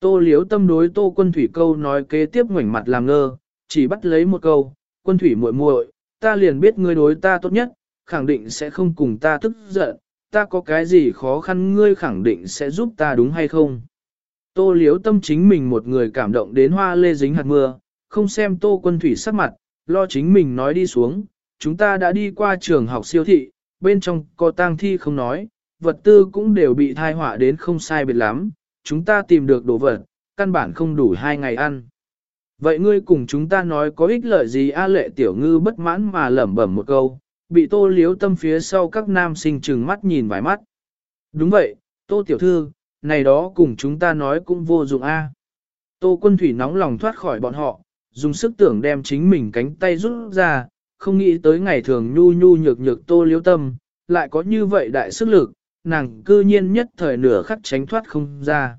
Tô liếu tâm đối tô quân thủy câu nói kế tiếp ngoảnh mặt làm ngơ, chỉ bắt lấy một câu, quân thủy muội muội, ta liền biết ngươi đối ta tốt nhất, khẳng định sẽ không cùng ta tức giận, ta có cái gì khó khăn ngươi khẳng định sẽ giúp ta đúng hay không. Tô liếu tâm chính mình một người cảm động đến hoa lê dính hạt mưa, không xem tô quân thủy sắc mặt, lo chính mình nói đi xuống, chúng ta đã đi qua trường học siêu thị, bên trong có tang thi không nói, vật tư cũng đều bị thai họa đến không sai biệt lắm, chúng ta tìm được đồ vật, căn bản không đủ hai ngày ăn. Vậy ngươi cùng chúng ta nói có ích lợi gì A lệ tiểu ngư bất mãn mà lẩm bẩm một câu, bị tô liếu tâm phía sau các nam sinh trừng mắt nhìn vài mắt. Đúng vậy, tô tiểu thư, này đó cùng chúng ta nói cũng vô dụng A. Tô quân thủy nóng lòng thoát khỏi bọn họ, dùng sức tưởng đem chính mình cánh tay rút ra, không nghĩ tới ngày thường nhu nhu nhược nhược tô liếu tâm, lại có như vậy đại sức lực, nàng cư nhiên nhất thời nửa khắc tránh thoát không ra.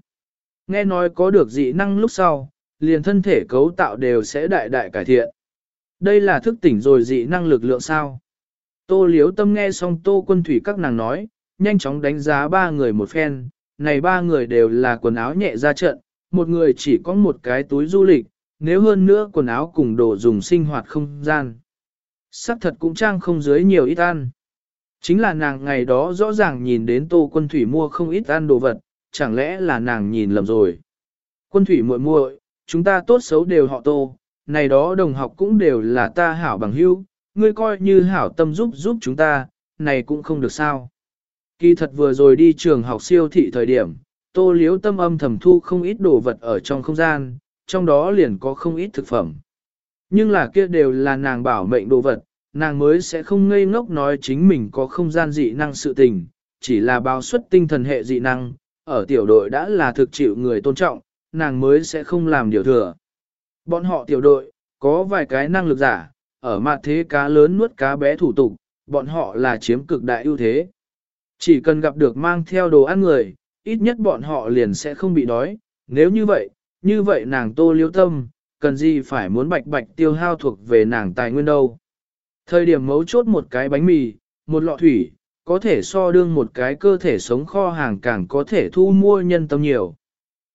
Nghe nói có được dị năng lúc sau, liền thân thể cấu tạo đều sẽ đại đại cải thiện. Đây là thức tỉnh rồi dị năng lực lượng sao. Tô liếu tâm nghe xong tô quân thủy các nàng nói, nhanh chóng đánh giá ba người một phen, này ba người đều là quần áo nhẹ ra trận, một người chỉ có một cái túi du lịch, nếu hơn nữa quần áo cùng đồ dùng sinh hoạt không gian. Sắc thật cũng trang không dưới nhiều ít ăn. Chính là nàng ngày đó rõ ràng nhìn đến tô quân thủy mua không ít ăn đồ vật, chẳng lẽ là nàng nhìn lầm rồi. Quân thủy muội muội, chúng ta tốt xấu đều họ tô, này đó đồng học cũng đều là ta hảo bằng hữu, ngươi coi như hảo tâm giúp giúp chúng ta, này cũng không được sao. Kỳ thật vừa rồi đi trường học siêu thị thời điểm, tô liếu tâm âm thầm thu không ít đồ vật ở trong không gian, trong đó liền có không ít thực phẩm. Nhưng là kia đều là nàng bảo mệnh đồ vật, nàng mới sẽ không ngây ngốc nói chính mình có không gian dị năng sự tình, chỉ là bao suất tinh thần hệ dị năng, ở tiểu đội đã là thực chịu người tôn trọng, nàng mới sẽ không làm điều thừa. Bọn họ tiểu đội, có vài cái năng lực giả, ở mặt thế cá lớn nuốt cá bé thủ tục, bọn họ là chiếm cực đại ưu thế. Chỉ cần gặp được mang theo đồ ăn người, ít nhất bọn họ liền sẽ không bị đói, nếu như vậy, như vậy nàng tô liêu tâm, cần gì phải muốn bạch bạch tiêu hao thuộc về nàng tài nguyên đâu. Thời điểm mấu chốt một cái bánh mì, một lọ thủy, có thể so đương một cái cơ thể sống kho hàng càng có thể thu mua nhân tâm nhiều.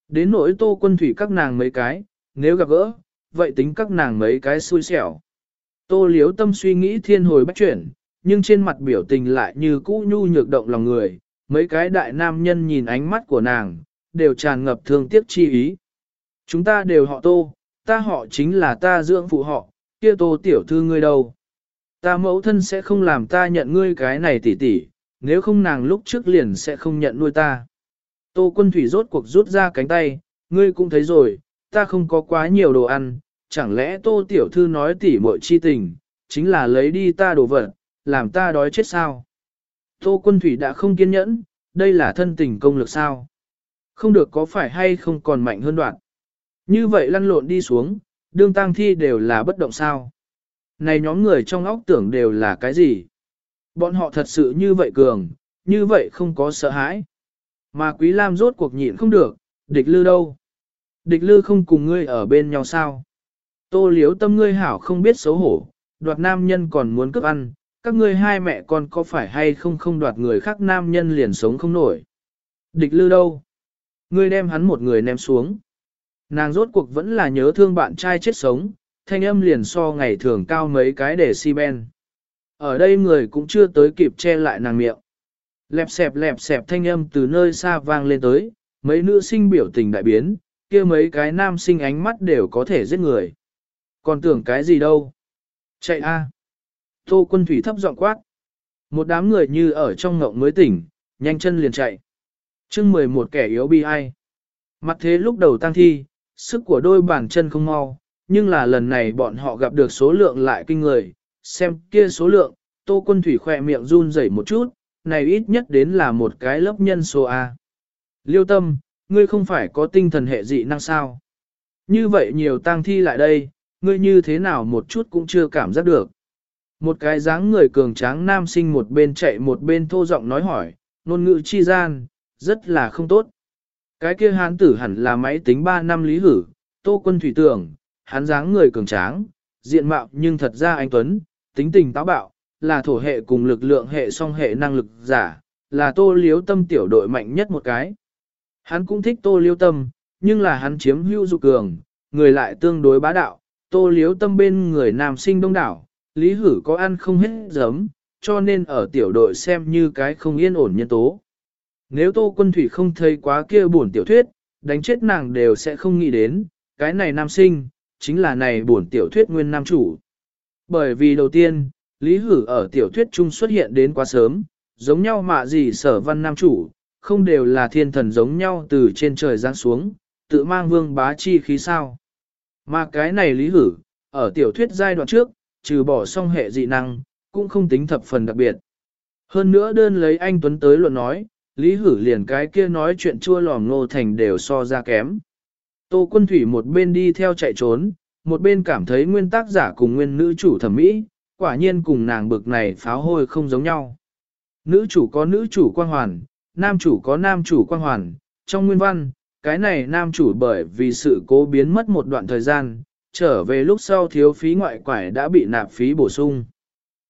Đến nỗi tô quân thủy các nàng mấy cái, nếu gặp gỡ, vậy tính các nàng mấy cái xui xẻo. Tô liếu tâm suy nghĩ thiên hồi bách chuyển, nhưng trên mặt biểu tình lại như cũ nhu nhược động lòng người, mấy cái đại nam nhân nhìn ánh mắt của nàng, đều tràn ngập thương tiếc chi ý. Chúng ta đều họ tô, ta họ chính là ta dưỡng phụ họ, kia tô tiểu thư ngươi đâu. Ta mẫu thân sẽ không làm ta nhận ngươi cái này tỉ tỉ, nếu không nàng lúc trước liền sẽ không nhận nuôi ta. Tô quân thủy rốt cuộc rút ra cánh tay, ngươi cũng thấy rồi, ta không có quá nhiều đồ ăn, chẳng lẽ tô tiểu thư nói tỉ muội chi tình, chính là lấy đi ta đồ vật, làm ta đói chết sao? Tô quân thủy đã không kiên nhẫn, đây là thân tình công lực sao? Không được có phải hay không còn mạnh hơn đoạn. Như vậy lăn lộn đi xuống, đương tang thi đều là bất động sao? Này nhóm người trong óc tưởng đều là cái gì? Bọn họ thật sự như vậy cường, như vậy không có sợ hãi. Mà Quý Lam rốt cuộc nhịn không được, địch lư đâu? Địch lư không cùng ngươi ở bên nhau sao? Tô liếu tâm ngươi hảo không biết xấu hổ, đoạt nam nhân còn muốn cướp ăn, các ngươi hai mẹ con có phải hay không không đoạt người khác nam nhân liền sống không nổi. Địch lư đâu? Ngươi đem hắn một người ném xuống. Nàng rốt cuộc vẫn là nhớ thương bạn trai chết sống, thanh âm liền so ngày thường cao mấy cái để si ben. Ở đây người cũng chưa tới kịp che lại nàng miệng. Lẹp xẹp lẹp xẹp thanh âm từ nơi xa vang lên tới, mấy nữ sinh biểu tình đại biến, kia mấy cái nam sinh ánh mắt đều có thể giết người. Còn tưởng cái gì đâu? Chạy a! Tô quân thủy thấp giọng quát. Một đám người như ở trong ngộng mới tỉnh, nhanh chân liền chạy. chương 11 kẻ yếu bi ai. Mặt thế lúc đầu tăng thi, sức của đôi bàn chân không mau, nhưng là lần này bọn họ gặp được số lượng lại kinh người, xem kia số lượng, tô quân thủy khỏe miệng run rẩy một chút, này ít nhất đến là một cái lớp nhân số A. Liêu tâm, ngươi không phải có tinh thần hệ dị năng sao? Như vậy nhiều tang thi lại đây, ngươi như thế nào một chút cũng chưa cảm giác được. Một cái dáng người cường tráng nam sinh một bên chạy một bên thô giọng nói hỏi, ngôn ngữ chi gian, rất là không tốt. Cái kia hán tử hẳn là máy tính 3 năm lý hử, tô quân thủy tưởng, hắn dáng người cường tráng, diện mạo nhưng thật ra anh Tuấn, tính tình táo bạo, là thổ hệ cùng lực lượng hệ song hệ năng lực giả, là tô liếu tâm tiểu đội mạnh nhất một cái. Hắn cũng thích tô liếu tâm, nhưng là hắn chiếm hữu dục cường, người lại tương đối bá đạo, tô liếu tâm bên người nam sinh đông đảo, lý hử có ăn không hết giấm, cho nên ở tiểu đội xem như cái không yên ổn nhân tố. Nếu tô quân thủy không thấy quá kia buồn tiểu thuyết, đánh chết nàng đều sẽ không nghĩ đến, cái này nam sinh, chính là này buồn tiểu thuyết nguyên nam chủ. Bởi vì đầu tiên, Lý Hử ở tiểu thuyết chung xuất hiện đến quá sớm, giống nhau mà gì sở văn nam chủ, không đều là thiên thần giống nhau từ trên trời giáng xuống, tự mang vương bá chi khí sao. Mà cái này Lý Hử, ở tiểu thuyết giai đoạn trước, trừ bỏ song hệ dị năng, cũng không tính thập phần đặc biệt. Hơn nữa đơn lấy anh Tuấn tới luận nói, Lý Hử liền cái kia nói chuyện chua lòm ngô thành đều so ra kém. Tô quân thủy một bên đi theo chạy trốn, một bên cảm thấy nguyên tác giả cùng nguyên nữ chủ thẩm mỹ, quả nhiên cùng nàng bực này pháo hôi không giống nhau. Nữ chủ có nữ chủ quan hoàn, nam chủ có nam chủ quan hoàn, trong nguyên văn, cái này nam chủ bởi vì sự cố biến mất một đoạn thời gian, trở về lúc sau thiếu phí ngoại quải đã bị nạp phí bổ sung.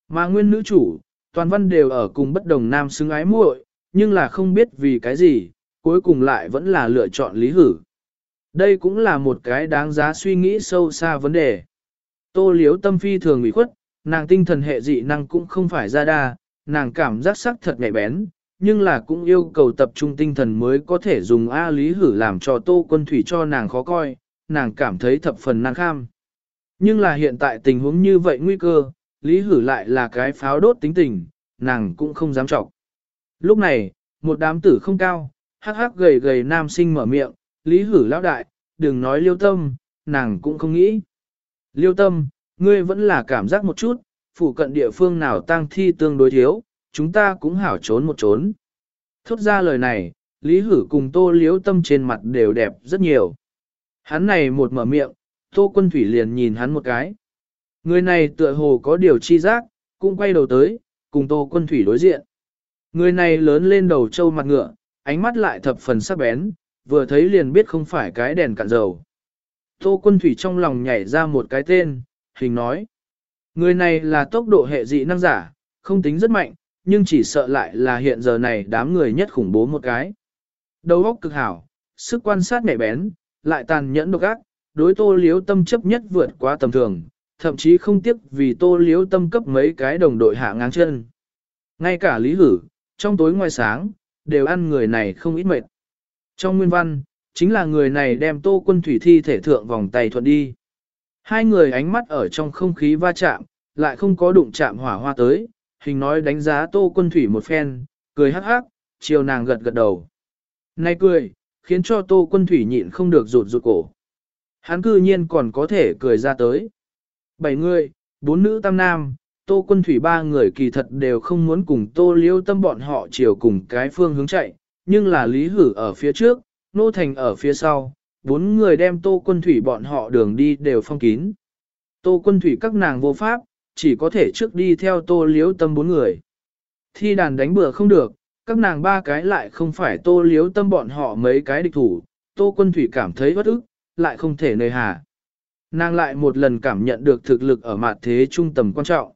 Mà nguyên nữ chủ, toàn văn đều ở cùng bất đồng nam xứng ái muội, nhưng là không biết vì cái gì, cuối cùng lại vẫn là lựa chọn lý hử. Đây cũng là một cái đáng giá suy nghĩ sâu xa vấn đề. Tô liếu tâm phi thường ủy khuất, nàng tinh thần hệ dị năng cũng không phải ra đa, nàng cảm giác sắc thật nhạy bén, nhưng là cũng yêu cầu tập trung tinh thần mới có thể dùng A lý hử làm cho tô quân thủy cho nàng khó coi, nàng cảm thấy thập phần năng kham. Nhưng là hiện tại tình huống như vậy nguy cơ, lý hử lại là cái pháo đốt tính tình, nàng cũng không dám trọng. Lúc này, một đám tử không cao, hắc hắc gầy gầy nam sinh mở miệng, lý hử lão đại, đừng nói liêu tâm, nàng cũng không nghĩ. Liêu tâm, ngươi vẫn là cảm giác một chút, phụ cận địa phương nào tang thi tương đối thiếu, chúng ta cũng hảo trốn một trốn. Thốt ra lời này, Lý Hử cùng Tô Liếu Tâm trên mặt đều đẹp rất nhiều. Hắn này một mở miệng, Tô Quân Thủy liền nhìn hắn một cái. Người này tựa hồ có điều chi giác, cũng quay đầu tới, cùng Tô Quân Thủy đối diện. Người này lớn lên đầu trâu mặt ngựa, ánh mắt lại thập phần sắc bén, vừa thấy liền biết không phải cái đèn cạn dầu. Tô quân thủy trong lòng nhảy ra một cái tên, hình nói. Người này là tốc độ hệ dị năng giả, không tính rất mạnh, nhưng chỉ sợ lại là hiện giờ này đám người nhất khủng bố một cái. Đầu óc cực hảo, sức quan sát nhạy bén, lại tàn nhẫn độc ác, đối tô liếu tâm chấp nhất vượt quá tầm thường, thậm chí không tiếc vì tô liếu tâm cấp mấy cái đồng đội hạ ngang chân. Ngay cả lý hử, trong tối ngoài sáng, đều ăn người này không ít mệt. Trong nguyên văn, chính là người này đem tô quân thủy thi thể thượng vòng tay thuận đi. Hai người ánh mắt ở trong không khí va chạm, lại không có đụng chạm hỏa hoa tới, hình nói đánh giá tô quân thủy một phen, cười hắc hắc, chiều nàng gật gật đầu. Này cười, khiến cho tô quân thủy nhịn không được rụt rụt cổ. Hắn cư nhiên còn có thể cười ra tới. Bảy người, bốn nữ tam nam, tô quân thủy ba người kỳ thật đều không muốn cùng tô liêu tâm bọn họ chiều cùng cái phương hướng chạy, nhưng là lý hử ở phía trước, nô thành ở phía sau, bốn người đem tô quân thủy bọn họ đường đi đều phong kín. Tô quân thủy các nàng vô pháp, chỉ có thể trước đi theo tô liếu tâm bốn người. Thi đàn đánh bừa không được, các nàng ba cái lại không phải tô liếu tâm bọn họ mấy cái địch thủ, tô quân thủy cảm thấy bất ức, lại không thể nơi hà. Nàng lại một lần cảm nhận được thực lực ở mặt thế trung tầm quan trọng.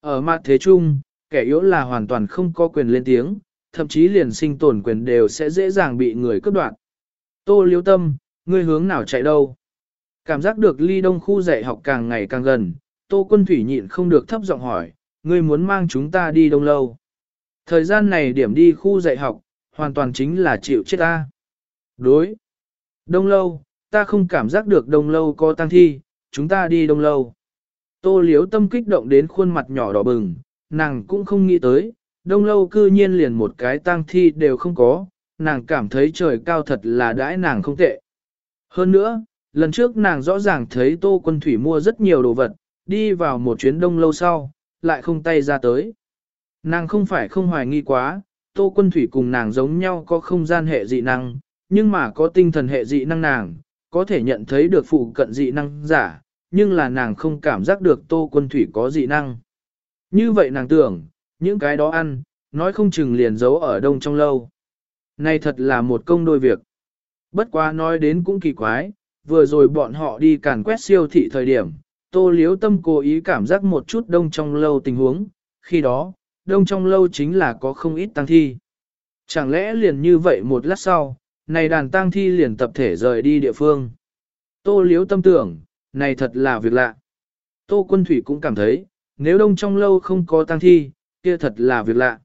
Ở mặt thế trung, kẻ yếu là hoàn toàn không có quyền lên tiếng, thậm chí liền sinh tồn quyền đều sẽ dễ dàng bị người cướp đoạt. Tô liếu tâm, ngươi hướng nào chạy đâu? Cảm giác được ly đông khu dạy học càng ngày càng gần, Tô Quân Thủy nhịn không được thấp giọng hỏi, ngươi muốn mang chúng ta đi đông lâu? Thời gian này điểm đi khu dạy học, hoàn toàn chính là chịu chết ta. Đối. Đông lâu, ta không cảm giác được đông lâu có tăng thi, chúng ta đi đông lâu. Tô liếu tâm kích động đến khuôn mặt nhỏ đỏ bừng, nàng cũng không nghĩ tới, đông lâu cư nhiên liền một cái tang thi đều không có, nàng cảm thấy trời cao thật là đãi nàng không tệ. Hơn nữa, lần trước nàng rõ ràng thấy tô quân thủy mua rất nhiều đồ vật, đi vào một chuyến đông lâu sau, lại không tay ra tới. Nàng không phải không hoài nghi quá, tô quân thủy cùng nàng giống nhau có không gian hệ dị năng, nhưng mà có tinh thần hệ dị năng nàng, có thể nhận thấy được phụ cận dị năng giả, nhưng là nàng không cảm giác được tô quân thủy có dị năng. Như vậy nàng tưởng, những cái đó ăn, nói không chừng liền giấu ở đông trong lâu. Này thật là một công đôi việc. Bất quá nói đến cũng kỳ quái, vừa rồi bọn họ đi càn quét siêu thị thời điểm, tô liếu tâm cố ý cảm giác một chút đông trong lâu tình huống, khi đó, đông trong lâu chính là có không ít tăng thi. Chẳng lẽ liền như vậy một lát sau, này đàn tăng thi liền tập thể rời đi địa phương. Tô liếu tâm tưởng, này thật là việc lạ. Tô quân thủy cũng cảm thấy, nếu đông trong lâu không có tăng thi, kia thật là việc lạ.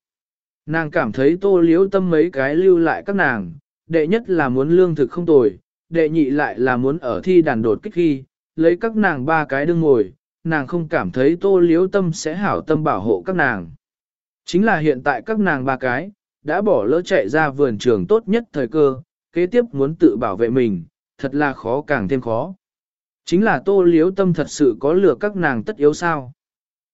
Nàng cảm thấy tô liếu tâm mấy cái lưu lại các nàng, đệ nhất là muốn lương thực không tồi, đệ nhị lại là muốn ở thi đàn đột kích khi, lấy các nàng ba cái đương ngồi, nàng không cảm thấy tô liếu tâm sẽ hảo tâm bảo hộ các nàng. Chính là hiện tại các nàng ba cái, đã bỏ lỡ chạy ra vườn trường tốt nhất thời cơ, kế tiếp muốn tự bảo vệ mình, thật là khó càng thêm khó. Chính là tô liếu tâm thật sự có lừa các nàng tất yếu sao.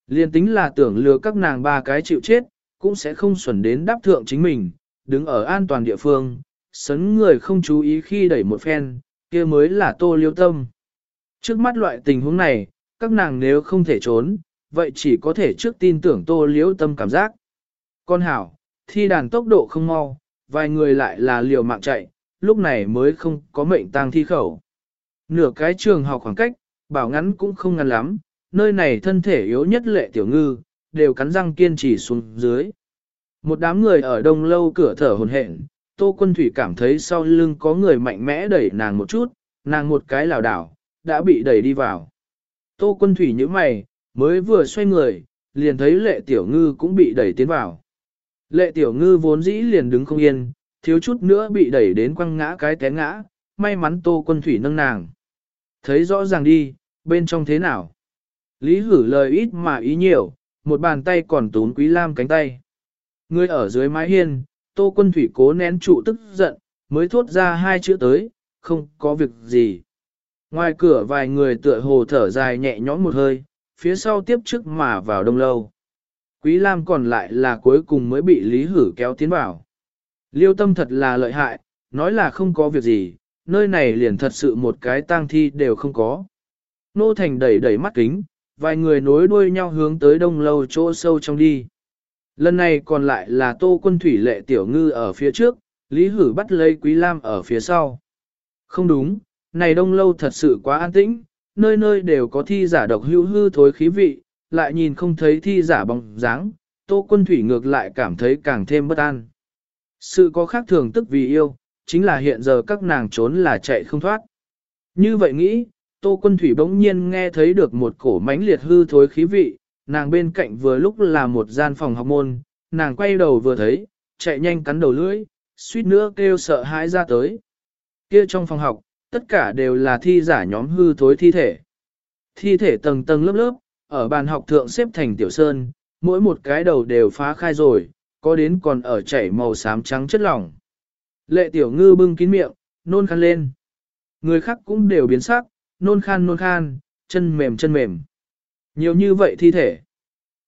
Liên tính là tưởng lừa các nàng ba cái chịu chết, cũng sẽ không xuẩn đến đáp thượng chính mình, đứng ở an toàn địa phương, sấn người không chú ý khi đẩy một phen, kia mới là tô liêu tâm. Trước mắt loại tình huống này, các nàng nếu không thể trốn, vậy chỉ có thể trước tin tưởng tô liêu tâm cảm giác. Con hảo, thi đàn tốc độ không mau, vài người lại là liều mạng chạy, lúc này mới không có mệnh tang thi khẩu. Nửa cái trường học khoảng cách, bảo ngắn cũng không ngắn lắm, nơi này thân thể yếu nhất lệ tiểu ngư, đều cắn răng kiên trì xuống dưới. Một đám người ở đông lâu cửa thở hồn hển, Tô Quân Thủy cảm thấy sau lưng có người mạnh mẽ đẩy nàng một chút, nàng một cái lảo đảo, đã bị đẩy đi vào. Tô Quân Thủy như mày, mới vừa xoay người, liền thấy lệ tiểu ngư cũng bị đẩy tiến vào. Lệ tiểu ngư vốn dĩ liền đứng không yên, thiếu chút nữa bị đẩy đến quăng ngã cái té ngã, may mắn Tô Quân Thủy nâng nàng. Thấy rõ ràng đi, bên trong thế nào? Lý hử lời ít mà ý nhiều, một bàn tay còn tốn Quý Lam cánh tay. Người ở dưới mái hiên, Tô Quân Thủy cố nén trụ tức giận, mới thốt ra hai chữ tới, không có việc gì. Ngoài cửa vài người tựa hồ thở dài nhẹ nhõm một hơi, phía sau tiếp trước mà vào đông lâu. Quý Lam còn lại là cuối cùng mới bị Lý Hử kéo tiến vào. Liêu tâm thật là lợi hại, nói là không có việc gì, nơi này liền thật sự một cái tang thi đều không có. Nô Thành đẩy đẩy mắt kính, vài người nối đuôi nhau hướng tới đông lâu chỗ sâu trong đi. Lần này còn lại là tô quân thủy lệ tiểu ngư ở phía trước, Lý Hử bắt lấy Quý Lam ở phía sau. Không đúng, này đông lâu thật sự quá an tĩnh, nơi nơi đều có thi giả độc hữu hư thối khí vị, lại nhìn không thấy thi giả bóng dáng, tô quân thủy ngược lại cảm thấy càng thêm bất an. Sự có khác thường tức vì yêu, chính là hiện giờ các nàng trốn là chạy không thoát. Như vậy nghĩ, tô quân thủy bỗng nhiên nghe thấy được một cổ mánh liệt hư thối khí vị, nàng bên cạnh vừa lúc là một gian phòng học môn, nàng quay đầu vừa thấy, chạy nhanh cắn đầu lưỡi, suýt nữa kêu sợ hãi ra tới. Kia trong phòng học, tất cả đều là thi giả nhóm hư thối thi thể. Thi thể tầng tầng lớp lớp, ở bàn học thượng xếp thành tiểu sơn, mỗi một cái đầu đều phá khai rồi, có đến còn ở chảy màu xám trắng chất lỏng. Lệ tiểu ngư bưng kín miệng, nôn khăn lên. Người khác cũng đều biến sắc, nôn khan nôn khan, chân mềm chân mềm. Nhiều như vậy thi thể.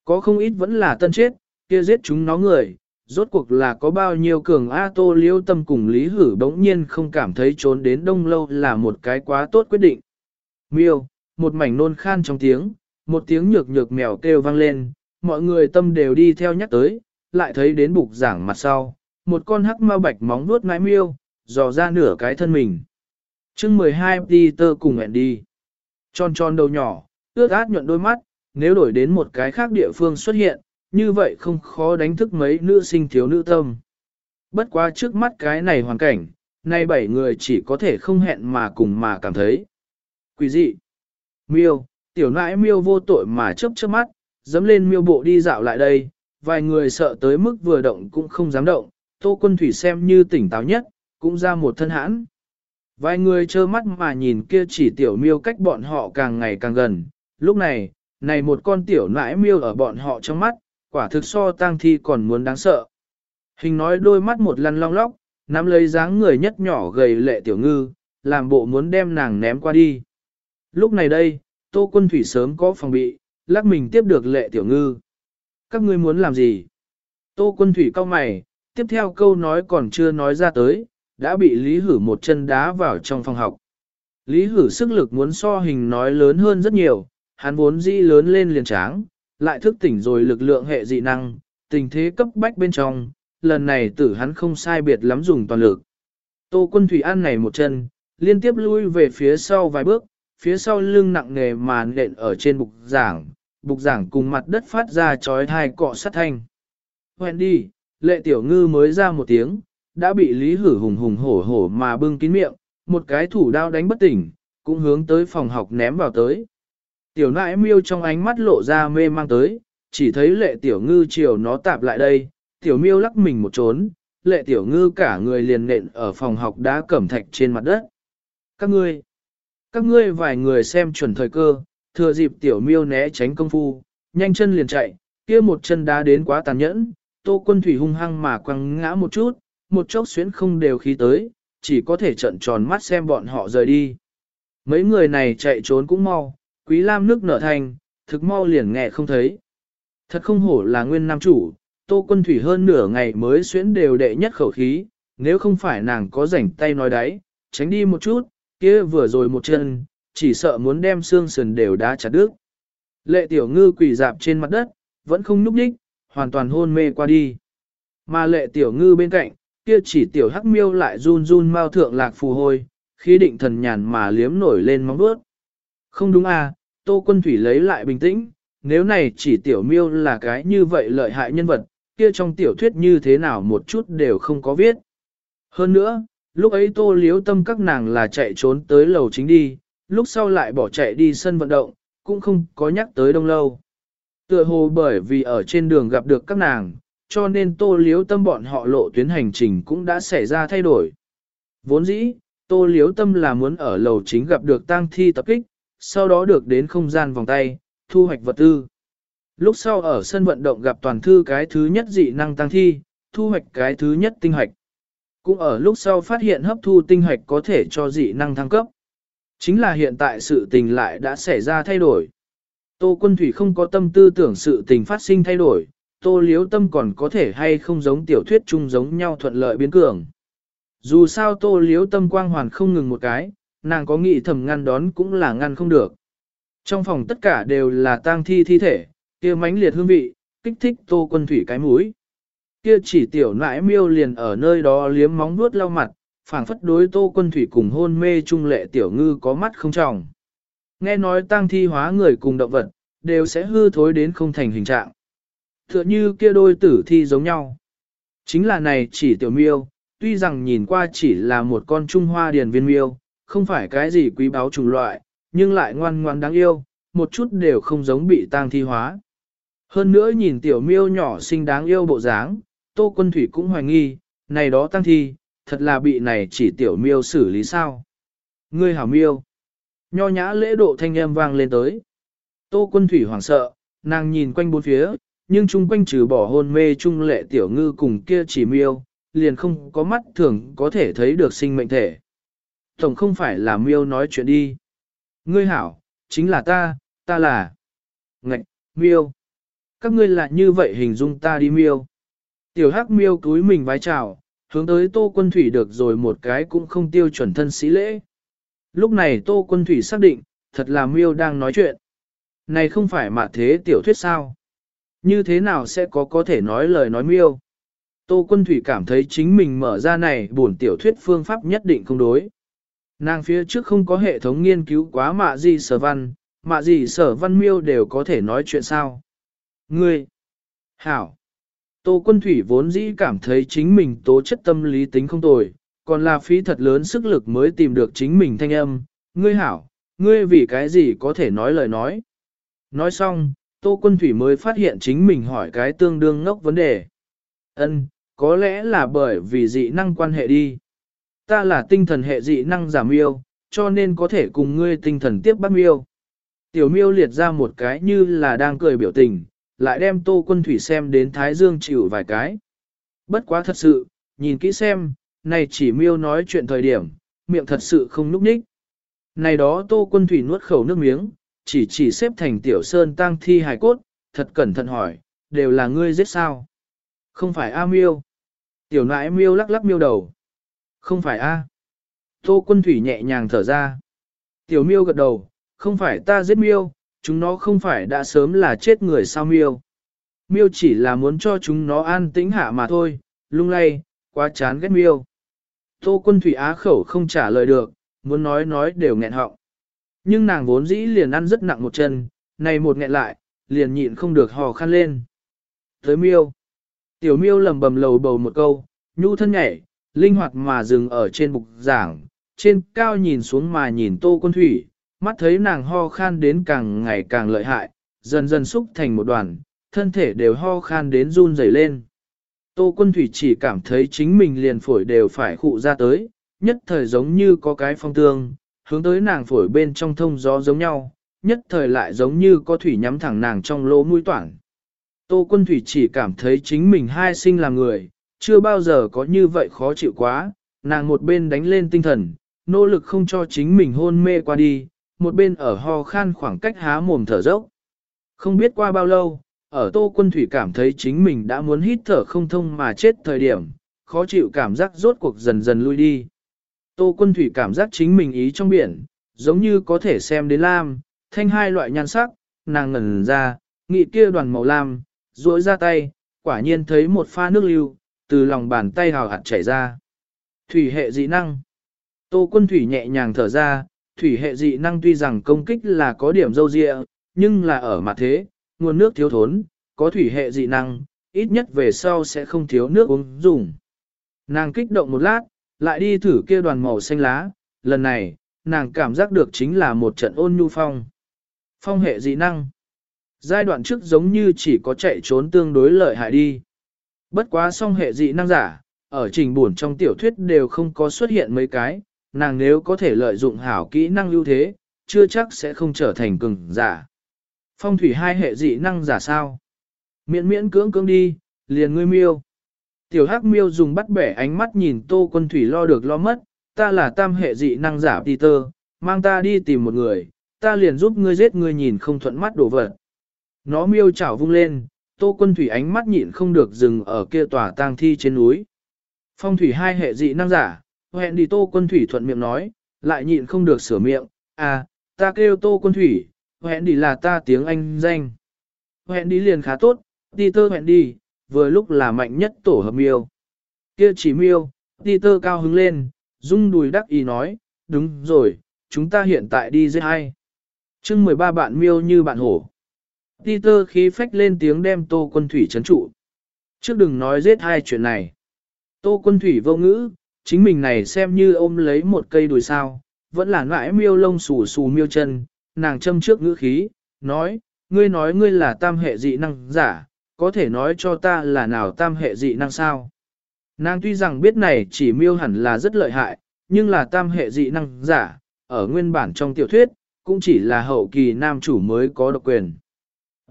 Có không ít vẫn là tân chết, kia giết chúng nó người, rốt cuộc là có bao nhiêu cường A Tô Liêu Tâm cùng Lý Hử bỗng nhiên không cảm thấy trốn đến đông lâu là một cái quá tốt quyết định. Miêu, một mảnh nôn khan trong tiếng, một tiếng nhược nhược mèo kêu vang lên, mọi người tâm đều đi theo nhắc tới, lại thấy đến bục giảng mặt sau, một con hắc ma bạch móng nuốt mái miêu, dò ra nửa cái thân mình chương 12 Peter cùng hẹn đi. Tròn tròn đầu nhỏ, ướt át nhuận đôi mắt, nếu đổi đến một cái khác địa phương xuất hiện, như vậy không khó đánh thức mấy nữ sinh thiếu nữ tâm. Bất quá trước mắt cái này hoàn cảnh, nay bảy người chỉ có thể không hẹn mà cùng mà cảm thấy. quý dị. Miêu, tiểu nãi miêu vô tội mà chớp chớp mắt, dấm lên miêu bộ đi dạo lại đây, vài người sợ tới mức vừa động cũng không dám động, tô quân thủy xem như tỉnh táo nhất, cũng ra một thân hãn. Vài người trơ mắt mà nhìn kia chỉ tiểu miêu cách bọn họ càng ngày càng gần, lúc này, này một con tiểu nãi miêu ở bọn họ trong mắt, quả thực so tang thi còn muốn đáng sợ. Hình nói đôi mắt một lăn long lóc, nắm lấy dáng người nhất nhỏ gầy lệ tiểu ngư, làm bộ muốn đem nàng ném qua đi. Lúc này đây, tô quân thủy sớm có phòng bị, lắc mình tiếp được lệ tiểu ngư. Các ngươi muốn làm gì? Tô quân thủy cau mày, tiếp theo câu nói còn chưa nói ra tới, đã bị Lý Hử một chân đá vào trong phòng học. Lý Hử sức lực muốn so hình nói lớn hơn rất nhiều, hắn vốn dĩ lớn lên liền tráng, lại thức tỉnh rồi lực lượng hệ dị năng, tình thế cấp bách bên trong, lần này tử hắn không sai biệt lắm dùng toàn lực. Tô quân thủy ăn này một chân, liên tiếp lui về phía sau vài bước, phía sau lưng nặng nề mà nện ở trên bục giảng, bục giảng cùng mặt đất phát ra chói thai cọ sát thanh. Hoen đi, lệ tiểu ngư mới ra một tiếng, đã bị lý hử hùng hùng hổ hổ mà bưng kín miệng, một cái thủ đao đánh bất tỉnh, cũng hướng tới phòng học ném vào tới. Tiểu nãi miêu trong ánh mắt lộ ra mê mang tới, chỉ thấy lệ tiểu ngư chiều nó tạp lại đây, tiểu miêu lắc mình một trốn, lệ tiểu ngư cả người liền nện ở phòng học đá cẩm thạch trên mặt đất. Các ngươi, các ngươi vài người xem chuẩn thời cơ, thừa dịp tiểu miêu né tránh công phu, nhanh chân liền chạy, kia một chân đá đến quá tàn nhẫn, tô quân thủy hung hăng mà quăng ngã một chút, một chốc xuyến không đều khí tới, chỉ có thể trận tròn mắt xem bọn họ rời đi. Mấy người này chạy trốn cũng mau, Quý Lam nước nở thành, thực mau liền nghe không thấy. Thật không hổ là nguyên nam chủ, tô quân thủy hơn nửa ngày mới xuyến đều đệ nhất khẩu khí, nếu không phải nàng có rảnh tay nói đấy, tránh đi một chút, kia vừa rồi một chân, chỉ sợ muốn đem xương sườn đều đá chặt đứt. Lệ tiểu ngư quỳ dạp trên mặt đất, vẫn không núp đích, hoàn toàn hôn mê qua đi. Mà lệ tiểu ngư bên cạnh, kia chỉ tiểu hắc miêu lại run run mau thượng lạc phù hôi, khi định thần nhàn mà liếm nổi lên móng bước. Không đúng à, Tô Quân Thủy lấy lại bình tĩnh, nếu này chỉ tiểu miêu là cái như vậy lợi hại nhân vật, kia trong tiểu thuyết như thế nào một chút đều không có viết. Hơn nữa, lúc ấy Tô Liếu Tâm các nàng là chạy trốn tới lầu chính đi, lúc sau lại bỏ chạy đi sân vận động, cũng không có nhắc tới đông lâu. Tựa hồ bởi vì ở trên đường gặp được các nàng, cho nên Tô Liếu Tâm bọn họ lộ tuyến hành trình cũng đã xảy ra thay đổi. Vốn dĩ, Tô Liếu Tâm là muốn ở lầu chính gặp được tang thi tập kích, sau đó được đến không gian vòng tay, thu hoạch vật tư. Lúc sau ở sân vận động gặp toàn thư cái thứ nhất dị năng tăng thi, thu hoạch cái thứ nhất tinh hoạch. Cũng ở lúc sau phát hiện hấp thu tinh hoạch có thể cho dị năng thăng cấp. Chính là hiện tại sự tình lại đã xảy ra thay đổi. Tô quân thủy không có tâm tư tưởng sự tình phát sinh thay đổi, tô liếu tâm còn có thể hay không giống tiểu thuyết chung giống nhau thuận lợi biến cường. Dù sao tô liếu tâm quang hoàn không ngừng một cái, nàng có nghĩ thầm ngăn đón cũng là ngăn không được. Trong phòng tất cả đều là tang thi thi thể, kia mãnh liệt hương vị, kích thích tô quân thủy cái mũi. Kia chỉ tiểu nãi miêu liền ở nơi đó liếm móng vuốt lau mặt, phảng phất đối tô quân thủy cùng hôn mê trung lệ tiểu ngư có mắt không trọng. Nghe nói tang thi hóa người cùng động vật, đều sẽ hư thối đến không thành hình trạng. Tựa như kia đôi tử thi giống nhau. Chính là này chỉ tiểu miêu, tuy rằng nhìn qua chỉ là một con trung hoa điền viên miêu, không phải cái gì quý báu chủng loại, nhưng lại ngoan ngoan đáng yêu, một chút đều không giống bị tang thi hóa. Hơn nữa nhìn tiểu miêu nhỏ xinh đáng yêu bộ dáng, Tô Quân Thủy cũng hoài nghi, này đó tăng thi, thật là bị này chỉ tiểu miêu xử lý sao. Ngươi hảo miêu. Nho nhã lễ độ thanh âm vang lên tới. Tô Quân Thủy hoảng sợ, nàng nhìn quanh bốn phía, nhưng chung quanh trừ bỏ hôn mê trung lệ tiểu ngư cùng kia chỉ miêu, liền không có mắt thường có thể thấy được sinh mệnh thể. Tổng không phải là miêu nói chuyện đi. Ngươi hảo, chính là ta, ta là... Ngạch, miêu. Các ngươi lại như vậy hình dung ta đi miêu. Tiểu hắc miêu túi mình vái chào, hướng tới tô quân thủy được rồi một cái cũng không tiêu chuẩn thân sĩ lễ. Lúc này tô quân thủy xác định, thật là miêu đang nói chuyện. Này không phải mà thế tiểu thuyết sao? Như thế nào sẽ có có thể nói lời nói miêu? Tô quân thủy cảm thấy chính mình mở ra này buồn tiểu thuyết phương pháp nhất định không đối. Nàng phía trước không có hệ thống nghiên cứu quá mạ gì sở văn, mạ gì sở văn miêu đều có thể nói chuyện sao. Ngươi! Hảo! Tô quân thủy vốn dĩ cảm thấy chính mình tố chất tâm lý tính không tồi, còn là phí thật lớn sức lực mới tìm được chính mình thanh âm. Ngươi hảo, ngươi vì cái gì có thể nói lời nói. Nói xong, Tô quân thủy mới phát hiện chính mình hỏi cái tương đương ngốc vấn đề. Ân, có lẽ là bởi vì dị năng quan hệ đi. Ta là tinh thần hệ dị năng giảm yêu, cho nên có thể cùng ngươi tinh thần tiếp bắt miêu. Tiểu miêu liệt ra một cái như là đang cười biểu tình, lại đem tô quân thủy xem đến thái dương chịu vài cái. Bất quá thật sự, nhìn kỹ xem, này chỉ miêu nói chuyện thời điểm, miệng thật sự không núp ních. Này đó tô quân thủy nuốt khẩu nước miếng, chỉ chỉ xếp thành tiểu sơn tang thi hài cốt, thật cẩn thận hỏi, đều là ngươi giết sao? Không phải A miêu. Tiểu nãi miêu lắc lắc miêu đầu. Không phải A. Tô quân thủy nhẹ nhàng thở ra. Tiểu miêu gật đầu, không phải ta giết miêu, chúng nó không phải đã sớm là chết người sao miêu. Miêu chỉ là muốn cho chúng nó an tĩnh hạ mà thôi, lung lay, quá chán ghét miêu. Tô quân thủy á khẩu không trả lời được, muốn nói nói đều nghẹn họng. Nhưng nàng vốn dĩ liền ăn rất nặng một chân, này một nghẹn lại, liền nhịn không được hò khăn lên. Tới miêu. Tiểu miêu lầm bầm lầu bầu một câu, nhu thân nhảy, linh hoạt mà dừng ở trên bục giảng, trên cao nhìn xuống mà nhìn tô quân thủy, mắt thấy nàng ho khan đến càng ngày càng lợi hại, dần dần xúc thành một đoàn, thân thể đều ho khan đến run rẩy lên. Tô quân thủy chỉ cảm thấy chính mình liền phổi đều phải khụ ra tới, nhất thời giống như có cái phong tương, hướng tới nàng phổi bên trong thông gió giống nhau, nhất thời lại giống như có thủy nhắm thẳng nàng trong lỗ mũi toản. Tô quân thủy chỉ cảm thấy chính mình hai sinh làm người, chưa bao giờ có như vậy khó chịu quá, nàng một bên đánh lên tinh thần, nỗ lực không cho chính mình hôn mê qua đi, một bên ở ho khan khoảng cách há mồm thở dốc. Không biết qua bao lâu, ở tô quân thủy cảm thấy chính mình đã muốn hít thở không thông mà chết thời điểm, khó chịu cảm giác rốt cuộc dần dần lui đi. Tô quân thủy cảm giác chính mình ý trong biển, giống như có thể xem đến lam, thanh hai loại nhan sắc, nàng ngẩn ra, nghị kia đoàn màu lam, duỗi ra tay, quả nhiên thấy một pha nước lưu, từ lòng bàn tay hào hạt chảy ra. Thủy hệ dị năng. Tô quân thủy nhẹ nhàng thở ra, thủy hệ dị năng tuy rằng công kích là có điểm dâu dịa, nhưng là ở mặt thế, nguồn nước thiếu thốn, có thủy hệ dị năng, ít nhất về sau sẽ không thiếu nước uống dùng. Nàng kích động một lát, lại đi thử kia đoàn màu xanh lá, lần này, nàng cảm giác được chính là một trận ôn nhu phong. Phong hệ dị năng. Giai đoạn trước giống như chỉ có chạy trốn tương đối lợi hại đi. Bất quá song hệ dị năng giả, ở trình buồn trong tiểu thuyết đều không có xuất hiện mấy cái, nàng nếu có thể lợi dụng hảo kỹ năng ưu thế, chưa chắc sẽ không trở thành cường giả. Phong thủy hai hệ dị năng giả sao? Miễn miễn cưỡng cưỡng đi, liền ngươi miêu. Tiểu hắc miêu dùng bắt bẻ ánh mắt nhìn tô quân thủy lo được lo mất, ta là tam hệ dị năng giả Peter, mang ta đi tìm một người, ta liền giúp ngươi giết ngươi nhìn không thuận mắt đổ vật. Nó miêu chảo vung lên, tô quân thủy ánh mắt nhịn không được dừng ở kia tòa tang thi trên núi. Phong thủy hai hệ dị năng giả, hẹn đi tô quân thủy thuận miệng nói, lại nhịn không được sửa miệng, à, ta kêu tô quân thủy, hẹn đi là ta tiếng Anh danh. Hẹn đi liền khá tốt, đi tơ hẹn đi, vừa lúc là mạnh nhất tổ hợp miêu. Kia chỉ miêu, đi tơ cao hứng lên, rung đùi đắc ý nói, đúng rồi, chúng ta hiện tại đi giết hai. chương 13 bạn miêu như bạn hổ. Peter khí phách lên tiếng đem tô quân thủy chấn trụ. Trước đừng nói giết hai chuyện này. Tô quân thủy vô ngữ, chính mình này xem như ôm lấy một cây đùi sao, vẫn là ngãi miêu lông xù xù miêu chân, nàng châm trước ngữ khí, nói, ngươi nói ngươi là tam hệ dị năng giả, có thể nói cho ta là nào tam hệ dị năng sao? Nàng tuy rằng biết này chỉ miêu hẳn là rất lợi hại, nhưng là tam hệ dị năng giả, ở nguyên bản trong tiểu thuyết, cũng chỉ là hậu kỳ nam chủ mới có độc quyền.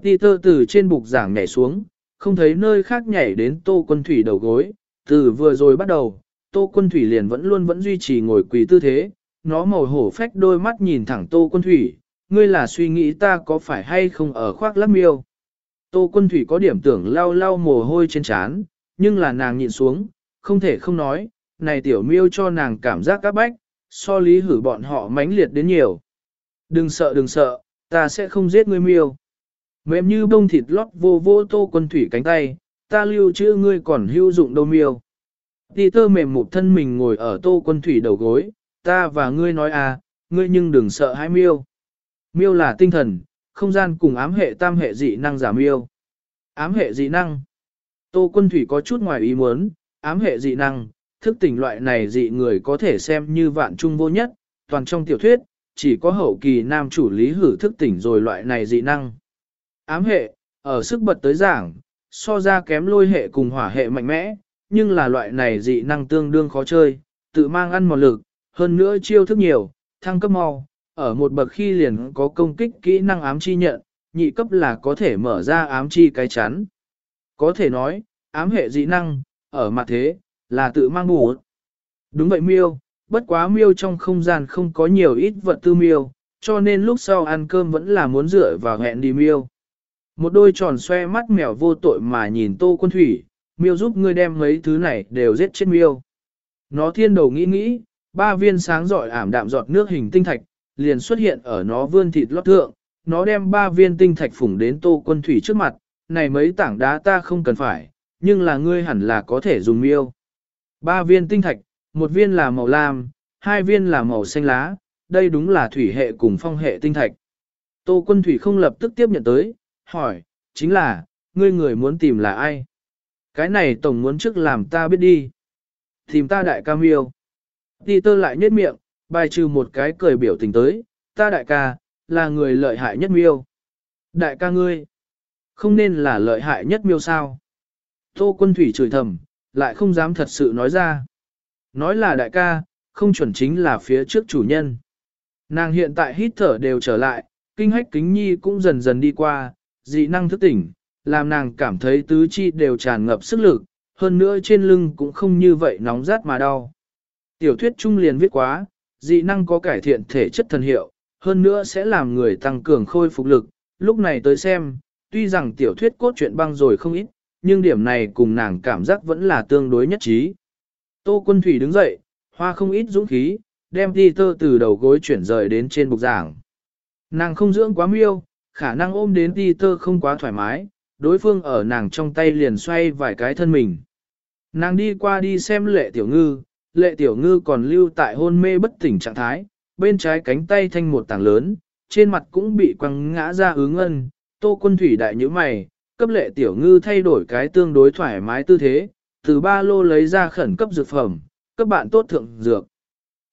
Peter từ trên bục giảng nhảy xuống, không thấy nơi khác nhảy đến tô quân thủy đầu gối, từ vừa rồi bắt đầu, tô quân thủy liền vẫn luôn vẫn duy trì ngồi quỳ tư thế, nó màu hổ phách đôi mắt nhìn thẳng tô quân thủy, ngươi là suy nghĩ ta có phải hay không ở khoác lắp miêu. Tô quân thủy có điểm tưởng lau lau mồ hôi trên trán, nhưng là nàng nhịn xuống, không thể không nói, này tiểu miêu cho nàng cảm giác các bách, so lý hử bọn họ mãnh liệt đến nhiều. Đừng sợ đừng sợ, ta sẽ không giết ngươi miêu. Mềm như bông thịt lót vô vô tô quân thủy cánh tay, ta lưu chữ ngươi còn hữu dụng đâu miêu. Tì tơ mềm một thân mình ngồi ở tô quân thủy đầu gối, ta và ngươi nói à, ngươi nhưng đừng sợ hai miêu. Miêu là tinh thần, không gian cùng ám hệ tam hệ dị năng giả miêu. Ám hệ dị năng. Tô quân thủy có chút ngoài ý muốn, ám hệ dị năng, thức tỉnh loại này dị người có thể xem như vạn trung vô nhất, toàn trong tiểu thuyết, chỉ có hậu kỳ nam chủ lý hử thức tỉnh rồi loại này dị năng. Ám hệ, ở sức bật tới giảng, so ra kém lôi hệ cùng hỏa hệ mạnh mẽ, nhưng là loại này dị năng tương đương khó chơi, tự mang ăn một lực, hơn nữa chiêu thức nhiều, thăng cấp mau, ở một bậc khi liền có công kích kỹ năng ám chi nhận, nhị cấp là có thể mở ra ám chi cái chắn. Có thể nói, ám hệ dị năng, ở mặt thế, là tự mang bù. Đúng vậy miêu, bất quá miêu trong không gian không có nhiều ít vật tư miêu, cho nên lúc sau ăn cơm vẫn là muốn dựa vào hẹn đi miêu. Một đôi tròn xoe mắt mèo vô tội mà nhìn tô quân thủy, miêu giúp ngươi đem mấy thứ này đều giết chết miêu. Nó thiên đầu nghĩ nghĩ, ba viên sáng giỏi ảm đạm giọt nước hình tinh thạch, liền xuất hiện ở nó vươn thịt lót thượng, nó đem ba viên tinh thạch phủng đến tô quân thủy trước mặt, này mấy tảng đá ta không cần phải, nhưng là ngươi hẳn là có thể dùng miêu. Ba viên tinh thạch, một viên là màu lam, hai viên là màu xanh lá, đây đúng là thủy hệ cùng phong hệ tinh thạch. Tô quân thủy không lập tức tiếp nhận tới, hỏi, chính là, ngươi người muốn tìm là ai? Cái này tổng muốn trước làm ta biết đi. Tìm ta đại ca miêu. Đi tơ lại nhếch miệng, bài trừ một cái cười biểu tình tới, ta đại ca, là người lợi hại nhất miêu. Đại ca ngươi, không nên là lợi hại nhất miêu sao? Tô quân thủy chửi thầm, lại không dám thật sự nói ra. Nói là đại ca, không chuẩn chính là phía trước chủ nhân. Nàng hiện tại hít thở đều trở lại, kinh hách kính nhi cũng dần dần đi qua, dị năng thức tỉnh, làm nàng cảm thấy tứ chi đều tràn ngập sức lực, hơn nữa trên lưng cũng không như vậy nóng rát mà đau. Tiểu thuyết trung liền viết quá, dị năng có cải thiện thể chất thần hiệu, hơn nữa sẽ làm người tăng cường khôi phục lực. Lúc này tới xem, tuy rằng tiểu thuyết cốt truyện băng rồi không ít, nhưng điểm này cùng nàng cảm giác vẫn là tương đối nhất trí. Tô quân thủy đứng dậy, hoa không ít dũng khí, đem đi tơ từ đầu gối chuyển rời đến trên bục giảng. Nàng không dưỡng quá miêu, khả năng ôm đến đi tơ không quá thoải mái, đối phương ở nàng trong tay liền xoay vài cái thân mình. Nàng đi qua đi xem lệ tiểu ngư, lệ tiểu ngư còn lưu tại hôn mê bất tỉnh trạng thái, bên trái cánh tay thanh một tảng lớn, trên mặt cũng bị quăng ngã ra ứng ân, tô quân thủy đại như mày, cấp lệ tiểu ngư thay đổi cái tương đối thoải mái tư thế, từ ba lô lấy ra khẩn cấp dược phẩm, các bạn tốt thượng dược.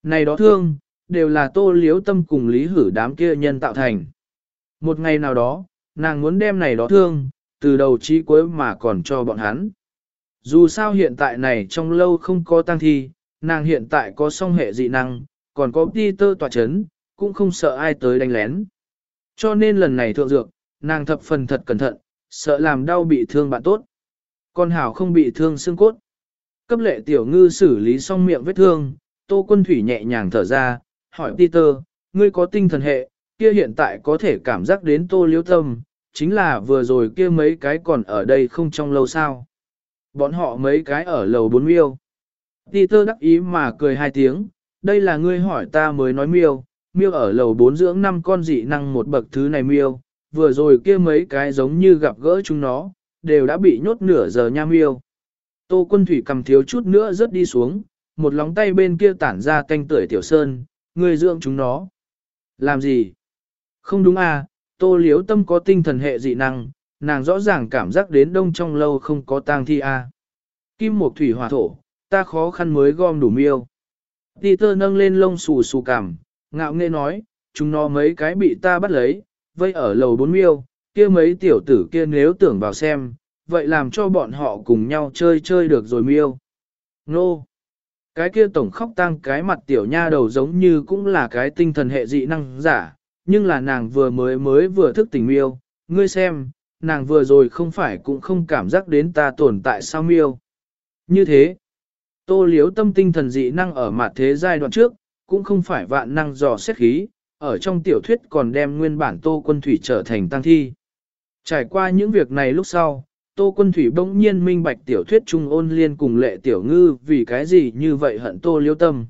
Này đó thương, đều là tô liếu tâm cùng lý hử đám kia nhân tạo thành. Một ngày nào đó, nàng muốn đem này đó thương, từ đầu chí cuối mà còn cho bọn hắn. Dù sao hiện tại này trong lâu không có tăng thi, nàng hiện tại có song hệ dị năng, còn có đi tơ tòa chấn, cũng không sợ ai tới đánh lén. Cho nên lần này thượng dược, nàng thập phần thật cẩn thận, sợ làm đau bị thương bạn tốt. Con hảo không bị thương xương cốt. Cấp lệ tiểu ngư xử lý xong miệng vết thương, tô quân thủy nhẹ nhàng thở ra, hỏi Peter, ngươi có tinh thần hệ, kia hiện tại có thể cảm giác đến tô liếu tâm, chính là vừa rồi kia mấy cái còn ở đây không trong lâu sao. Bọn họ mấy cái ở lầu bốn miêu. Peter đắc ý mà cười hai tiếng, đây là ngươi hỏi ta mới nói miêu, miêu ở lầu bốn dưỡng năm con dị năng một bậc thứ này miêu, vừa rồi kia mấy cái giống như gặp gỡ chúng nó, đều đã bị nhốt nửa giờ nha miêu. Tô quân thủy cầm thiếu chút nữa rớt đi xuống, một lóng tay bên kia tản ra canh tưởi tiểu sơn, người dưỡng chúng nó. Làm gì? Không đúng à, tô liếu tâm có tinh thần hệ dị năng, nàng rõ ràng cảm giác đến đông trong lâu không có tang thi à. Kim một thủy hỏa thổ, ta khó khăn mới gom đủ miêu. Peter nâng lên lông xù xù cằm, ngạo nghễ nói, chúng nó mấy cái bị ta bắt lấy, vây ở lầu bốn miêu, kia mấy tiểu tử kia nếu tưởng vào xem, vậy làm cho bọn họ cùng nhau chơi chơi được rồi miêu. Nô! Cái kia tổng khóc tăng cái mặt tiểu nha đầu giống như cũng là cái tinh thần hệ dị năng giả, nhưng là nàng vừa mới mới vừa thức tỉnh miêu, ngươi xem, nàng vừa rồi không phải cũng không cảm giác đến ta tồn tại sao miêu. Như thế, tô liếu tâm tinh thần dị năng ở mặt thế giai đoạn trước, cũng không phải vạn năng dò xét khí, ở trong tiểu thuyết còn đem nguyên bản tô quân thủy trở thành tăng thi. Trải qua những việc này lúc sau, Tô Quân Thủy bỗng nhiên minh bạch tiểu thuyết trung ôn liên cùng lệ tiểu ngư vì cái gì như vậy hận Tô Liếu Tâm.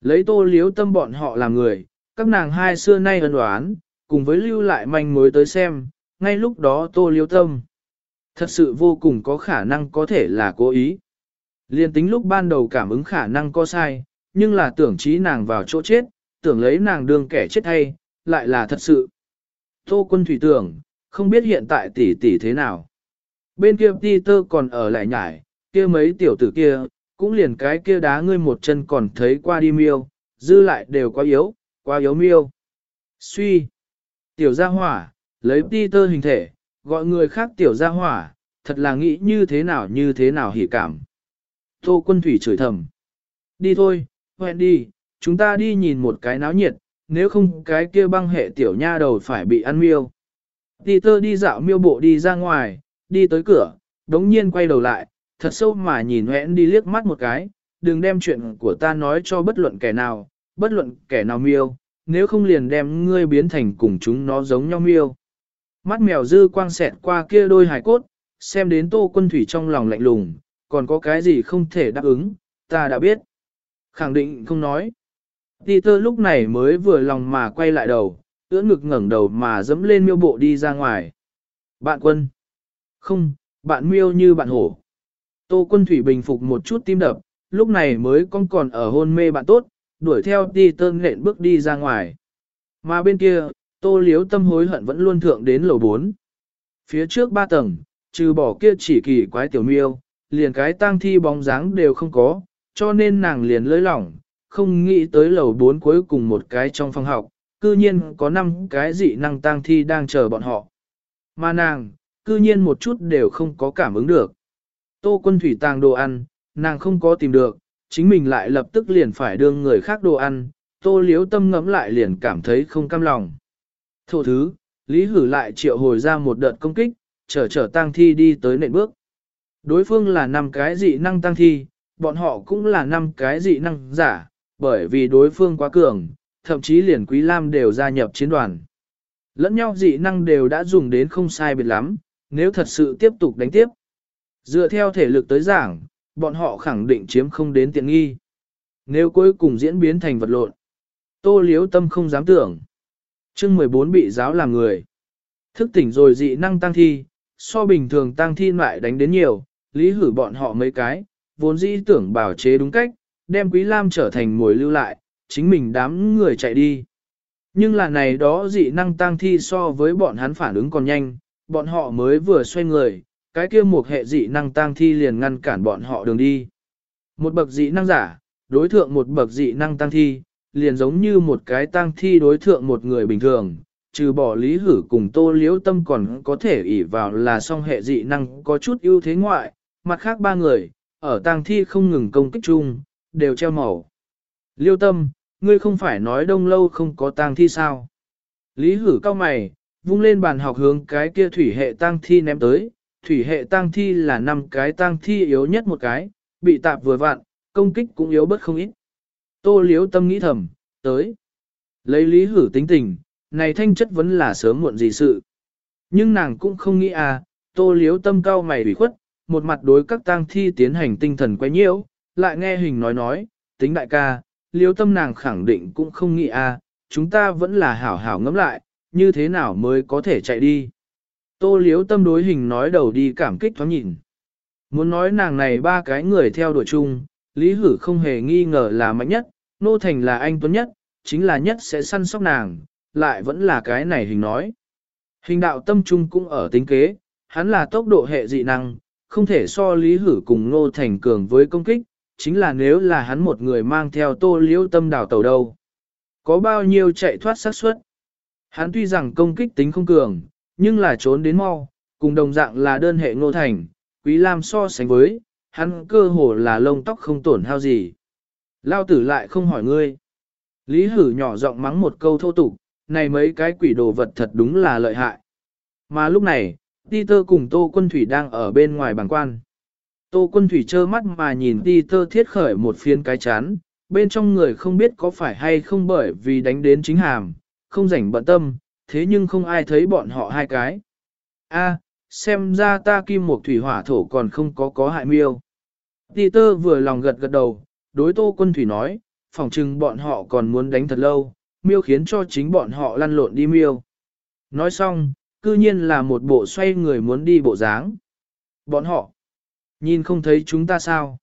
Lấy Tô Liếu Tâm bọn họ làm người, các nàng hai xưa nay ân đoán, cùng với lưu lại manh mối tới xem, ngay lúc đó Tô Liếu Tâm. Thật sự vô cùng có khả năng có thể là cố ý. Liên tính lúc ban đầu cảm ứng khả năng có sai, nhưng là tưởng trí nàng vào chỗ chết, tưởng lấy nàng đương kẻ chết hay, lại là thật sự. Tô quân thủy tưởng, không biết hiện tại tỷ tỷ thế nào. Bên kia Peter còn ở lại nhải, kia mấy tiểu tử kia, cũng liền cái kia đá ngươi một chân còn thấy qua đi miêu, dư lại đều quá yếu, quá yếu miêu. Suy, tiểu gia hỏa, lấy Peter hình thể, gọi người khác tiểu gia hỏa, thật là nghĩ như thế nào như thế nào hỉ cảm. Tô quân thủy chửi thầm. Đi thôi, hẹn đi, chúng ta đi nhìn một cái náo nhiệt, nếu không cái kia băng hệ tiểu nha đầu phải bị ăn miêu. Peter đi dạo miêu bộ đi ra ngoài, đi tới cửa, đống nhiên quay đầu lại, thật sâu mà nhìn hẹn đi liếc mắt một cái, đừng đem chuyện của ta nói cho bất luận kẻ nào, bất luận kẻ nào miêu, nếu không liền đem ngươi biến thành cùng chúng nó giống nhau miêu. Mắt mèo dư quang xẹt qua kia đôi hải cốt, xem đến tô quân thủy trong lòng lạnh lùng, còn có cái gì không thể đáp ứng, ta đã biết. Khẳng định không nói. Peter lúc này mới vừa lòng mà quay lại đầu, ưỡn ngực ngẩng đầu mà dẫm lên miêu bộ đi ra ngoài. Bạn quân. Không, bạn miêu như bạn hổ. Tô quân thủy bình phục một chút tim đập, lúc này mới con còn ở hôn mê bạn tốt, đuổi theo đi Tơ nện bước đi ra ngoài. Mà bên kia, tô liếu tâm hối hận vẫn luôn thượng đến lầu 4. Phía trước ba tầng, trừ bỏ kia chỉ kỳ quái tiểu miêu, liền cái tang thi bóng dáng đều không có, cho nên nàng liền lơi lỏng, không nghĩ tới lầu 4 cuối cùng một cái trong phòng học, cư nhiên có 5 cái dị năng tang thi đang chờ bọn họ. Mà nàng, cư nhiên một chút đều không có cảm ứng được. Tô quân thủy tàng đồ ăn, nàng không có tìm được, chính mình lại lập tức liền phải đương người khác đồ ăn, tô liếu tâm ngẫm lại liền cảm thấy không cam lòng. Thổ thứ, Lý Hử lại triệu hồi ra một đợt công kích, chở chở tang thi đi tới nệm bước. Đối phương là năm cái dị năng tăng thi, bọn họ cũng là năm cái dị năng giả, bởi vì đối phương quá cường, thậm chí liền Quý Lam đều gia nhập chiến đoàn. Lẫn nhau dị năng đều đã dùng đến không sai biệt lắm, nếu thật sự tiếp tục đánh tiếp. Dựa theo thể lực tới giảng, bọn họ khẳng định chiếm không đến tiện nghi. Nếu cuối cùng diễn biến thành vật lộn, tô liếu tâm không dám tưởng. chương 14 bị giáo làm người. Thức tỉnh rồi dị năng tăng thi, so bình thường tăng thi lại đánh đến nhiều, lý hử bọn họ mấy cái, vốn dĩ tưởng bảo chế đúng cách, đem Quý Lam trở thành mồi lưu lại, chính mình đám người chạy đi. Nhưng là này đó dị năng tăng thi so với bọn hắn phản ứng còn nhanh, bọn họ mới vừa xoay người, cái kia một hệ dị năng tăng thi liền ngăn cản bọn họ đường đi. Một bậc dị năng giả, đối thượng một bậc dị năng tăng thi, liền giống như một cái tăng thi đối thượng một người bình thường, trừ bỏ lý hử cùng tô liễu tâm còn có thể ỷ vào là song hệ dị năng có chút ưu thế ngoại, mặt khác ba người, ở tang thi không ngừng công kích chung, đều treo màu. Liêu tâm, ngươi không phải nói đông lâu không có tang thi sao? Lý hử cao mày, vung lên bàn học hướng cái kia thủy hệ tang thi ném tới. Thủy hệ tang thi là năm cái tang thi yếu nhất một cái, bị tạp vừa vặn, công kích cũng yếu bất không ít. Tô liếu tâm nghĩ thầm, tới. Lấy lý hử tính tình, này thanh chất vẫn là sớm muộn gì sự. Nhưng nàng cũng không nghĩ à, tô liếu tâm cao mày ủy khuất, một mặt đối các tang thi tiến hành tinh thần quay nhiễu, lại nghe hình nói nói, tính đại ca, liếu tâm nàng khẳng định cũng không nghĩ à, chúng ta vẫn là hảo hảo ngẫm lại, như thế nào mới có thể chạy đi. Tô liếu tâm đối hình nói đầu đi cảm kích thoáng nhìn. Muốn nói nàng này ba cái người theo đuổi chung, Lý Hử không hề nghi ngờ là mạnh nhất, Nô Thành là anh tuấn nhất, chính là nhất sẽ săn sóc nàng, lại vẫn là cái này hình nói. Hình đạo tâm trung cũng ở tính kế, hắn là tốc độ hệ dị năng, không thể so Lý Hử cùng Ngô Thành cường với công kích, chính là nếu là hắn một người mang theo tô liễu tâm Đào tàu đâu. Có bao nhiêu chạy thoát xác suất. Hắn tuy rằng công kích tính không cường, nhưng là trốn đến mau, cùng đồng dạng là đơn hệ Ngô Thành, Quý Lam so sánh với, hắn cơ hồ là lông tóc không tổn hao gì. Lao tử lại không hỏi ngươi. Lý hử nhỏ giọng mắng một câu thô tục, này mấy cái quỷ đồ vật thật đúng là lợi hại. Mà lúc này, Peter cùng Tô Quân Thủy đang ở bên ngoài bảng quan. Tô Quân Thủy trơ mắt mà nhìn Peter thiết khởi một phiên cái chán, bên trong người không biết có phải hay không bởi vì đánh đến chính hàm, không rảnh bận tâm, thế nhưng không ai thấy bọn họ hai cái. A, xem ra ta kim một thủy hỏa thổ còn không có có hại miêu. Peter vừa lòng gật gật đầu, đối tô quân thủy nói, phỏng chừng bọn họ còn muốn đánh thật lâu, miêu khiến cho chính bọn họ lăn lộn đi miêu. Nói xong, cư nhiên là một bộ xoay người muốn đi bộ dáng. Bọn họ, nhìn không thấy chúng ta sao?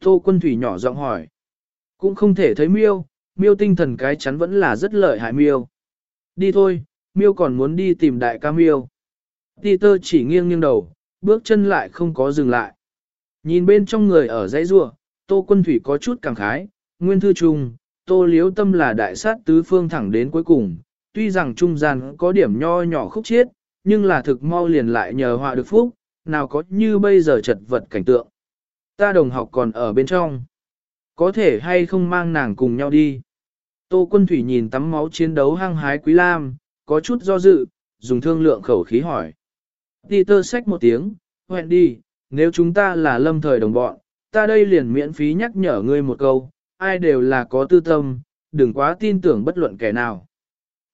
Tô quân thủy nhỏ giọng hỏi. Cũng không thể thấy miêu, miêu tinh thần cái chắn vẫn là rất lợi hại miêu. Đi thôi, miêu còn muốn đi tìm đại ca miêu. Peter chỉ nghiêng nghiêng đầu, bước chân lại không có dừng lại. Nhìn bên trong người ở dãy rua, Tô Quân Thủy có chút cảm khái, nguyên thư trùng, Tô Liếu Tâm là đại sát tứ phương thẳng đến cuối cùng, tuy rằng trung gian có điểm nho nhỏ khúc chiết, nhưng là thực mau liền lại nhờ họa được phúc, nào có như bây giờ chật vật cảnh tượng. Ta đồng học còn ở bên trong. Có thể hay không mang nàng cùng nhau đi. Tô Quân Thủy nhìn tắm máu chiến đấu hăng hái Quý Lam, có chút do dự, dùng thương lượng khẩu khí hỏi. Đi tơ sách một tiếng, hẹn đi, nếu chúng ta là lâm thời đồng bọn, ta đây liền miễn phí nhắc nhở ngươi một câu, ai đều là có tư tâm, đừng quá tin tưởng bất luận kẻ nào.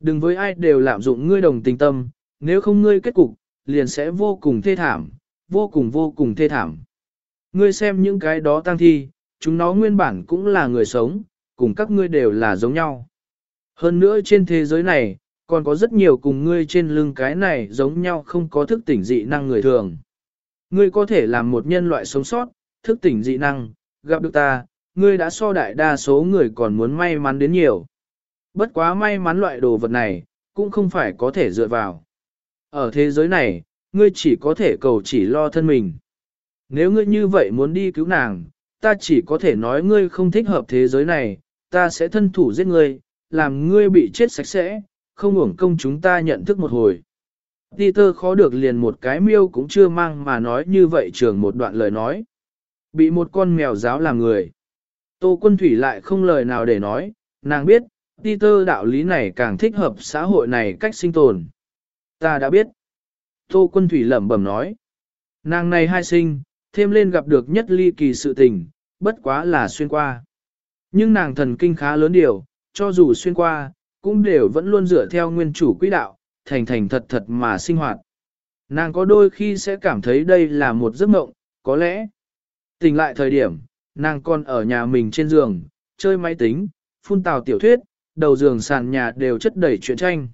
Đừng với ai đều lạm dụng ngươi đồng tình tâm, nếu không ngươi kết cục, liền sẽ vô cùng thê thảm, vô cùng vô cùng thê thảm. Ngươi xem những cái đó tăng thi, chúng nó nguyên bản cũng là người sống, cùng các ngươi đều là giống nhau. Hơn nữa trên thế giới này, còn có rất nhiều cùng ngươi trên lưng cái này giống nhau không có thức tỉnh dị năng người thường. Ngươi có thể làm một nhân loại sống sót, thức tỉnh dị năng, gặp được ta, ngươi đã so đại đa số người còn muốn may mắn đến nhiều. Bất quá may mắn loại đồ vật này, cũng không phải có thể dựa vào. Ở thế giới này, ngươi chỉ có thể cầu chỉ lo thân mình. Nếu ngươi như vậy muốn đi cứu nàng, ta chỉ có thể nói ngươi không thích hợp thế giới này, ta sẽ thân thủ giết ngươi, làm ngươi bị chết sạch sẽ, không uổng công chúng ta nhận thức một hồi. Peter khó được liền một cái miêu cũng chưa mang mà nói như vậy trường một đoạn lời nói. Bị một con mèo giáo làm người. Tô quân thủy lại không lời nào để nói, nàng biết, Peter đạo lý này càng thích hợp xã hội này cách sinh tồn. Ta đã biết. Tô quân thủy lẩm bẩm nói. Nàng này hai sinh, thêm lên gặp được nhất ly kỳ sự tình, bất quá là xuyên qua. Nhưng nàng thần kinh khá lớn điều, cho dù xuyên qua, cũng đều vẫn luôn dựa theo nguyên chủ quỹ đạo, thành thành thật thật mà sinh hoạt. Nàng có đôi khi sẽ cảm thấy đây là một giấc mộng, có lẽ. Tỉnh lại thời điểm, nàng còn ở nhà mình trên giường, chơi máy tính, phun tào tiểu thuyết, đầu giường sàn nhà đều chất đầy chuyện tranh.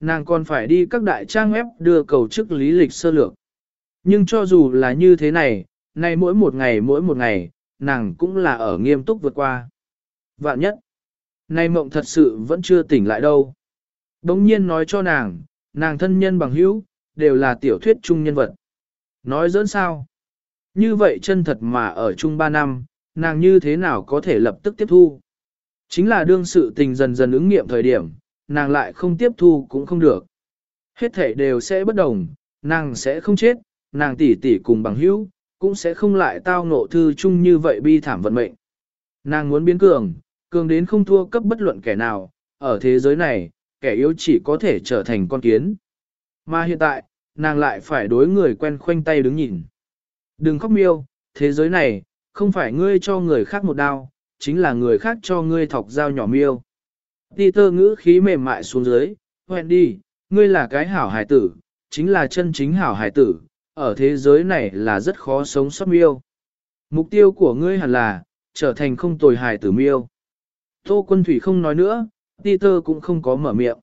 Nàng còn phải đi các đại trang web đưa cầu chức lý lịch sơ lược. Nhưng cho dù là như thế này, nay mỗi một ngày mỗi một ngày, nàng cũng là ở nghiêm túc vượt qua. Vạn nhất, nay mộng thật sự vẫn chưa tỉnh lại đâu. Đống nhiên nói cho nàng, nàng thân nhân bằng hữu, đều là tiểu thuyết chung nhân vật. Nói dẫn sao? Như vậy chân thật mà ở chung ba năm, nàng như thế nào có thể lập tức tiếp thu? Chính là đương sự tình dần dần ứng nghiệm thời điểm, nàng lại không tiếp thu cũng không được. Hết thể đều sẽ bất đồng, nàng sẽ không chết, nàng tỷ tỷ cùng bằng hữu, cũng sẽ không lại tao ngộ thư chung như vậy bi thảm vận mệnh. Nàng muốn biến cường, cường đến không thua cấp bất luận kẻ nào, ở thế giới này, kẻ yếu chỉ có thể trở thành con kiến. Mà hiện tại, nàng lại phải đối người quen khoanh tay đứng nhìn. Đừng khóc miêu, thế giới này, không phải ngươi cho người khác một đao, chính là người khác cho ngươi thọc dao nhỏ miêu. Peter ngữ khí mềm mại xuống dưới, hoẹn đi, ngươi là cái hảo hài tử, chính là chân chính hảo hài tử, ở thế giới này là rất khó sống sót miêu. Mục tiêu của ngươi hẳn là, trở thành không tồi hài tử miêu. Tô quân thủy không nói nữa, Peter cũng không có mở miệng.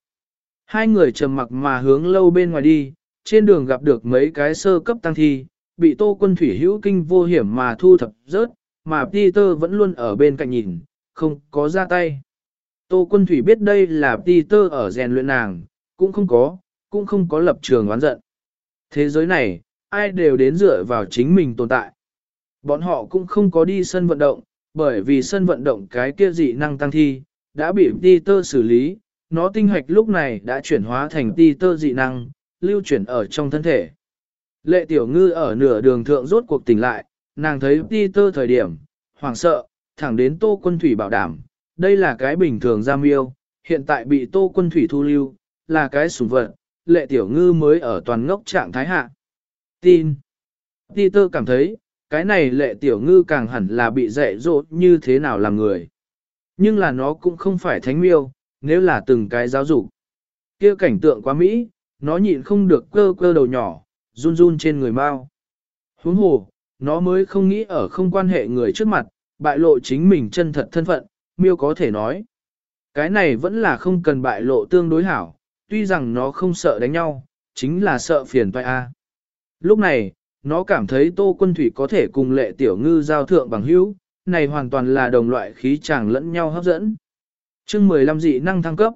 Hai người trầm mặc mà hướng lâu bên ngoài đi, trên đường gặp được mấy cái sơ cấp tăng thi, bị tô quân thủy hữu kinh vô hiểm mà thu thập rớt, mà Peter vẫn luôn ở bên cạnh nhìn, không có ra tay. Tô quân thủy biết đây là Peter ở rèn luyện nàng, cũng không có, cũng không có lập trường oán giận. Thế giới này, ai đều đến dựa vào chính mình tồn tại. Bọn họ cũng không có đi sân vận động, bởi vì sân vận động cái kia dị năng tăng thi, đã bị Peter xử lý, nó tinh hoạch lúc này đã chuyển hóa thành Peter dị năng, lưu chuyển ở trong thân thể. Lệ tiểu ngư ở nửa đường thượng rốt cuộc tỉnh lại, nàng thấy Peter thời điểm, hoảng sợ, thẳng đến tô quân thủy bảo đảm, đây là cái bình thường giam yêu, hiện tại bị tô quân thủy thu lưu, là cái sủng vật, lệ tiểu ngư mới ở toàn ngốc trạng thái hạ. Tin. Peter cảm thấy, cái này lệ tiểu ngư càng hẳn là bị dạy dỗ như thế nào làm người. Nhưng là nó cũng không phải thánh miêu, nếu là từng cái giáo dục. kia cảnh tượng quá mỹ, nó nhịn không được cơ cơ đầu nhỏ, run run trên người mau. Huống hồ, nó mới không nghĩ ở không quan hệ người trước mặt, bại lộ chính mình chân thật thân phận, miêu có thể nói. Cái này vẫn là không cần bại lộ tương đối hảo, tuy rằng nó không sợ đánh nhau, chính là sợ phiền toại a. Lúc này, nó cảm thấy Tô Quân Thủy có thể cùng lệ tiểu ngư giao thượng bằng hữu, này hoàn toàn là đồng loại khí chàng lẫn nhau hấp dẫn. chương 15 dị năng thăng cấp.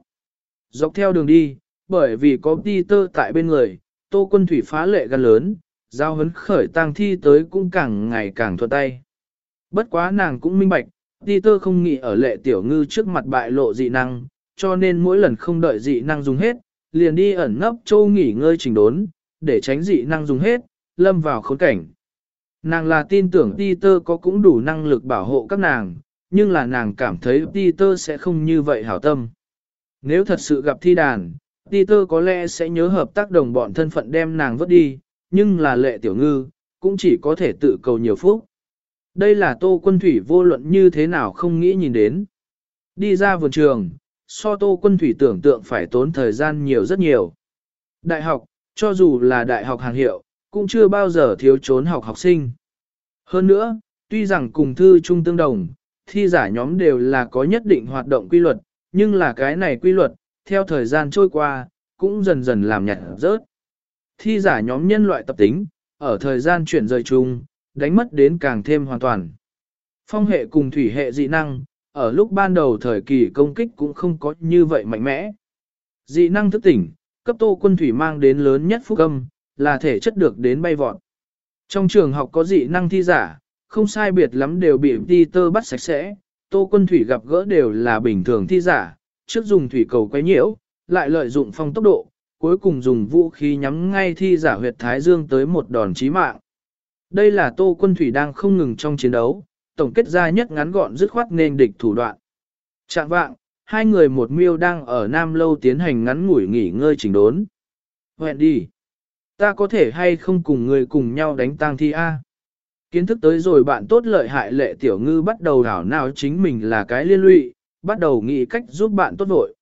Dọc theo đường đi, bởi vì có Peter tại bên người, Tô Quân Thủy phá lệ gan lớn, giao hấn khởi tang thi tới cũng càng ngày càng thuận tay. Bất quá nàng cũng minh bạch, Peter không nghĩ ở lệ tiểu ngư trước mặt bại lộ dị năng, cho nên mỗi lần không đợi dị năng dùng hết, liền đi ẩn nấp châu nghỉ ngơi trình đốn, để tránh dị năng dùng hết, lâm vào khốn cảnh. Nàng là tin tưởng Peter có cũng đủ năng lực bảo hộ các nàng, nhưng là nàng cảm thấy Peter sẽ không như vậy hảo tâm. Nếu thật sự gặp thi đàn, Peter có lẽ sẽ nhớ hợp tác đồng bọn thân phận đem nàng vứt đi, nhưng là lệ tiểu ngư, cũng chỉ có thể tự cầu nhiều phúc. Đây là tô quân thủy vô luận như thế nào không nghĩ nhìn đến. Đi ra vườn trường, so tô quân thủy tưởng tượng phải tốn thời gian nhiều rất nhiều. Đại học, cho dù là đại học hàng hiệu, cũng chưa bao giờ thiếu trốn học học sinh. Hơn nữa, tuy rằng cùng thư chung tương đồng, thi giả nhóm đều là có nhất định hoạt động quy luật, nhưng là cái này quy luật, theo thời gian trôi qua, cũng dần dần làm nhạt rớt. Thi giả nhóm nhân loại tập tính, ở thời gian chuyển rời chung, đánh mất đến càng thêm hoàn toàn. Phong hệ cùng thủy hệ dị năng, ở lúc ban đầu thời kỳ công kích cũng không có như vậy mạnh mẽ. Dị năng thức tỉnh, cấp tô quân thủy mang đến lớn nhất phúc âm, là thể chất được đến bay vọt. Trong trường học có dị năng thi giả, không sai biệt lắm đều bị đi tơ bắt sạch sẽ, tô quân thủy gặp gỡ đều là bình thường thi giả, trước dùng thủy cầu quấy nhiễu, lại lợi dụng phong tốc độ, cuối cùng dùng vũ khí nhắm ngay thi giả huyệt Thái Dương tới một đòn chí mạng. Đây là tô quân thủy đang không ngừng trong chiến đấu, tổng kết ra nhất ngắn gọn dứt khoát nên địch thủ đoạn. Trạng vạng, hai người một miêu đang ở Nam Lâu tiến hành ngắn ngủi nghỉ ngơi chỉnh đốn. Hẹn đi. Ta có thể hay không cùng người cùng nhau đánh tang thi A. Kiến thức tới rồi bạn tốt lợi hại lệ tiểu ngư bắt đầu đảo nào chính mình là cái liên lụy, bắt đầu nghĩ cách giúp bạn tốt vội.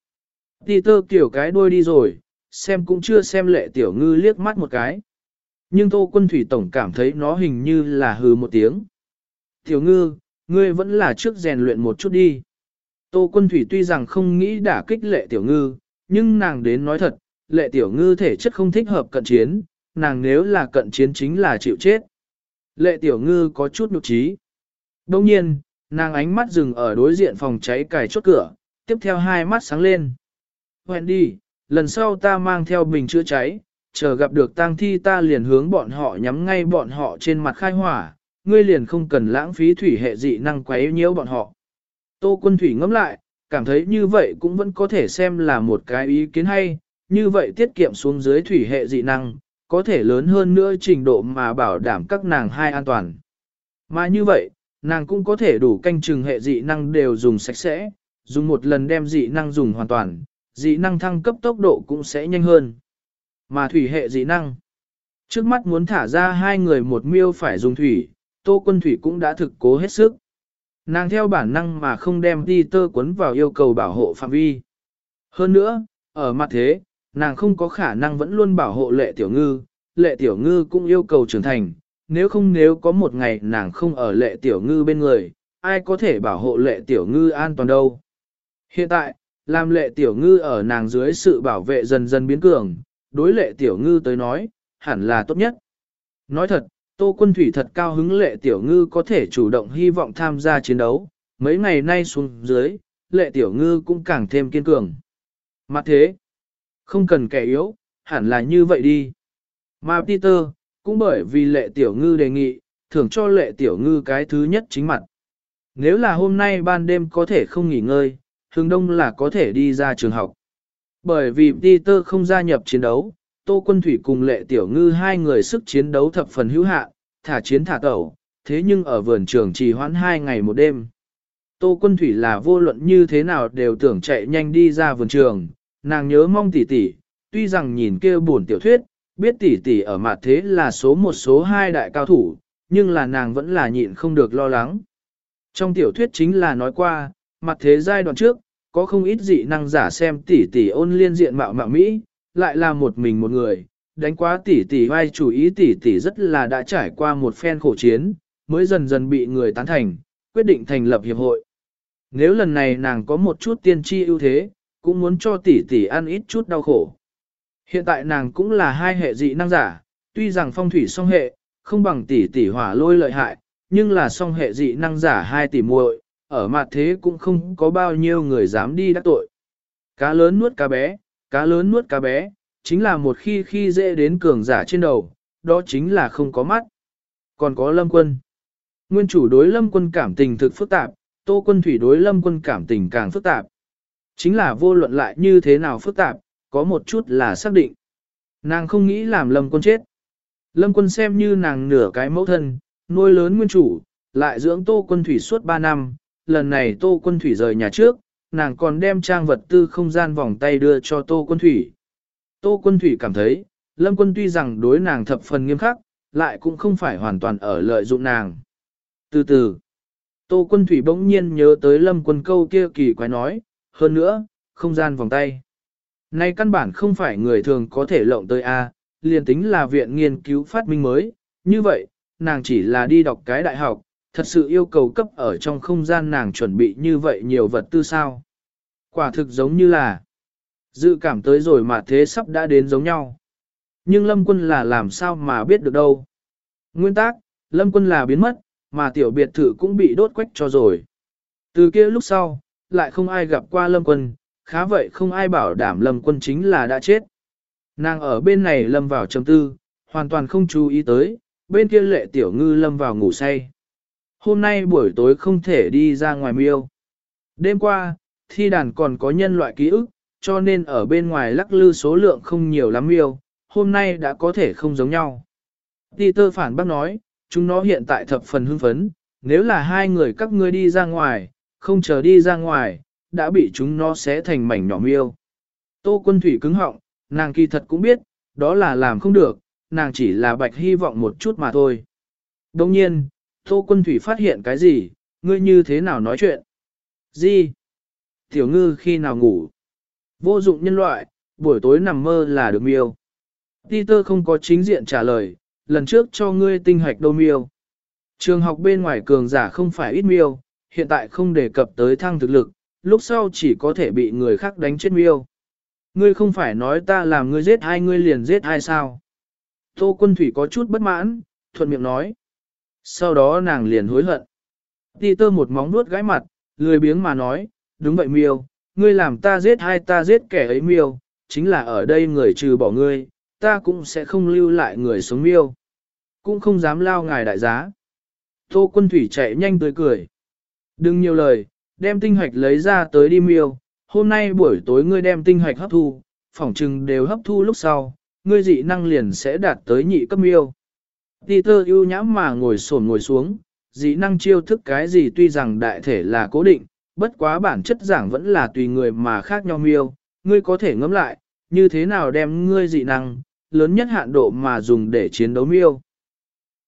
tơ kiểu cái đuôi đi rồi, xem cũng chưa xem lệ tiểu ngư liếc mắt một cái. Nhưng tô quân thủy tổng cảm thấy nó hình như là hừ một tiếng. Tiểu ngư, ngươi vẫn là trước rèn luyện một chút đi. Tô quân thủy tuy rằng không nghĩ đả kích lệ tiểu ngư, nhưng nàng đến nói thật, lệ tiểu ngư thể chất không thích hợp cận chiến, nàng nếu là cận chiến chính là chịu chết. Lệ tiểu ngư có chút nhục trí. Đông nhiên, nàng ánh mắt dừng ở đối diện phòng cháy cài chốt cửa, tiếp theo hai mắt sáng lên. Wendy, đi, lần sau ta mang theo bình chữa cháy, chờ gặp được tang thi ta liền hướng bọn họ nhắm ngay bọn họ trên mặt khai hỏa, ngươi liền không cần lãng phí thủy hệ dị năng quấy nhiễu bọn họ. Tô quân thủy ngẫm lại, cảm thấy như vậy cũng vẫn có thể xem là một cái ý kiến hay, như vậy tiết kiệm xuống dưới thủy hệ dị năng, có thể lớn hơn nữa trình độ mà bảo đảm các nàng hai an toàn. Mà như vậy, nàng cũng có thể đủ canh chừng hệ dị năng đều dùng sạch sẽ, dùng một lần đem dị năng dùng hoàn toàn, dị năng thăng cấp tốc độ cũng sẽ nhanh hơn. Mà thủy hệ dị năng, trước mắt muốn thả ra hai người một miêu phải dùng thủy, tô quân thủy cũng đã thực cố hết sức. Nàng theo bản năng mà không đem đi tơ quấn vào yêu cầu bảo hộ phạm vi. Hơn nữa, ở mặt thế, nàng không có khả năng vẫn luôn bảo hộ lệ tiểu ngư, lệ tiểu ngư cũng yêu cầu trưởng thành, nếu không nếu có một ngày nàng không ở lệ tiểu ngư bên người, ai có thể bảo hộ lệ tiểu ngư an toàn đâu. Hiện tại, làm lệ tiểu ngư ở nàng dưới sự bảo vệ dần dần biến cường, đối lệ tiểu ngư tới nói, hẳn là tốt nhất. Nói thật, Tô quân thủy thật cao hứng lệ tiểu ngư có thể chủ động hy vọng tham gia chiến đấu, mấy ngày nay xuống dưới, lệ tiểu ngư cũng càng thêm kiên cường. Mặt thế, không cần kẻ yếu, hẳn là như vậy đi. Mà Peter, cũng bởi vì lệ tiểu ngư đề nghị, thưởng cho lệ tiểu ngư cái thứ nhất chính mặt. Nếu là hôm nay ban đêm có thể không nghỉ ngơi, hướng đông là có thể đi ra trường học. Bởi vì Peter không gia nhập chiến đấu, Tô Quân Thủy cùng lệ tiểu ngư hai người sức chiến đấu thập phần hữu hạ, thả chiến thả tẩu, thế nhưng ở vườn trường chỉ hoãn hai ngày một đêm. Tô Quân Thủy là vô luận như thế nào đều tưởng chạy nhanh đi ra vườn trường, nàng nhớ mong tỷ tỷ, tuy rằng nhìn kia buồn tiểu thuyết, biết tỷ tỷ ở mặt thế là số một số hai đại cao thủ, nhưng là nàng vẫn là nhịn không được lo lắng. Trong tiểu thuyết chính là nói qua, mặt thế giai đoạn trước, có không ít dị năng giả xem tỷ tỷ ôn liên diện mạo mạo Mỹ, lại là một mình một người, đánh quá tỷ tỷ vai chủ ý tỷ tỷ rất là đã trải qua một phen khổ chiến, mới dần dần bị người tán thành, quyết định thành lập hiệp hội. Nếu lần này nàng có một chút tiên tri ưu thế, cũng muốn cho tỷ tỷ ăn ít chút đau khổ. Hiện tại nàng cũng là hai hệ dị năng giả, tuy rằng phong thủy song hệ, không bằng tỷ tỷ hỏa lôi lợi hại, nhưng là song hệ dị năng giả hai tỷ muội, ở mặt thế cũng không có bao nhiêu người dám đi đắc tội. Cá lớn nuốt cá bé, cá lớn nuốt cá bé, chính là một khi khi dễ đến cường giả trên đầu, đó chính là không có mắt. Còn có lâm quân. Nguyên chủ đối lâm quân cảm tình thực phức tạp, tô quân thủy đối lâm quân cảm tình càng phức tạp. Chính là vô luận lại như thế nào phức tạp, có một chút là xác định. Nàng không nghĩ làm lâm quân chết. Lâm quân xem như nàng nửa cái mẫu thân, nuôi lớn nguyên chủ, lại dưỡng tô quân thủy suốt 3 năm, lần này tô quân thủy rời nhà trước, nàng còn đem trang vật tư không gian vòng tay đưa cho tô quân thủy. Tô quân thủy cảm thấy, lâm quân tuy rằng đối nàng thập phần nghiêm khắc, lại cũng không phải hoàn toàn ở lợi dụng nàng. Từ từ, tô quân thủy bỗng nhiên nhớ tới lâm quân câu kia kỳ quái nói, hơn nữa, không gian vòng tay. Nay căn bản không phải người thường có thể lộng tới A, liền tính là viện nghiên cứu phát minh mới, như vậy, nàng chỉ là đi đọc cái đại học, thật sự yêu cầu cấp ở trong không gian nàng chuẩn bị như vậy nhiều vật tư sao. Quả thực giống như là dự cảm tới rồi mà thế sắp đã đến giống nhau. Nhưng Lâm Quân là làm sao mà biết được đâu. Nguyên tắc, Lâm Quân là biến mất, mà tiểu biệt thự cũng bị đốt quách cho rồi. Từ kia lúc sau, lại không ai gặp qua Lâm Quân, khá vậy không ai bảo đảm Lâm Quân chính là đã chết. Nàng ở bên này lâm vào trầm tư, hoàn toàn không chú ý tới, bên kia lệ tiểu ngư lâm vào ngủ say. Hôm nay buổi tối không thể đi ra ngoài miêu. Đêm qua, thi đàn còn có nhân loại ký ức, cho nên ở bên ngoài lắc lư số lượng không nhiều lắm miêu, hôm nay đã có thể không giống nhau. Peter phản bác nói, chúng nó hiện tại thập phần hưng phấn, nếu là hai người các ngươi đi ra ngoài, không chờ đi ra ngoài, đã bị chúng nó xé thành mảnh nhỏ miêu. Tô quân thủy cứng họng, nàng kỳ thật cũng biết, đó là làm không được, nàng chỉ là bạch hy vọng một chút mà thôi. Đồng nhiên, Tô Quân Thủy phát hiện cái gì, ngươi như thế nào nói chuyện? Gì? Tiểu ngư khi nào ngủ? Vô dụng nhân loại, buổi tối nằm mơ là được miêu. Peter không có chính diện trả lời, lần trước cho ngươi tinh hoạch đâu miêu. Trường học bên ngoài cường giả không phải ít miêu, hiện tại không đề cập tới thăng thực lực, lúc sau chỉ có thể bị người khác đánh chết miêu. Ngươi không phải nói ta làm ngươi giết hai ngươi liền giết hai sao? Tô quân thủy có chút bất mãn, thuận miệng nói. Sau đó nàng liền hối hận. Ti tơ một móng nuốt gái mặt, lười biếng mà nói, đúng vậy miêu, ngươi làm ta giết hai ta giết kẻ ấy miêu, chính là ở đây người trừ bỏ ngươi, ta cũng sẽ không lưu lại người sống miêu. Cũng không dám lao ngài đại giá. Tô quân thủy chạy nhanh tới cười. Đừng nhiều lời, đem tinh hoạch lấy ra tới đi miêu, hôm nay buổi tối ngươi đem tinh hoạch hấp thu, phỏng chừng đều hấp thu lúc sau, ngươi dị năng liền sẽ đạt tới nhị cấp miêu. Peter ưu nhãm mà ngồi sồn ngồi xuống, dị năng chiêu thức cái gì tuy rằng đại thể là cố định, bất quá bản chất giảng vẫn là tùy người mà khác nhau miêu, ngươi có thể ngẫm lại, như thế nào đem ngươi dị năng, lớn nhất hạn độ mà dùng để chiến đấu miêu.